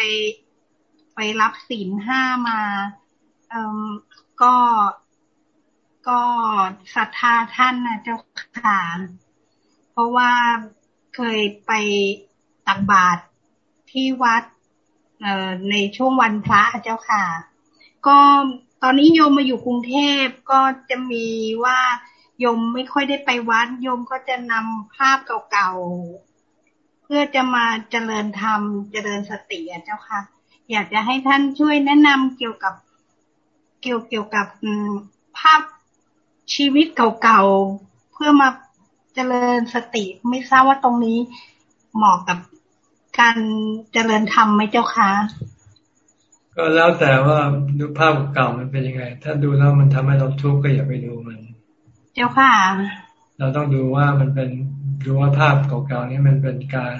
ไปรับศีลห้ามา เอ่อก็ ก็ศรัทธาท่านนะเจ้าค่ะเพราะว่าเคยไปตักบาตรที่วัดเอในช่วงวันพระเจ้าค่ะ ก็ตอนนี้โยมมาอยู่กรุงเทพก็จะมีว่าโยมไม่ค่อยได้ไปวัดโยมก็จะนำภาพเก่าๆ เพื่อจะมาเจริญธรรม เจริญสติเจ้าค่ะ อยากจะให้ท่านช่วยแนะนำเกี่ยวกับ เกี่ยวเกี่ยวกับภาพ ชีวิตเก่าๆเพื่อมาเจริญสติ ไม่ทราบว่าตรงนี้เหมาะกับการเจริญธรรมไหมเจ้าคะก็แล้วแต่ว่าดูภาพเก่ามันเป็นยังไง ถ้าดูแล้วมันทำให้เราทุกข์ก็อย่าไปดูมัน เจ้าค่ะ เราต้องดูว่ามันเป็นดูว่าภาพเก่าๆนี้มันเป็นการ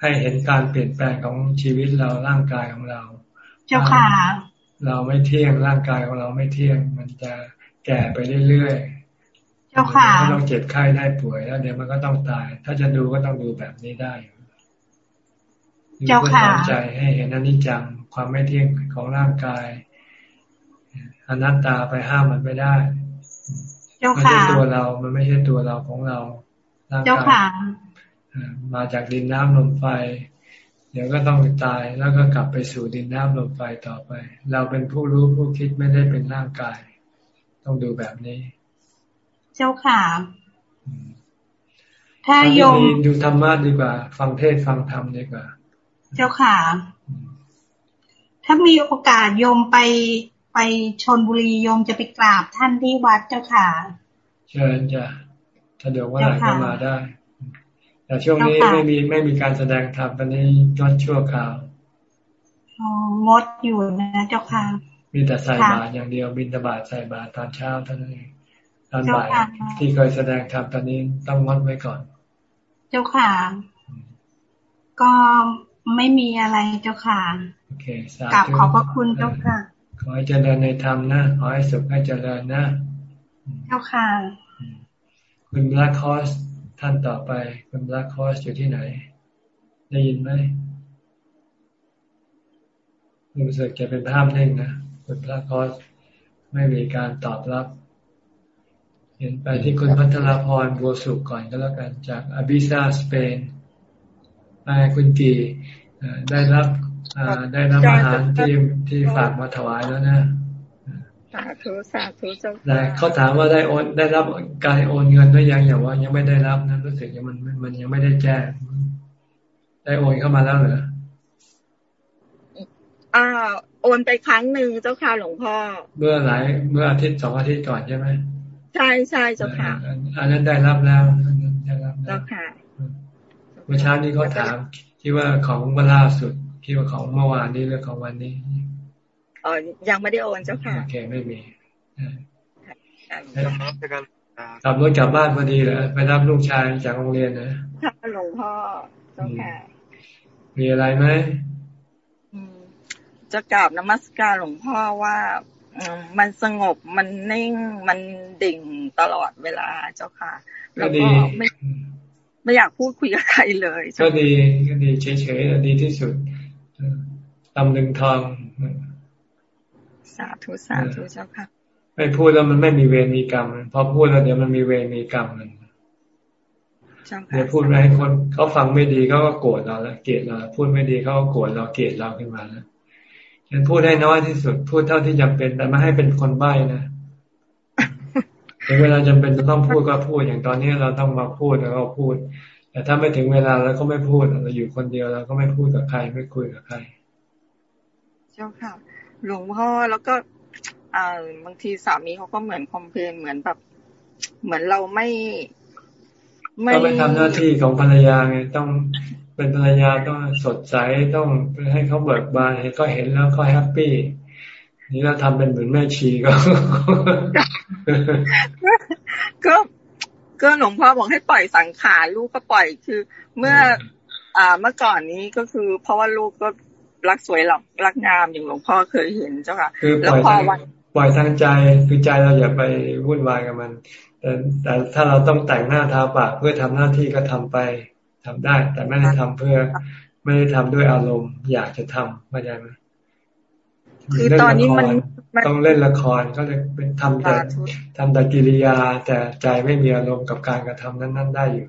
ให้เห็นการเปลี่ยนแปลงของชีวิตเราร่างกายของเรา เจ้าค่ะ เราไม่เที่ยงร่างกายของเราไม่เที่ยง มันจะ แก่ไปเรื่อยๆเจ้าค่ะเราเจ็บไข้ได้ป่วยแล้วเดี๋ยวมันก็ต้องตาย ถ้าจะดูก็ต้องดูแบบนี้ได้ เจ้าค่ะใจให้เห็นอนิจจังความไม่เที่ยงของร่างกายอนัตตาไปห้ามมันไม่ได้ไม่ใช่ตัวเรา มันไม่ใช่ตัวเราของเราร่างกายมาจากดินน้ำลมไฟ เดี๋ยวก็ต้องตายแล้วก็กลับไปสู่ดินน้ำลมไฟต่อไป เราเป็นผู้รู้ผู้คิดไม่ได้เป็นร่างกาย ต้องดูแบบนี้ เจ้าค่ะ ถ้าโยมดูธรรมะดีกว่า ฟังเทศฟังธรรมดีกว่า เจ้าค่ะ ถ้ามีโอกาสโยมไปไปชนบุรีโยมจะไปกราบท่านที่วัดเจ้าค่ะ เชิญจ้ะถ้าเดี๋ยวว่าไหนก็มาได้ แต่ช่วงนี้ไม่มีไม่มีการแสดงธรรมตอนนี้ยอดชั่วคราวงดอยู่นะเจ้าค่ะ มีแต่ใส่บาตรอย่างเดียวบินตบาตใส่บาตรตอนเช้าเท่านั้นเองตอนบ่ายที่เคยแสดงธรรมตอนนี้ต้องงดไว้ก่อน เจ้าค่ะ ก็ไม่มีอะไรเจ้าค่ะโอเคกลับขอบพระคุณเจ้าค่ะ ขอให้เจริญในธรรมนะ ขอให้สุขให้เจริญนะ เจ้าค่ะ คุณบลักคอสท่านต่อไป คุณบลักคอสอยู่ที่ไหน ได้ยินไหมรู้สึกจะเป็นภาพเน่งนะ คุณพระคอสไม่มีการตอบรับ เห็นไปที่คุณพัทรพรบัวสุขก่อนก็แล้วกันจากอบิซาสเปนไปคุณกีได้รับได้รับอาหารที่ที่ฝากมาถวายแล้วนะสาธุสาธุเจ้าได้เขาถามว่าได้โอนได้รับการโอนเงินหรือยังอย่างว่า ยังไม่ได้รับนะรู้สึกยังมันมันยังไม่ได้แจ้งได้โอนเข้ามาแล้วเหรออ่า โอนไปครั้งหนึ่งเจ้าค่ะหลวงพ่อ เมื่อหลายเมื่ออาทิตย์สองอาทิตย์ก่อนใช่ไหมใช่ใช่เจ้าค่ะอันนั้นได้รับแล้วได้รับแล้วค่ะเมื่อเช้านี้เขาถามคิดว่าของเมื่อล่าสุดคิดว่าของเมื่อวานนี้หรือของวันนี้อ๋อยังไม่ได้โอนเจ้าค่ะโอเคไม่มีขับรถกลับบ้านพอดีเหรอไปรับลูกชายจากโรงเรียนนะค่ะหลวงพ่อเจ้าค่ะมีอะไรไหม จะกราบนมัสการหลวงพ่อว่ามันสงบมันนิ่งมันดิ่งตลอดเวลาเจ้าค่ะ แล้วก็ไม่ไม่อยากพูดคุยกับใครเลยก็ดีก็ดีเฉยๆดีที่สุดตำลึงทองสาธุสาธุเจ้าค่ะ ไม่พูดแล้วมันไม่มีเวรมีกรรมพอพูดแล้วเดี๋ยวมันมีเวรมีกรรมเลยเดี๋ยวพูดไปให้คนเขาฟังไม่ดีเขาก็โกรธเราแล้วเกลียดเราพูดไม่ดีเขาก็โกรธเราเกลียดเราขึ้นมาแล้ว ฉันพูดให้น้อยที่สุด พูดเท่าที่จำเป็น แต่ไม่ให้เป็นคนใบ้นะถึงเวลาจำเป็นจะต้องพูดก็พูดอย่างตอนนี้เราต้องมาพูดแล้วก็พูด แต่ถ้าไม่ถึงเวลาแล้วก็ไม่พูดเราอยู่คนเดียวเราก็ไม่พูดกับใครไม่คุยกับใคร เจ้าค่ะ หลวงพ่อแล้วก็อ่าบางทีสามีเขาก็เหมือน complain เหมือนแบบ เหมือนเราไม่ไม่ก็ไม่ทำหน้าที่ของภรรยาไงต้อง เป็นภรรยาต้องสดใสต้องให้เขาเบิกบานให้เขาเห็นแล้วเขา happyนี่เราทำเป็นเหมือนแม่ชีก็ ก็ก็หลวงพ่อบอกให้ปล่อยสังขารลูกก็ปล่อยคือ เมื่อ อ่าเมื่อก่อนนี้ก็คือ เพราะว่าลูกก็รักสวยหลักรักงามอย่างหลวงพ่อเคยเห็นเจ้าค่ะคือปล่อยทางปล่อยทางใจคือใจเราอย่าไปวุ่นวายกับมัน แต่แต่ถ้าเราต้องแต่งหน้าทาปากเพื่อทำหน้าที่ก็ทำไป ทำได้ แต่ไม่ได้ทำเพื่อ ไม่ได้ทำด้วยอารมณ์ อยากจะทำเข้าใจไหมคือตอนนี้มันต้องเล่นละครก็เลยเป็นทำแต่ทำแต่กิริยา แต่ใจไม่มีอารมณ์กับการกระทำนั้น ๆ ได้อยู่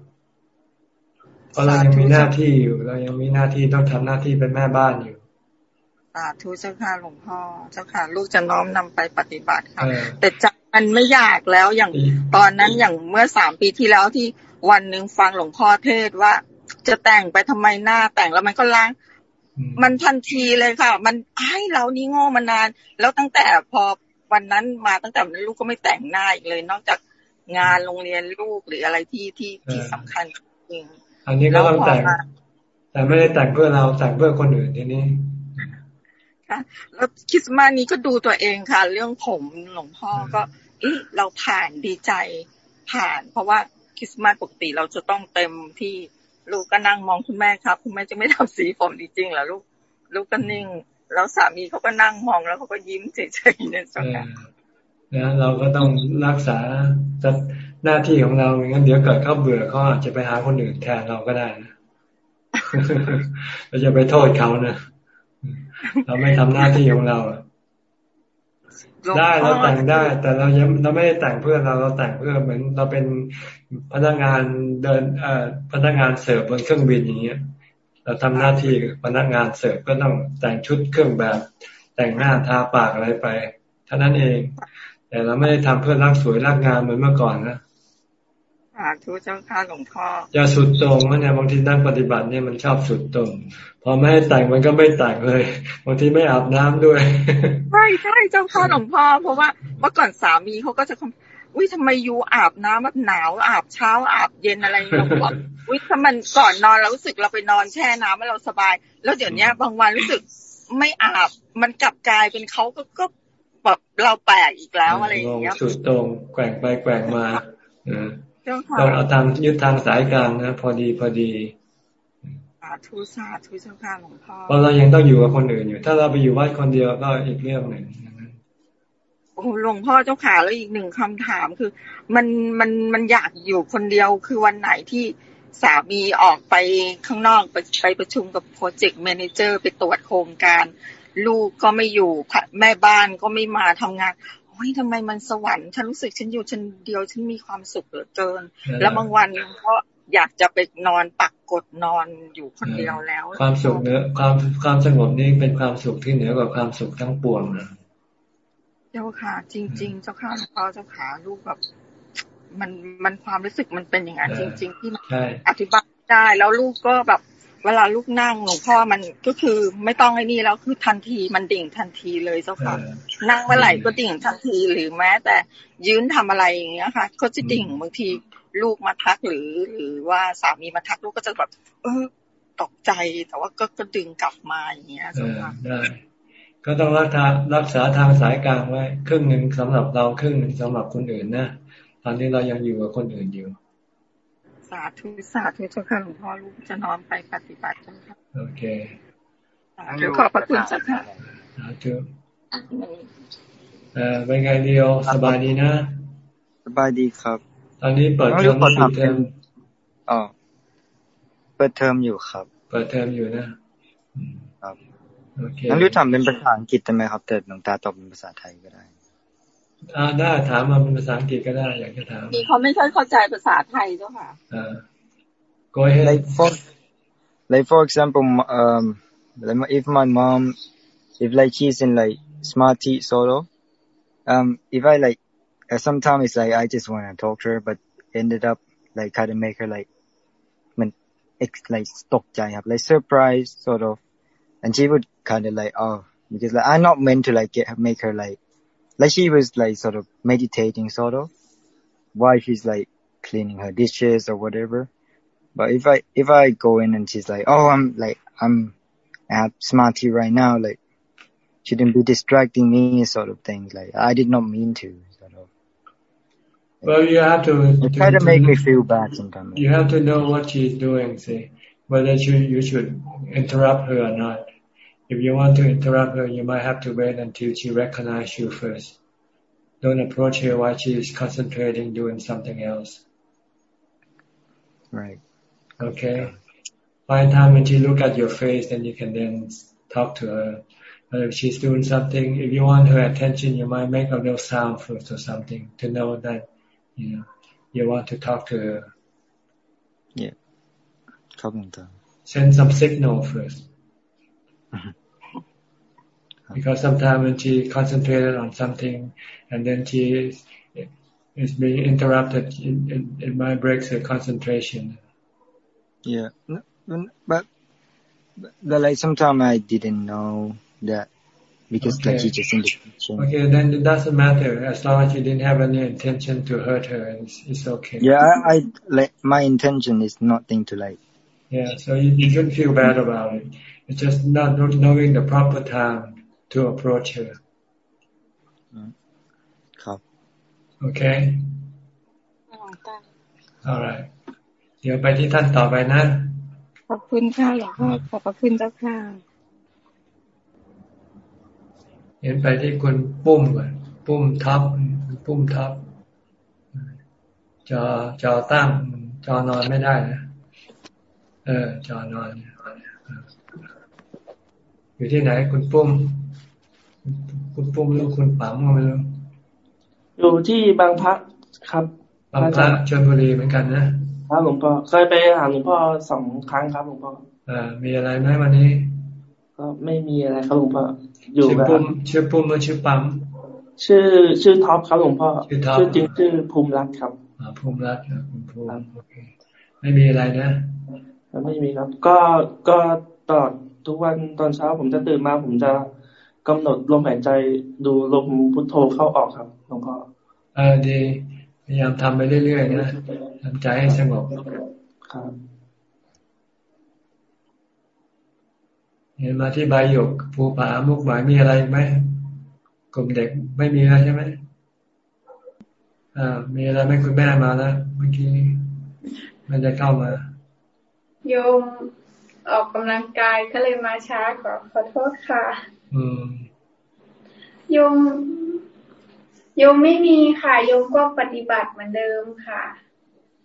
เพราะเรายังมีหน้าที่อยู่ เรายังมีหน้าที่ต้องทำหน้าที่เป็นแม่บ้านอยู่สาธุเจ้าค่ะหลวงพ่อเจ้าค่ะ ลูกจะน้อมนำไปปฏิบัติค่ะ แต่ใจมันไม่อยากแล้วอย่างตอนนั้นอย่างเมื่อสามปีที่แล้วที่ วันหนึ่งฟังหลวงพ่อเทศว่า จะแต่งไปทำไมหน้าแต่งแล้วมันก็ล้างมันทันทีเลยค่ะ มันให้เรานี่โง่มานาน แล้วตั้งแต่พอวันนั้นมาตั้งแต่นั้นลูกก็ไม่แต่งหน้าอีกเลย นอกจากงานโรงเรียนลูกหรืออะไรที่ที่ที่สำคัญจริงอันนี้ก็ต้องแต่งแต่ไม่ได้แต่งเพื่อเราแต่งเพื่อคนอื่นทีนี้ค่ะแล้วคริสต์มาสนี้ก็ดูตัวเองค่ะ เรื่องผมหลวงพ่อก็เอเราผ่านดีใจผ่าน เพราะว่า คริสต์มาสปกติเราจะต้องเต็มที่ลูกก็นั่งมองคุณแม่ครับ คุณแม่จะไม่ทำสีผมจริงๆเหรอลูกลูกก็นิ่ง แล้วสามีเขาก็นั่งมองแล้วเขาก็ยิ้มเฉยๆเนี่ยสักนะเราก็ต้องรักษาหน้าที่ของเราไม่งั้นเดี๋ยวเกิดเขาเบื่อเขาอาจจะไปหาคนอื่นแทนเราก็ได้นะเราจะไปโทษเขานะเราไม่ทำหน้าที่ของเรา ได้เราแต่งได้ แต่เรายังเราไม่ได้แต่งเพื่อเราเราแต่งเพื่อเหมือนเราเป็นพนักงานเดินเอ่อพนักงานเสิร์ฟบนเครื่องบินอย่างเงี้ยเราทำหน้าที่พนักงานเสิร์ฟก็ต้องแต่งชุดเครื่องแบบ แต่งหน้าทาปากอะไรไปเท่านั้นเอง แต่เราไม่ได้ทำเพื่อรักสวยรักงามเหมือนเมื่อก่อนนะ สาธุเจ้าค่ะหลวงพ่ออย่าสุดตรงนะเนี่ยบางทีนั่งปฏิบัติเนี่ยมันชอบสุดตรงพอไม่ให้แต่งมันก็ไม่แต่งเลยบางทีไม่อาบน้ำด้วยใช่ใช่เจ้าค่ะหลวงพ่อเพราะว่าเมื่อก่อนสามีเขาก็จะอุ้ยทำไมยูอาบน้ำแบบหนาวอาบเช้าอาบเย็นอะไรเราบอกอุ้ยถ้ามันก่อนนอนเรารู้สึกเราไปนอนแช่น้ำให้เราสบาย แล้วเดี๋ยวนี้บางวันรู้สึกไม่อาบมันกลับกลายเป็นเขาก็ก็แบบเราแปลกอีกแล้วอะไรอย่างเงี้ยสุดตรงแกว่งไปแกว่งมา ต้องเอาทางยึดทางสายกลางนะพอดีพอดีสาธุสาธุเจ้าค่ะหลวงพ่อเพราะเรายังต้องอยู่กับคนอื่นอยู่ ถ้าเราไปอยู่วัดคนเดียวก็อีกเรื่องหนึ่งโอ้หลวงพ่อเจ้าขาแล้วอีกหนึ่งคำถามคือ มันมันมันอยากอยู่คนเดียวคือวันไหนที่สามีออกไปข้างนอกไปไปประชุมกับโปรเจกต์แมเนเจอร์ไปตรวจโครงการ ลูกก็ไม่อยู่แม่บ้านก็ไม่มาทำงานโอ้ยทำไมมันสวรรค์ฉันรู้สึกฉันอยู่ฉันเดียวฉันมีความสุขเหลือเกิน แล้วบางวันก็อยากจะไปนอนปักกดนอนอยู่คนเดียวแล้ว ความสุขเนื้อความความสงบนี่เป็นความสุขที่เหนือกว่าความสุขทั้งปวงนะเจ้าค่ะ จริง ๆ เจ้าค่ะพ่อเจ้าค่ะลูกแบบมันมันความรู้สึกมันเป็นอย่างนั้นจริง ๆ ที่มันอธิบายได้แล้วลูกก็แบบ เวลาลูกนั่งหลวงพ่อมันก็คือไม่ต้องไอ้นี่แล้วคือทันทีมันดิ่งทันทีเลยเจ้าค่ะ นั่งเมื่อไหร่ก็ดิ่งทันทีหรือแม้ แต่ยืนทำอะไรอย่างเงี้ยค่ะ ก็จะดิ่งบางทีลูกมาทักหรือ หรือว่าสามีมาทักลูกก็จะแบบ เออตกใจแต่ว่าก็ก็ดึงกลับมาอย่างเงี้ยเจ้าค่ะได้ก็ต้องรักษารักษาทางสายกลางไว้ ครึ่งหนึ่งสำหรับเราครึ่งหนึ่งสำหรับคนอื่นนะตอนนี้เรายังอยู่กับคนอื่นอยู่ สาธุสาธุเจ้าค่ะหลวงพ่อลูกจะน้อมไปปฏิบัติเจ้าค่ะโอเคสาธุขอบพระคุณเจ้าค่ะสาธุเออเป็นไงเดียวสบายดีนะ สบายดีครับ ตอนนี้เปิดเทอมปิดเทอมอ๋อเปิดเทอมอยู่ครับ เปิดเทอมอยู่นะ ครับ โอเคงั้นรู้ทำเป็นภาษาอังกฤษได้ไหมครับ แต่หลวงตาตอบเป็นภาษาไทยก็ได้ อ่าได้ถามมาเป็นภาษาอังกฤษก็ได้ อยากจะถามมีเขาไม่ค่อยเข้าใจภาษาไทยเจ้าค่ะอ่า go ahead like for like for example um if my mom if like she's in like smarty sort of um if I like uh, sometimes it's like I just want to talk to her but ended up like kind of make her like มัน like ตกใจครับ like surprise sort of and she would kind of like oh because like I'm not meant to like get make her like like she was like sort of meditating sort of while she's like cleaning her dishes or whatever. But if I if I go in and she's like, oh, I'm like I'm at smarty right now, like shouldn't be distracting me, sort of things. Like I did not mean to, sort of. Well, you have to, to try to, to make me feel bad sometimes. You have to know what she's doing, see whether you you should interrupt her or not. If you want to interrupt her, you might have to wait until she recognizes you first. Don't approach her while she is concentrating doing something else. Right. Okay. Find time when she look at your face, then you can then talk to her. But if she's doing something, if you want her attention, you might make a little sound first or something to know that, you know, you want to talk to her. Yeah. Talking to. Send some signal first. Mm-hmm. because sometimes when she concentrated on something and then she is being interrupted, it, it, it might break her concentration. Yeah, but, but like sometimes I didn't know that because okay. like she just in the kitchen. Okay, then it doesn't matter as long as you didn't have any intention to hurt her. It's, it's okay. Yeah, I, I like my intention is nothing to like. Yeah, so you, you shouldn't feel bad about it. It's just not knowing the proper time to approach her. Okay alright เดี๋ยวไปที่ท่านต่อไปนะ ขอบคุณค่ะหลวงพ่อขอบพระคุณเจ้าค่ะเห็นไปที่คุณปุ้มก่อนปุ้มทับปุ้มทับจอจอตั้ง จอนอนไม่ได้นะ เออ จอนอน อยู่ที่ไหนคุณปุ้ม คุณปุ้มหรือคุณปั๊มก็ไม่รู้อยู่ที่บางพักครับบางพักชลบุรีเหมือนกันนะครับหลวงพ่อเคยไปหาหลวงพ่อสองครั้งครับหลวงพ่ออ่ามีอะไรไหมวันนี้ ก็ไม่มีอะไรครับหลวงพ่ออยู่แบบชื่อปุ้มชื่อปุ้มหรือชื่อปั๊มชื่อชื่อท็อปครับหลวงพ่อชื่อท็อปชื่อจริงชื่อภูมิรัตน์ครับอ่าภูมิรัตน์คุณภูมิโอเคไม่มีอะไรนะไม่มีครับ ก็ก็ตอน ทุกวันตอนเช้าผมจะตื่นมา ผมจะกำหนดลมหายใจดูลมพุทโธเข้าออกครับหลวงพ่อเออดีพยายามทำไปเรื่อยๆนะทำใจให้สงบครับเห็นมาที่ใบหยกภูผามุกหมายมีอะไรไหมกลุ่มเด็กไม่มีแล้วใช่ไหมอ่า มีอะไรไหมคุณแม่มาแล้วเมื่อกี้มันจะเข้ามาโยม ออกกำลังกายก็เลยมาช้าขอขอโทษค่ะ อืมโยมโยมไม่มีค่ะโยมก็ปฏิบัติเหมือนเดิมค่ะ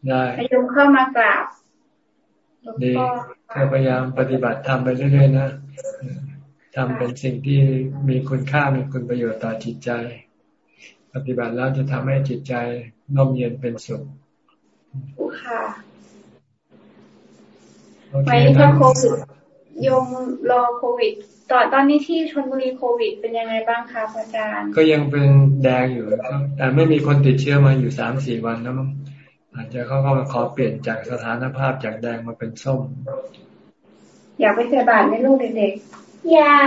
ได้โยมเข้ามากราบดีพยายามปฏิบัติทำไปเรื่อยๆนะทำเป็นสิ่งที่มีคุณค่ามีคุณประโยชน์ต่อจิตใจ ปฏิบัติแล้วจะทำให้จิตใจน่มเย็นเป็นสุขค่ะ ไว้ถ้าโควิดยมรอโควิดตอนตอนนี้ที่ชนบุรีโควิด เป็นยังไงบ้างคะอาจารย์ ก็ยังเป็นแดงอยู่แต่ไม่มีคนติดเชื้อมาอยู่สามสี่วันแล้วมั้งอาจจะเขาก็มาขอเปลี่ยนจากสถานภาพจากแดงมาเป็นส้ม อยากไปเจอบาทไหมลูกเด็กๆ อยา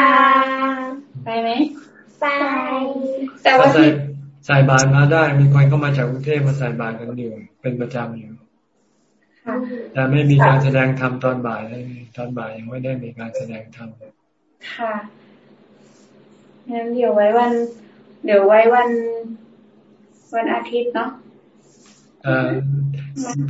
กไปไหมไป แต่ว่าใส่ใส่บาตรมาได้ มีคนเข้ามาจากกรุงเทพมาใส่บาตรกันอยู่เป็นประจำอยู่ แต่ไม่มีการแสดงธรรมตอนบ่ายตอนบ่ายยังไม่ได้มีการแสดงธรรมค่ะงั้นเดี๋ยวไว้วัน เดี๋ยวไว้วัน วันอาทิตย์เนาะ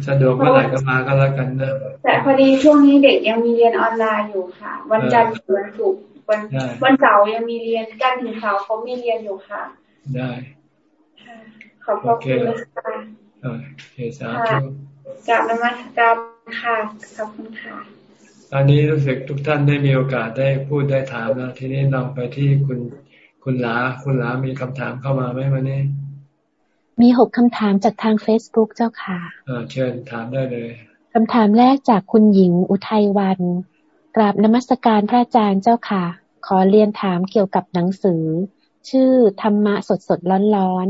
สะดวกเมื่อไหร่ก็มาก็แล้วกันนะแต่พอดีช่วงนี้เด็กยังมีเรียนออนไลน์อยู่ค่ะ วันจันทร์ถึงวันศุกร์วันวันเสาร์ยังมีเรียนกันถึงเสาร์เขามีเรียนอยู่ค่ะ ได้ขอบคุณค่ะโอเคสาธุ กราบนมัสการค่ะขอบคุณค่ะตอนนี้รู้สึกทุกท่านได้มีโอกาสได้พูดได้ถามแล้วทีนี้ลองไปที่คุณคุณลาคุณลามีคำถามเข้ามาไหมวันนี้ มีหกคำถามจากทางเฟซบุ๊กเจ้าค่ะเชิญถามได้เลยคำถามแรกจากคุณหญิงอุทัยวัน กราบนมัสการพระอาจารย์เจ้าค่ะ ขอเรียนถามเกี่ยวกับหนังสือ ชื่อธรรมะสดสดร้อนร้อน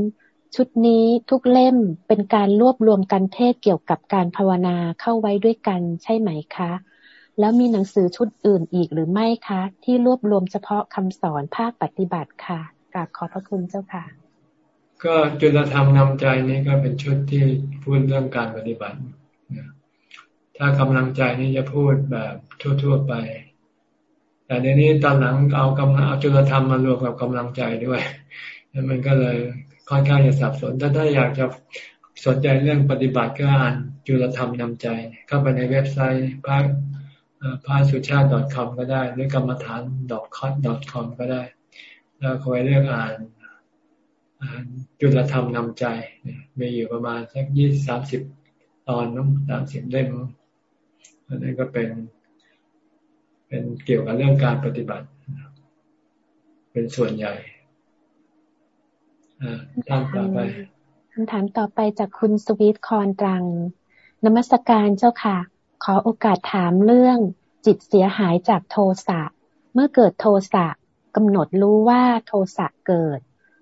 ชุดนี้ทุกเล่มเป็นการรวบรวมกันเทศเกี่ยวกับการภาวนาเข้าไว้ด้วยกันใช่ไหมคะ แล้วมีหนังสือชุดอื่นอีกหรือไม่คะ ที่รวบรวมเฉพาะคำสอนภาคปฏิบัติค่ะกราบขอบพระคุณเจ้าค่ะ ก็จุลธรรมนำใจนี้ก็เป็นชุดที่พูดเรื่องการปฏิบัติถ้ากำลังใจนี้จะพูดแบบทั่ว ๆไป แต่ในนี้ตอนหลังเอากำลังเอาจุลธรรมมารวมกับกำลังใจด้วยมันก็เลย ค่อนข้างจะสับสน ถ้าถ้าอยากจะสนใจเรื่องปฏิบัติก็อ่านจุลธรรมนำใจ เข้าไปในเว็บไซต์พระพาสุชาติ .com ก็ได้ หรือกรรมฐาน .com ก็ได้ แล้วคอยเรื่องอ่านจุลธรรมนำใจ มีอยู่ประมาณสักยี่สามสิบตอนน้องสามสิบเล่มอันนั้นก็เป็น เป็นเกี่ยวกับเรื่องการปฏิบัติ เป็นส่วนใหญ่ คำถามต่อไปคำถามต่อไปจากคุณสวีทคอนตรังนมัสการเจ้าค่ะ ขอโอกาสถามเรื่องจิตเสียหายจากโทสะ เมื่อเกิดโทสะกำหนดรู้ว่าโทสะเกิด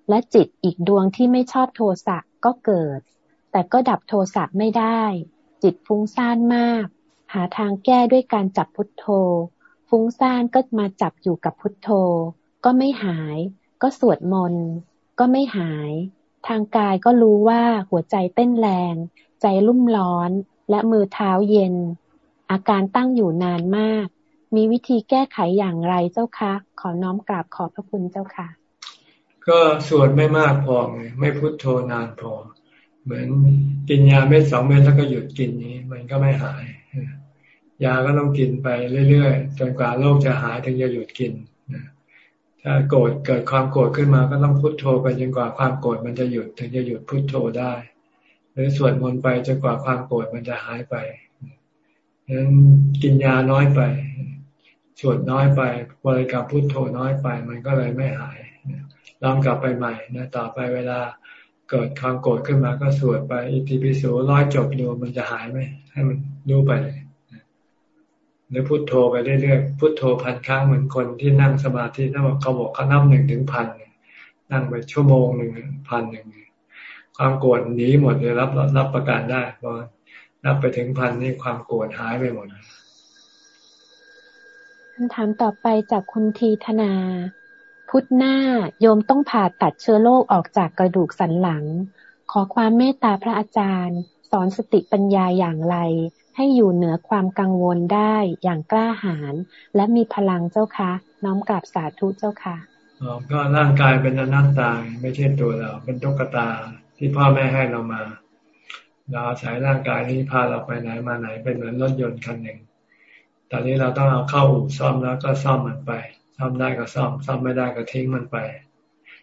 และจิตอีกดวงที่ไม่ชอบโทสะก็เกิด แต่ก็ดับโทสะไม่ได้ จิตฟุ้งซ่านมาก หาทางแก้ด้วยการจับพุทโธ ฟุ้งซ่านก็มาจับอยู่กับพุทโธ ก็ไม่หาย ก็สวดมนต์ ก็ไม่หาย ทางกายก็รู้ว่าหัวใจเต้นแรง ใจรุ่มร้อน และมือเท้าเย็น อาการตั้งอยู่นานมาก มีวิธีแก้ไขอย่างไรเจ้าคะ ขอน้อมกราบขอบพระคุณเจ้าค่ะ ก็สวดไม่มากพอไม่พุโทโธนานพอ เหมือนกินยาเม็ดสองเม็ดแล้วก็หยุดกินนี้ มันก็ไม่หายยาก็ต้องกินไปเรื่อยๆ จนกว่าโรคจะหายถึงจะหยุดกิน ถ้าโกรธเกิดความโกรธขึ้นมาก็ต้องพุโทโธไปจนกว่าความโกรธมันจะหยุดถึงจะหยุดพุโทโธได้ หรือสวดมนต์ไปจนกว่าความโกรธมันจะหายไปฉะนั้นกินยาน้อยไปสวดน้อยไปบริกรรมพุโทโธน้อยไป มันก็เลยไม่หายลองกลับไปใหม่นะต่อไปเวลาเกิดความโกรธขึ้นมาก็สวดไปอิติปิโสร้อยจบดูมันจะหายไหมให้มันรู้ไปเลย หรือพุโทโธไปเรื่อยๆพุโทโธพันครั้งเหมือนคนที่นั่งสมาธิถ้าบอกเขาบอกเขานับหนึ่งถึงพันนั่งไปชั่วโมงหนึ่งพันหนึ่งความโกรธหนีหมดเลยรับรับประกันได้พอนับไปถึงพันนี่ความโกรธหายไปหมดคำถามต่อไปจากคุณทีธนา พุทธหน้าโยมต้องผ่าตัดเชื้อโรคออกจากกระดูกสันหลัง ขอความเมตตาพระอาจารย์ สอนสติปัญญาอย่างไร ให้อยู่เหนือความกังวลได้อย่างกล้าหาญและมีพลังเจ้าคะ น้อมกราบสาธุเจ้าค่ะก็ร่างกายเป็นอนัตตาไม่ใช่ตัวเรา เป็นตุ๊กตาที่พ่อแม่ให้เรามา เราอาศัยร่างกายนี้พาเราไปไหนมาไหนเป็นเหมือนรถยนต์คันหนึ่งตอนนี้เราต้องเอาเข้าอู่ซ่อมแล้วก็ซ่อมมันไปซ่อมได้ก็ซ่อมซ่อมไม่ได้ก็ทิ้งมันไป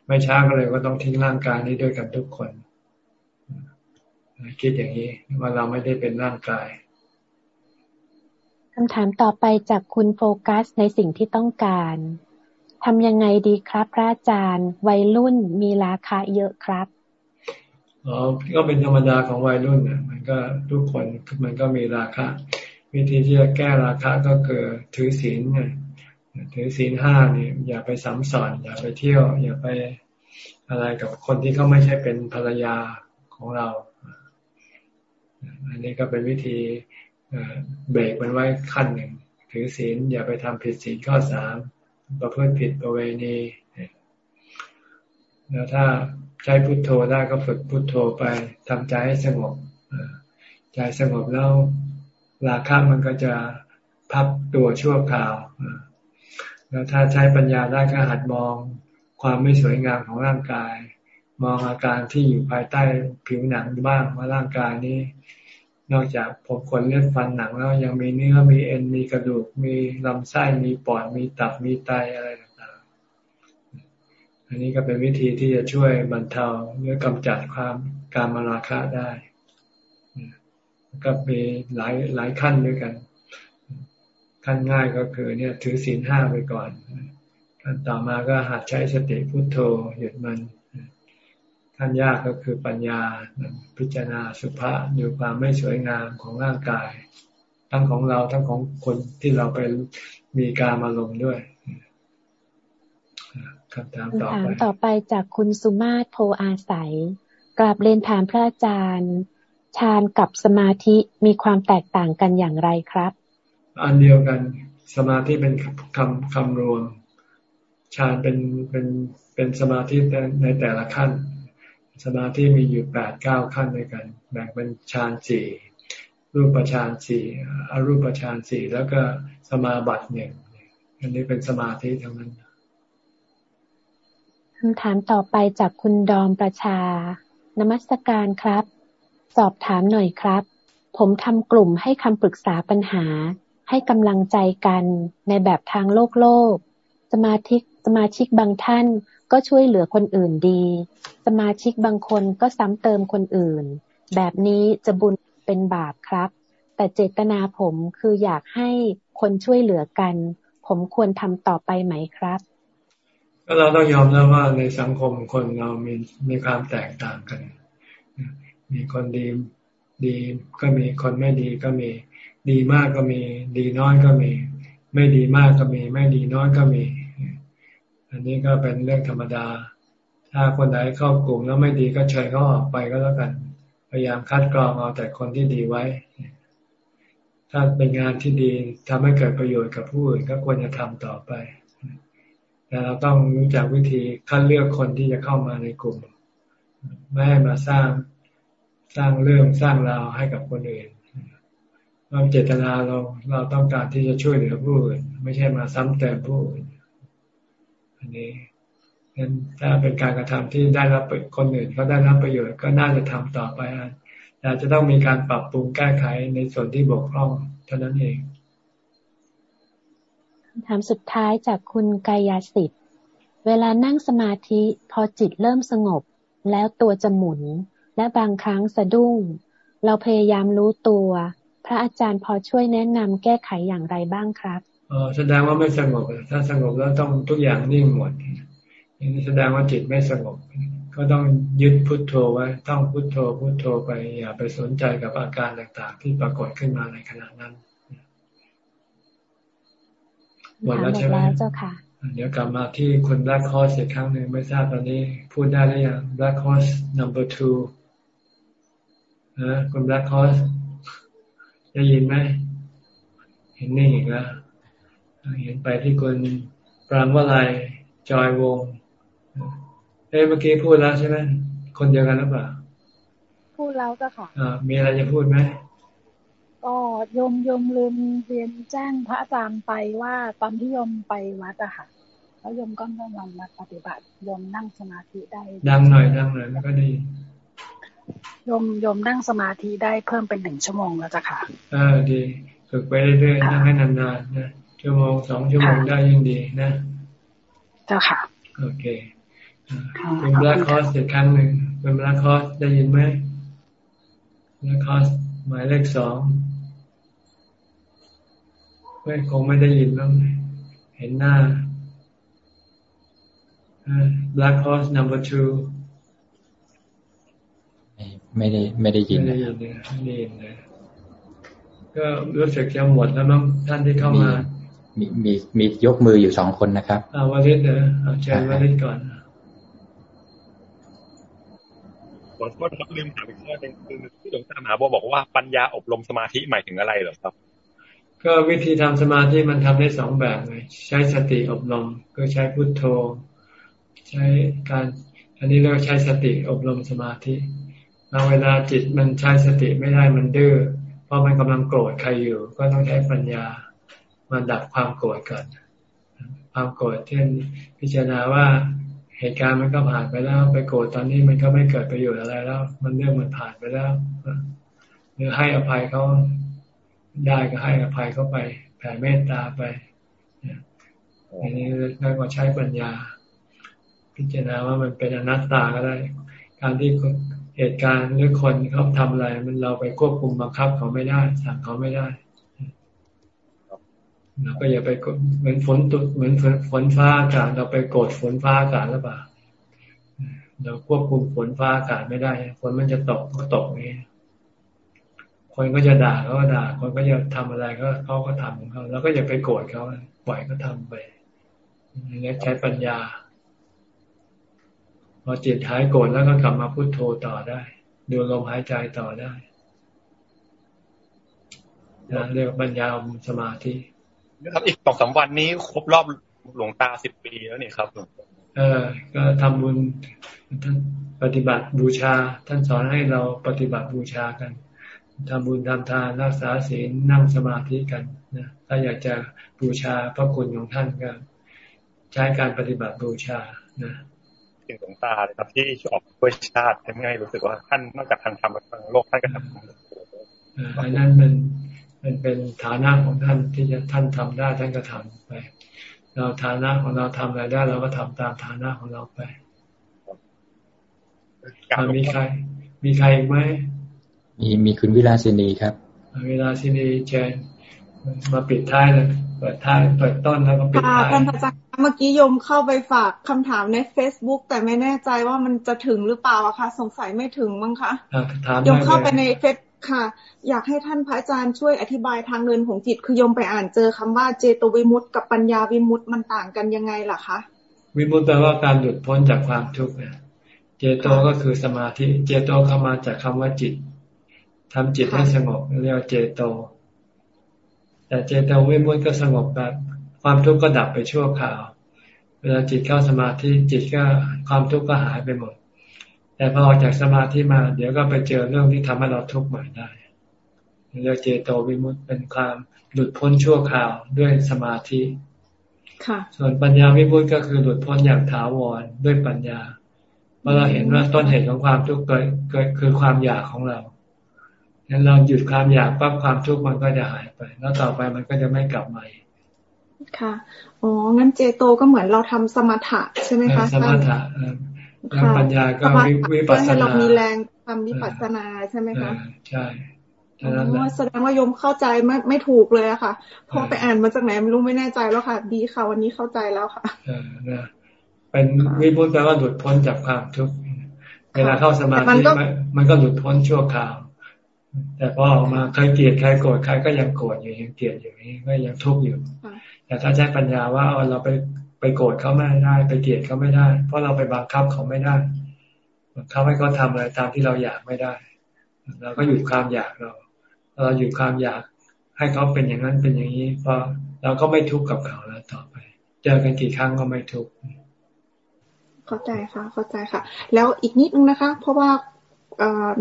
ไม่ช้าก็เลยก็ต้องทิ้งร่างกายนี้ด้วยกันทุกคนคิดอย่างนี้ว่าเราไม่ได้เป็นร่างกาย คำถามต่อไปจากคุณโฟกัสในสิ่งที่ต้องการทำยังไงดีครับ พระอาจารย์ วัยรุ่นมีราคาเยอะครับอ๋อก็เป็นธรรมดาของวัยรุ่นนะมันก็ทุกคนมันก็มีราคาวิธีที่จะแก้ราคาก็คือถือศีลไงถือศีลห้าเนี่ยอย่าไปสัมสอนอย่าไปเที่ยว อย่าไปอะไรกับคนที่เขาไม่ใช่เป็นภรรยาของเรา อันนี้ก็เป็นวิธี เบรกมันไว้ขั้นหนึ่งถือศีลอย่าไปทำผิดศีลข้อสามประพฤติผิดประเวณีแล้วถ้าใช้พุทโธได้ก็ฝึกพุทโธไปทำใจให้สงบใจสงบแล้วราคะมันก็จะพับตัวชั่วคราวแล้วถ้าใช้ปัญญาได้ก็หัดมองความไม่สวยงามของร่างกาย มองอาการที่อยู่ภายใต้ผิวหนังบ้างว่าร่างกายนี้ นอกจากผมขนเลือดฟันหนังแล้วยังมีเนื้อมีเอ็นมีกระดูก มีลำไส้มีปอดมีตับมีไตอะไรต่างๆ อันนี้ก็เป็นวิธีที่จะช่วยบรรเทาหรือกำจัดความการมาราคะได้ ก็มีหลายหลายขั้นด้วยกันขั้นง่ายก็คือเนี่ยถือศีลห้าไปก่อนขั้นต่อมาก็หัดใช้สติพุทโธหยุดมัน ขั้นยากก็คือปัญญาพิจารณาสุภาษดูความไม่สวยงามของร่างกาย ทั้งของเราทั้งของคนที่เราไปมีการมาลงด้วยคำถามต่อไปต่อไปจากคุณสุมาศโพอาศัยกราบเรียนถามพระอาจารย์ฌานกับสมาธิมีความแตกต่างกันอย่างไรครับ อันเดียวกันสมาธิเป็นคำคำรวมฌานเป็นเป็นเป็นสมาธิในแต่ละขั้น สมาธิมีอยู่แปดเก้าขั้นด้วยกัน แบ่งเป็นฌานสี่รูปฌานสี่อรูปฌานสี่แล้วก็สมาบัติหนึ่งอันนี้เป็นสมาธิทั้งนั้นคำถามต่อไปจากคุณดอมประชานมัสการครับ สอบถามหน่อยครับ ผมทำกลุ่มให้คำปรึกษาปัญหา ให้กำลังใจกันในแบบทางโลกโลก สมาชิกสมาชิกบางท่าน ก็ช่วยเหลือคนอื่นดี สมาชิกบางคนก็ซ้ำเติมคนอื่น แบบนี้จะบุญเป็นบาปครับ แต่เจตนาผมคืออยากให้คนช่วยเหลือกัน ผมควรทำต่อไปไหมครับก็เราต้องยอมแล้วว่าในสังคมคนเรามีมีความแตกต่างกัน มีคนดีดีก็มีคนไม่ดีก็มี ดีมากก็มี ดีน้อยก็มี ไม่ดีมากก็มี ไม่ดีน้อยก็มี อันนี้ก็เป็นเรื่องธรรมดา ถ้าคนไหนเข้ากลุ่มแล้วไม่ดีก็เชิญเขาออกไปก็แล้วกัน พยายามคัดกรองเอาแต่คนที่ดีไว้ ถ้าเป็นงานที่ดีทำให้เกิดประโยชน์กับผู้อื่นก็ควรจะทำต่อไป แต่เราต้องรู้จักวิธีคัดเลือกคนที่จะเข้ามาในกลุ่ม ไม่ให้มาสร้างสร้างเรื่องสร้างราวให้กับคนอื่นเราเจตนาเราเราต้องการที่จะช่วยเหลือผู้อื่น ไม่ใช่มาซ้ำเติมผู้อื่น อันนี้นั้นถ้าเป็นการกระทำที่ได้รับคนอื่นเขาได้รับประโยชน์ก็น่าจะทำต่อไปอาจจะต้องมีการปรับปรุงแก้ไขในส่วนที่บกพร่องเท่านั้นเองคำถามสุดท้ายจากคุณกายาสิทธิ์ เวลานั่งสมาธิพอจิตเริ่มสงบ แล้วตัวจะหมุน และบางครั้งสะดุ้ง เราพยายามรู้ตัว พระอาจารย์พอช่วยแนะนำแก้ไขอย่างไรบ้างครับ แสดงว่าไม่สงบ ถ้าสงบแล้วต้องทุกอย่างนิ่งหมดอย่างนี้แสดงว่าจิตไม่สงบ ก็ต้องยึดพุทโธไว้ ต้องพุทโธพุทโธไปอย่าไปสนใจกับอาการต่างๆ ที่ปรากฏขึ้นมาในขณะนั้นหมดแล้วใช่ไหมเจ้าค่ะ เดี๋ยวกลับมาที่คุณแบล็คคอร์สอีกครั้งหนึ่งไม่ทราบตอนนี้พูดได้หรือยังแบล็คคอร์ส number two นะคุณแบล็คคอสได้ยินไหมเห็นนิ่งอีกแล้ว เห็นไปที่คุณปรางวลัยจอยวงเอ้เมื่อกี้พูดแล้วใช่ไหมคนเดียวกันหรือเปล่าพูดแล้วก็ค่ะอ่ามีอะไรจะพูดไหมก็โยมโยมลืมเรียนแจ้งพระอาจารย์ไปว่าตอนที่โยมไปวัดอะค่ะแล้วโยมก็ต้องลองมาปฏิบัติโยมนั่งสมาธิได้ ดังหน่อยดังหน่อยมันก็ดีโยมโยมนั่งสมาธิได้เพิ่มเป็นหนึ่งชั่วโมงแล้วจ้ะค่ะ เออดีฝึกไปเรื่อยๆนั่งให้นานๆนะ ชั่วโมงสองชั่วโมงได้ยิ่งดีนะ เจ้าค่ะ โอเคคุณแบล็คคอสอีกครั้งหนึ่งเป็นแบล็คคอสได้ยินไหมแบล็คคอสหมายเลขสองไม่คงไม่ได้ยินบ้างเห็นหน้า Black Horse Number Two ไม่ได้ไม่ได้ยินไม่ได้ยินเลยไม่ได้ยินเลยก็รู้สึกจะหมดแล้วมั้งท่านที่เข้ามา มีมีมียกมืออยู่สองคนนะครับอาวาลิศเนอะเชิญวาลิศก่อนขอโทษครับลืมถามอีกข้อหนึ่งคือที่หลวงตามหาบัวบอกว่าปัญญาอบรมสมาธิหมายถึงอะไรเหรอครับ ก็วิธีทำสมาธิมันทำได้สองแบบเลยใช้สติอบรมก็ใช้พุทโธ ใช้การ อันนี้เราใช้สติอบรมสมาธิบางเวลาจิตมันใช้สติไม่ได้มันดื้อเพราะมันกำลังโกรธใครอยู่ ก็ต้องใช้ปัญญา มาดับความโกรธก่อน ความโกรธเช่นพิจารณาว่าเหตุการณ์มันก็ผ่านไปแล้ว ไปโกรธตอนนี้มันก็ไม่เกิดประโยชน์อะไรแล้ว มันเรื่องมันผ่านไปแล้วหรือให้อภัยเขาได้ก็ให้อภัยเขาไปแผ่เมตตาไปอันนี้เรียกว่าใช้ปัญญา พิจารณาว่ามันเป็นอนัตตาก็ได้ การที่เหตุการณ์หรือคนเขาทำอะไร มันเราไปควบคุมบังคับเขาไม่ได้สั่งเขาไม่ได้ เราก็อย่าไปเหมือนฝนตุเหมือนฝนฟ้าอากาศเราไปโกรธฝนฟ้าอากาศหรือเปล่าเราควบคุมฝนฟ้าอากาศไม่ได้ฝนมันจะตกก็ตกนี้คนก็จะด่าเขาก็ด่า คนก็จะทำอะไรก็เขาก็ทำของเขาแล้วก็อย่าไปโกรธเขาปล่อยก็ทำไปนี่ใช้ปัญญา พอจิตหายโกรธแล้วก็กลับมาพุโทโธต่อได้ดูลมหายใจต่อได้นะเรียกปัญญาสมาธิ ครับ อีกสองสาวันนี้ครบรอบหลวงตาสิบปีแล้วนี่ครับเออ ก็ทำบุญปฏิบัติบูชา ท่านสอนให้เราปฏิบัติบูชากันทำบุญทำทานรักษาศีลนั่งสมาธิกันนะถ้าอยากจะบูชาพระคุณของท่านก็ใช้การปฏิบัติบูชานะสิ่งหลวงตาเลยครับที่ออกเพื่อชาติทำให้รู้สึกว่าท่านนอกจากทางธรรมทางโลกท่านก็ทำอันนั้นมัน มันเป็นฐานะของท่านที่จะท่านทำได้ท่านก็ทำไป เราฐานะของเราทำอะไรได้ เราก็ทำตามฐานะของเราไปมีใคร มีใครอีกไหมมีมีคุณวิลาสินีครับวิลาสินีเชิญมาปิดท้ายเลยเปิดท้ายเปิดต้นแล้วก็ปิดท้ายท่านอาจารย์เมื่อกี้โยมเข้าไปฝากคำถามใน Facebook แต่ไม่แน่ใจว่ามันจะถึงหรือเปล่าอะคะสงสัยไม่ถึงมั้งคะโยมเข้าไปในเฟซ ค่ะ อยากให้ท่านพระอาจารย์ช่วยอธิบายทางเงินของจิตคือโยมไปอ่านเจอคำว่าเจโตวิมุตต์กับปัญญาวิมุตต์มันต่างกันยังไงล่ะคะวิมุตต์แปลว่าการหลุดพ้นจากความทุกข์เนี่ยเจโตก็คือสมาธิ เจโตเข้ามาจากคำว่าจิตทำจิตให้สงบเรียกว่าเจโต แต่เจโตวิมุตต์ก็สงบแบบความทุกข์ก็ดับไปชั่วคราว เวลาจิตเข้าสมาธิจิตก็ความทุกข์ก็หายไปหมด แต่พอออกจากสมาธิมา เดี๋ยวก็ไปเจอเรื่องที่ทำให้เราทุกข์ใหม่ได้เรียกเจโตวิมุตต์เป็นความหลุดพ้นชั่วคราวด้วยสมาธิค่ะส่วนปัญญาวิมุตต์ก็คือหลุดพ้นอย่างถาวรด้วยปัญญาเมื่อเราเห็นว่าต้นเหตุของความทุกข์เกิดเกิดคือความอยากของเรางั้นเราหยุดความอยากปั๊บความทุกข์มันก็จะหายไป แล้วต่อไปมันก็จะไม่กลับมาค่ะ อ๋อ งั้นเจโตก็เหมือนเราทำสมถะใช่ไหมคะ สมถะ แล้วปัญญาก็วิปัสสนาเรามีแรงทำวิปัสสนาใช่ไหมคะใช่แสดงว่ายมเข้าใจไม่ไม่ถูกเลยอะค่ะพอไปอ่านมาจากไหนไม่รู้ไม่แน่ใจแล้วค่ะ ดีค่ะวันนี้เข้าใจแล้วค่ะเป็นวิพุทธแปลว่าหลุดพ้นจากความทุกข์เวลาเข้าสมาธิมันก็หลุดพ้นชั่วคราว แต่พอออกมาใครเกลียดใครโกรธใครก็ยังโกรธอยู่ยังเกลียดอยู่นี้ก็ยังทุกข์อยู่แต่ถ้าใช้ปัญญาว่าเราไป ไปโกรธเขาไม่ได้ ไปเกลียดเขาไม่ได้ เพราะเราไปบังคับเขาไม่ได้บังคับให้เขาทาอะไรตามที่เราอยากไม่ได้เราก็หยุดความอยากเรา เราหยุดความอยากให้เขาเป็นอย่างนั้นเป็นอย่างนี้พราะเราก็ไม่ทุกข์กับเขาแล้วต่อไป เจอกันกี่ครั้งก็ไม่ทุกข์เข้าใจค่ะ เข้าใจค่ะ แล้วอีกนิดนึงนะคะ เพราะว่า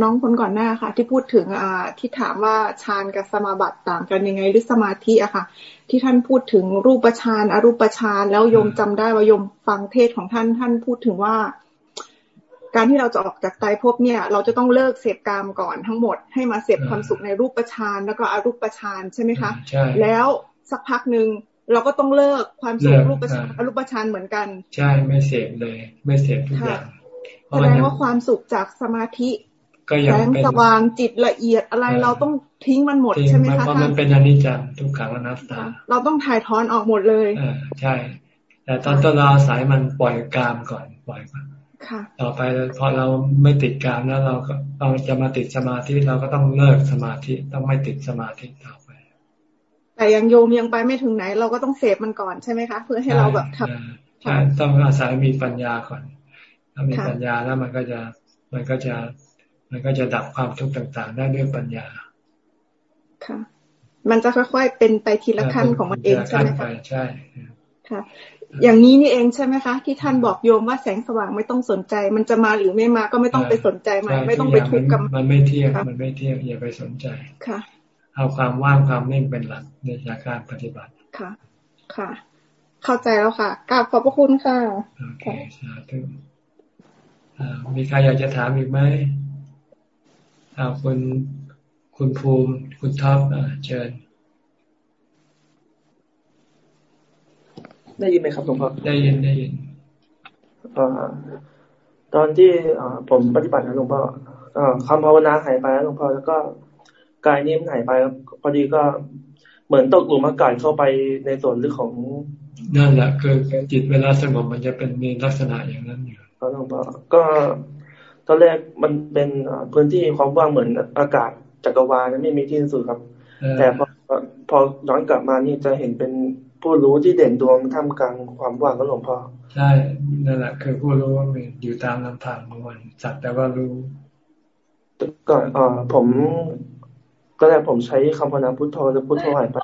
น้องคนก่อนหน้าค่ะ ที่พูดถึงที่ถามว่าฌานกับสมาบัติต่างกันยังไง หรือสมาธิอะค่ะ ที่ท่านพูดถึงรูปฌานอรูปฌานแล้วโยมจำได้ว่าโยมฟังเทศของท่านท่านพูดถึงว่า การที่เราจะออกจากไตภพเนี่ย เราจะต้องเลิกเสพกามก่อนทั้งหมด ให้มาเสพความสุขในรูปฌานแล้วก็อรูปฌานใช่ไหมคะแล้วสักพักหนึ่งเราก็ต้องเลิกความสุขรูปฌานอรูปฌานเหมือนกัน ใช่ไม่เสพเลย ไม่เสพทุกอย่างแสดงว่าความสุขจากสมาธิ แสงสว่างจิตละเอียดอะไรเราต้องทิ้งมันหมดใช่ไหมคะเพราะมันเป็นอนิจจังทุกขังอนัตตา เราต้องถ่ายถอนออกหมดเลยอใช่แแต่ตอนต้นเราอาศัยมันปล่อยกามก่อนปล่อยก่อนต่อไปพอเราไม่ติดกามแล้วเราก็เราจะมาติดสมาธิเราก็ต้องเลิกสมาธิต้องไม่ติดสมาธิต่อไป แต่ยังโยมยังไปไม่ถึงไหน เราก็ต้องเสพมันก่อนใช่ไหมคะ เพื่อให้เราแบบทำใช่ต้องอาศัยมีปัญญาก่อน ถ้ามีปัญญาแล้วมันก็จะมันก็จะ มันก็จะดับความทุกข์ต่างๆ ได้ด้วยปัญญา ค่ะ มันจะค่อยๆเป็นไปทีละขั้นของมันเองใช่ไหมคะใช่ค่ะ อย่างนี้นี่เองใช่ไหมคะ ที่ท่านบอกโยมว่าแสงสว่างไม่ต้องสนใจ มันจะมาหรือไม่มาก็ไม่ต้องไปสนใจมันไม่ต้องไปทุกข์กับมันไม่เที่ยงมันไม่เที่ยงอย่าไปสนใจค่ะ เอาความว่างความนิ่งเป็นหลักในการปฏิบัติค่ะ ค่ะ เข้าใจแล้วค่ะกราบขอบพระคุณค่ะโอเคสาธุมีใครอยากจะถามอีกไหม คุณคุณภูมิคุณท็อปเชิญได้ยินไหมครับหลวงพ่อได้ยินได้ยินอตอนที่ผมปฏิบัตินะหลวงพ่อคำภาวนาหายไปแล้วหลวงพ่อแล้วก็กายนิ่มหายไปพอดีก็เหมือนตกหลุมอากาศเข้าไปในส่วนลึกของนั่นแหละคือจิตเวลาสงบมันจะเป็นมีลักษณะอย่างนั้นอยู่หลวงพ่อก็ ตอนแรกมันเป็นพื้นที่ความว่างเหมือนอากาศจักรวาลไม่มีที่สุดครับ แต่พอพอย้อนกลับมานี่จะเห็นเป็นผู้รู้ที่เด่นดวงท่ามกลางความว่างก็หลวงพ่อใช่นั่นแหละคือผู้รู้ว่ามีอยู่ตามลำพังของมันสักแต่ว่ารู้ก่อนอ่าผมก็แรกผมใช้คำพนาพุทโธแล้วพุทโธหายไป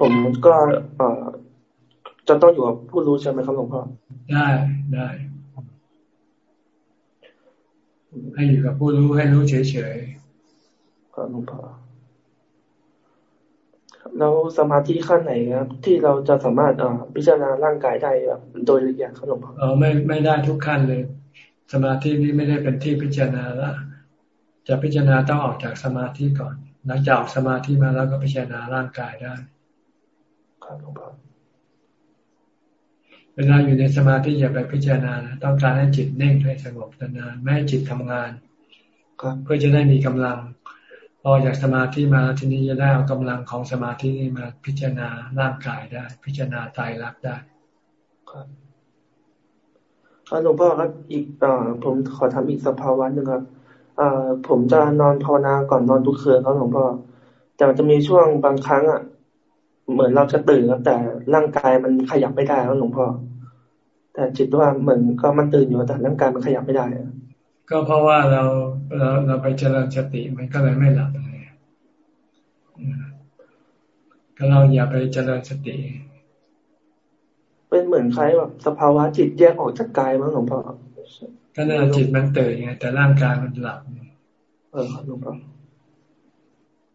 ผมก็อ่าจะต้องอยู่กับผู้รู้ใช่ไหมครับหลวงพ่อได้ได้ ให้อยู่กับผู้รู้ให้รู้เฉยๆครับหลวงพ่อแล้วสมาธิขั้นไหนครับ ที่เราจะสามารถพิจารณาร่างกายได้แบบโดยละเอียดครับหลวงพ่อเออไม่ไม่ได้ทุกขั้นเลย สมาธินี้ไม่ได้เป็นที่พิจารณาละจะพิจารณาต้องออกจากสมาธิก่อน หลังจากสมาธิมาแล้วก็พิจารณาร่างกายได้ ครับหลวงพ่อ เวลาอยู่ในสมาธิอย่าไปพิจารณาต้องการให้จิตเน่งให้สงบนานไม่ให้จิตทำงานเพื่อจะได้มีกำลังพอจากสมาธิมาทีนี้จะได้เอากำลังของสมาธินี้มาพิจารณาร่างกายได้ พิจารณาตายรักได้ครับหลวงพ่อครับอีกอ่าผมขอทำอีกสภาวะหนึ่งครับอ่าผมจะนอนภาวนาก่อนนอนทุกคืนครับหลวงพ่อแต่มันจะมีช่วงบางครั้งอะ เหมือนเราจะตื่นครับแต่ร่างกายมันขยับไม่ได้ครับหลวงพ่อ แต่จิตว่าเหมือนก็มันตื่นอยู่แต่ร่างกายมันขยับไม่ได้ ก็เพราะว่าเราเราเราไปเจริญสติมันก็เลยไม่หลับเลยก็เราอย่าไปเจริญสติ เป็นเหมือนคล้ายแบบสภาวะจิตแยกออกจากกายมั้งหลวงพ่อก็น่าจิตมันตื่นไงแต่ร่างกายมันหลับเออหลวงพ่อ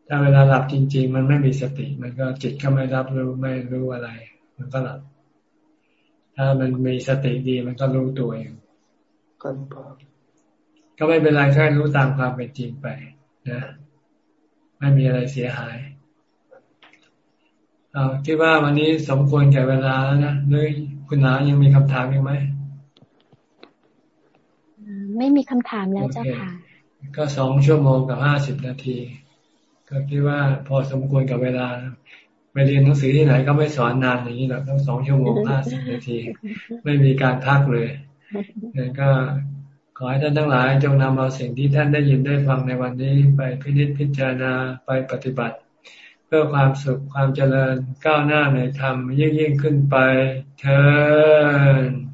ถ้าเวลาหลับจริง ๆ มันไม่มีสติ มันก็จิตก็ไม่รับรู้ไม่รู้อะไร มันก็หลับ ถ้ามันมีสติดีมันก็รู้ตัวอยู่ก็หลวงพ่อก็ไม่เป็นไรแค่รู้ตามความเป็นจริงไปนะไม่มีอะไรเสียหายเอาคิดว่าวันนี้สมควรแก่เวลาแล้วนะหรือคุณนายังมีคำถามยังไหมไม่มีคำถามแล้วเจ้าค่ะ ก็สองชั่วโมงกับห้าสิบนาที ก็คิดว่าพอสมควรกับเวลา ไปเรียนหนังสือที่ไหนก็ไม่สอนนานอย่างนี้หรอกต้องสองชั่วโมงห้าสิบนาที ไม่มีการพักเลยนั่นก็ขอให้ท่านทั้งหลายจงนำเอาสิ่งที่ท่านได้ยินได้ฟังในวันนี้ไปพินิจพิจารณาไปปฏิบัติ เพื่อความสุขความเจริญก้าวหน้าในธรรมยิ่งยิ่งขึ้นไปเธอ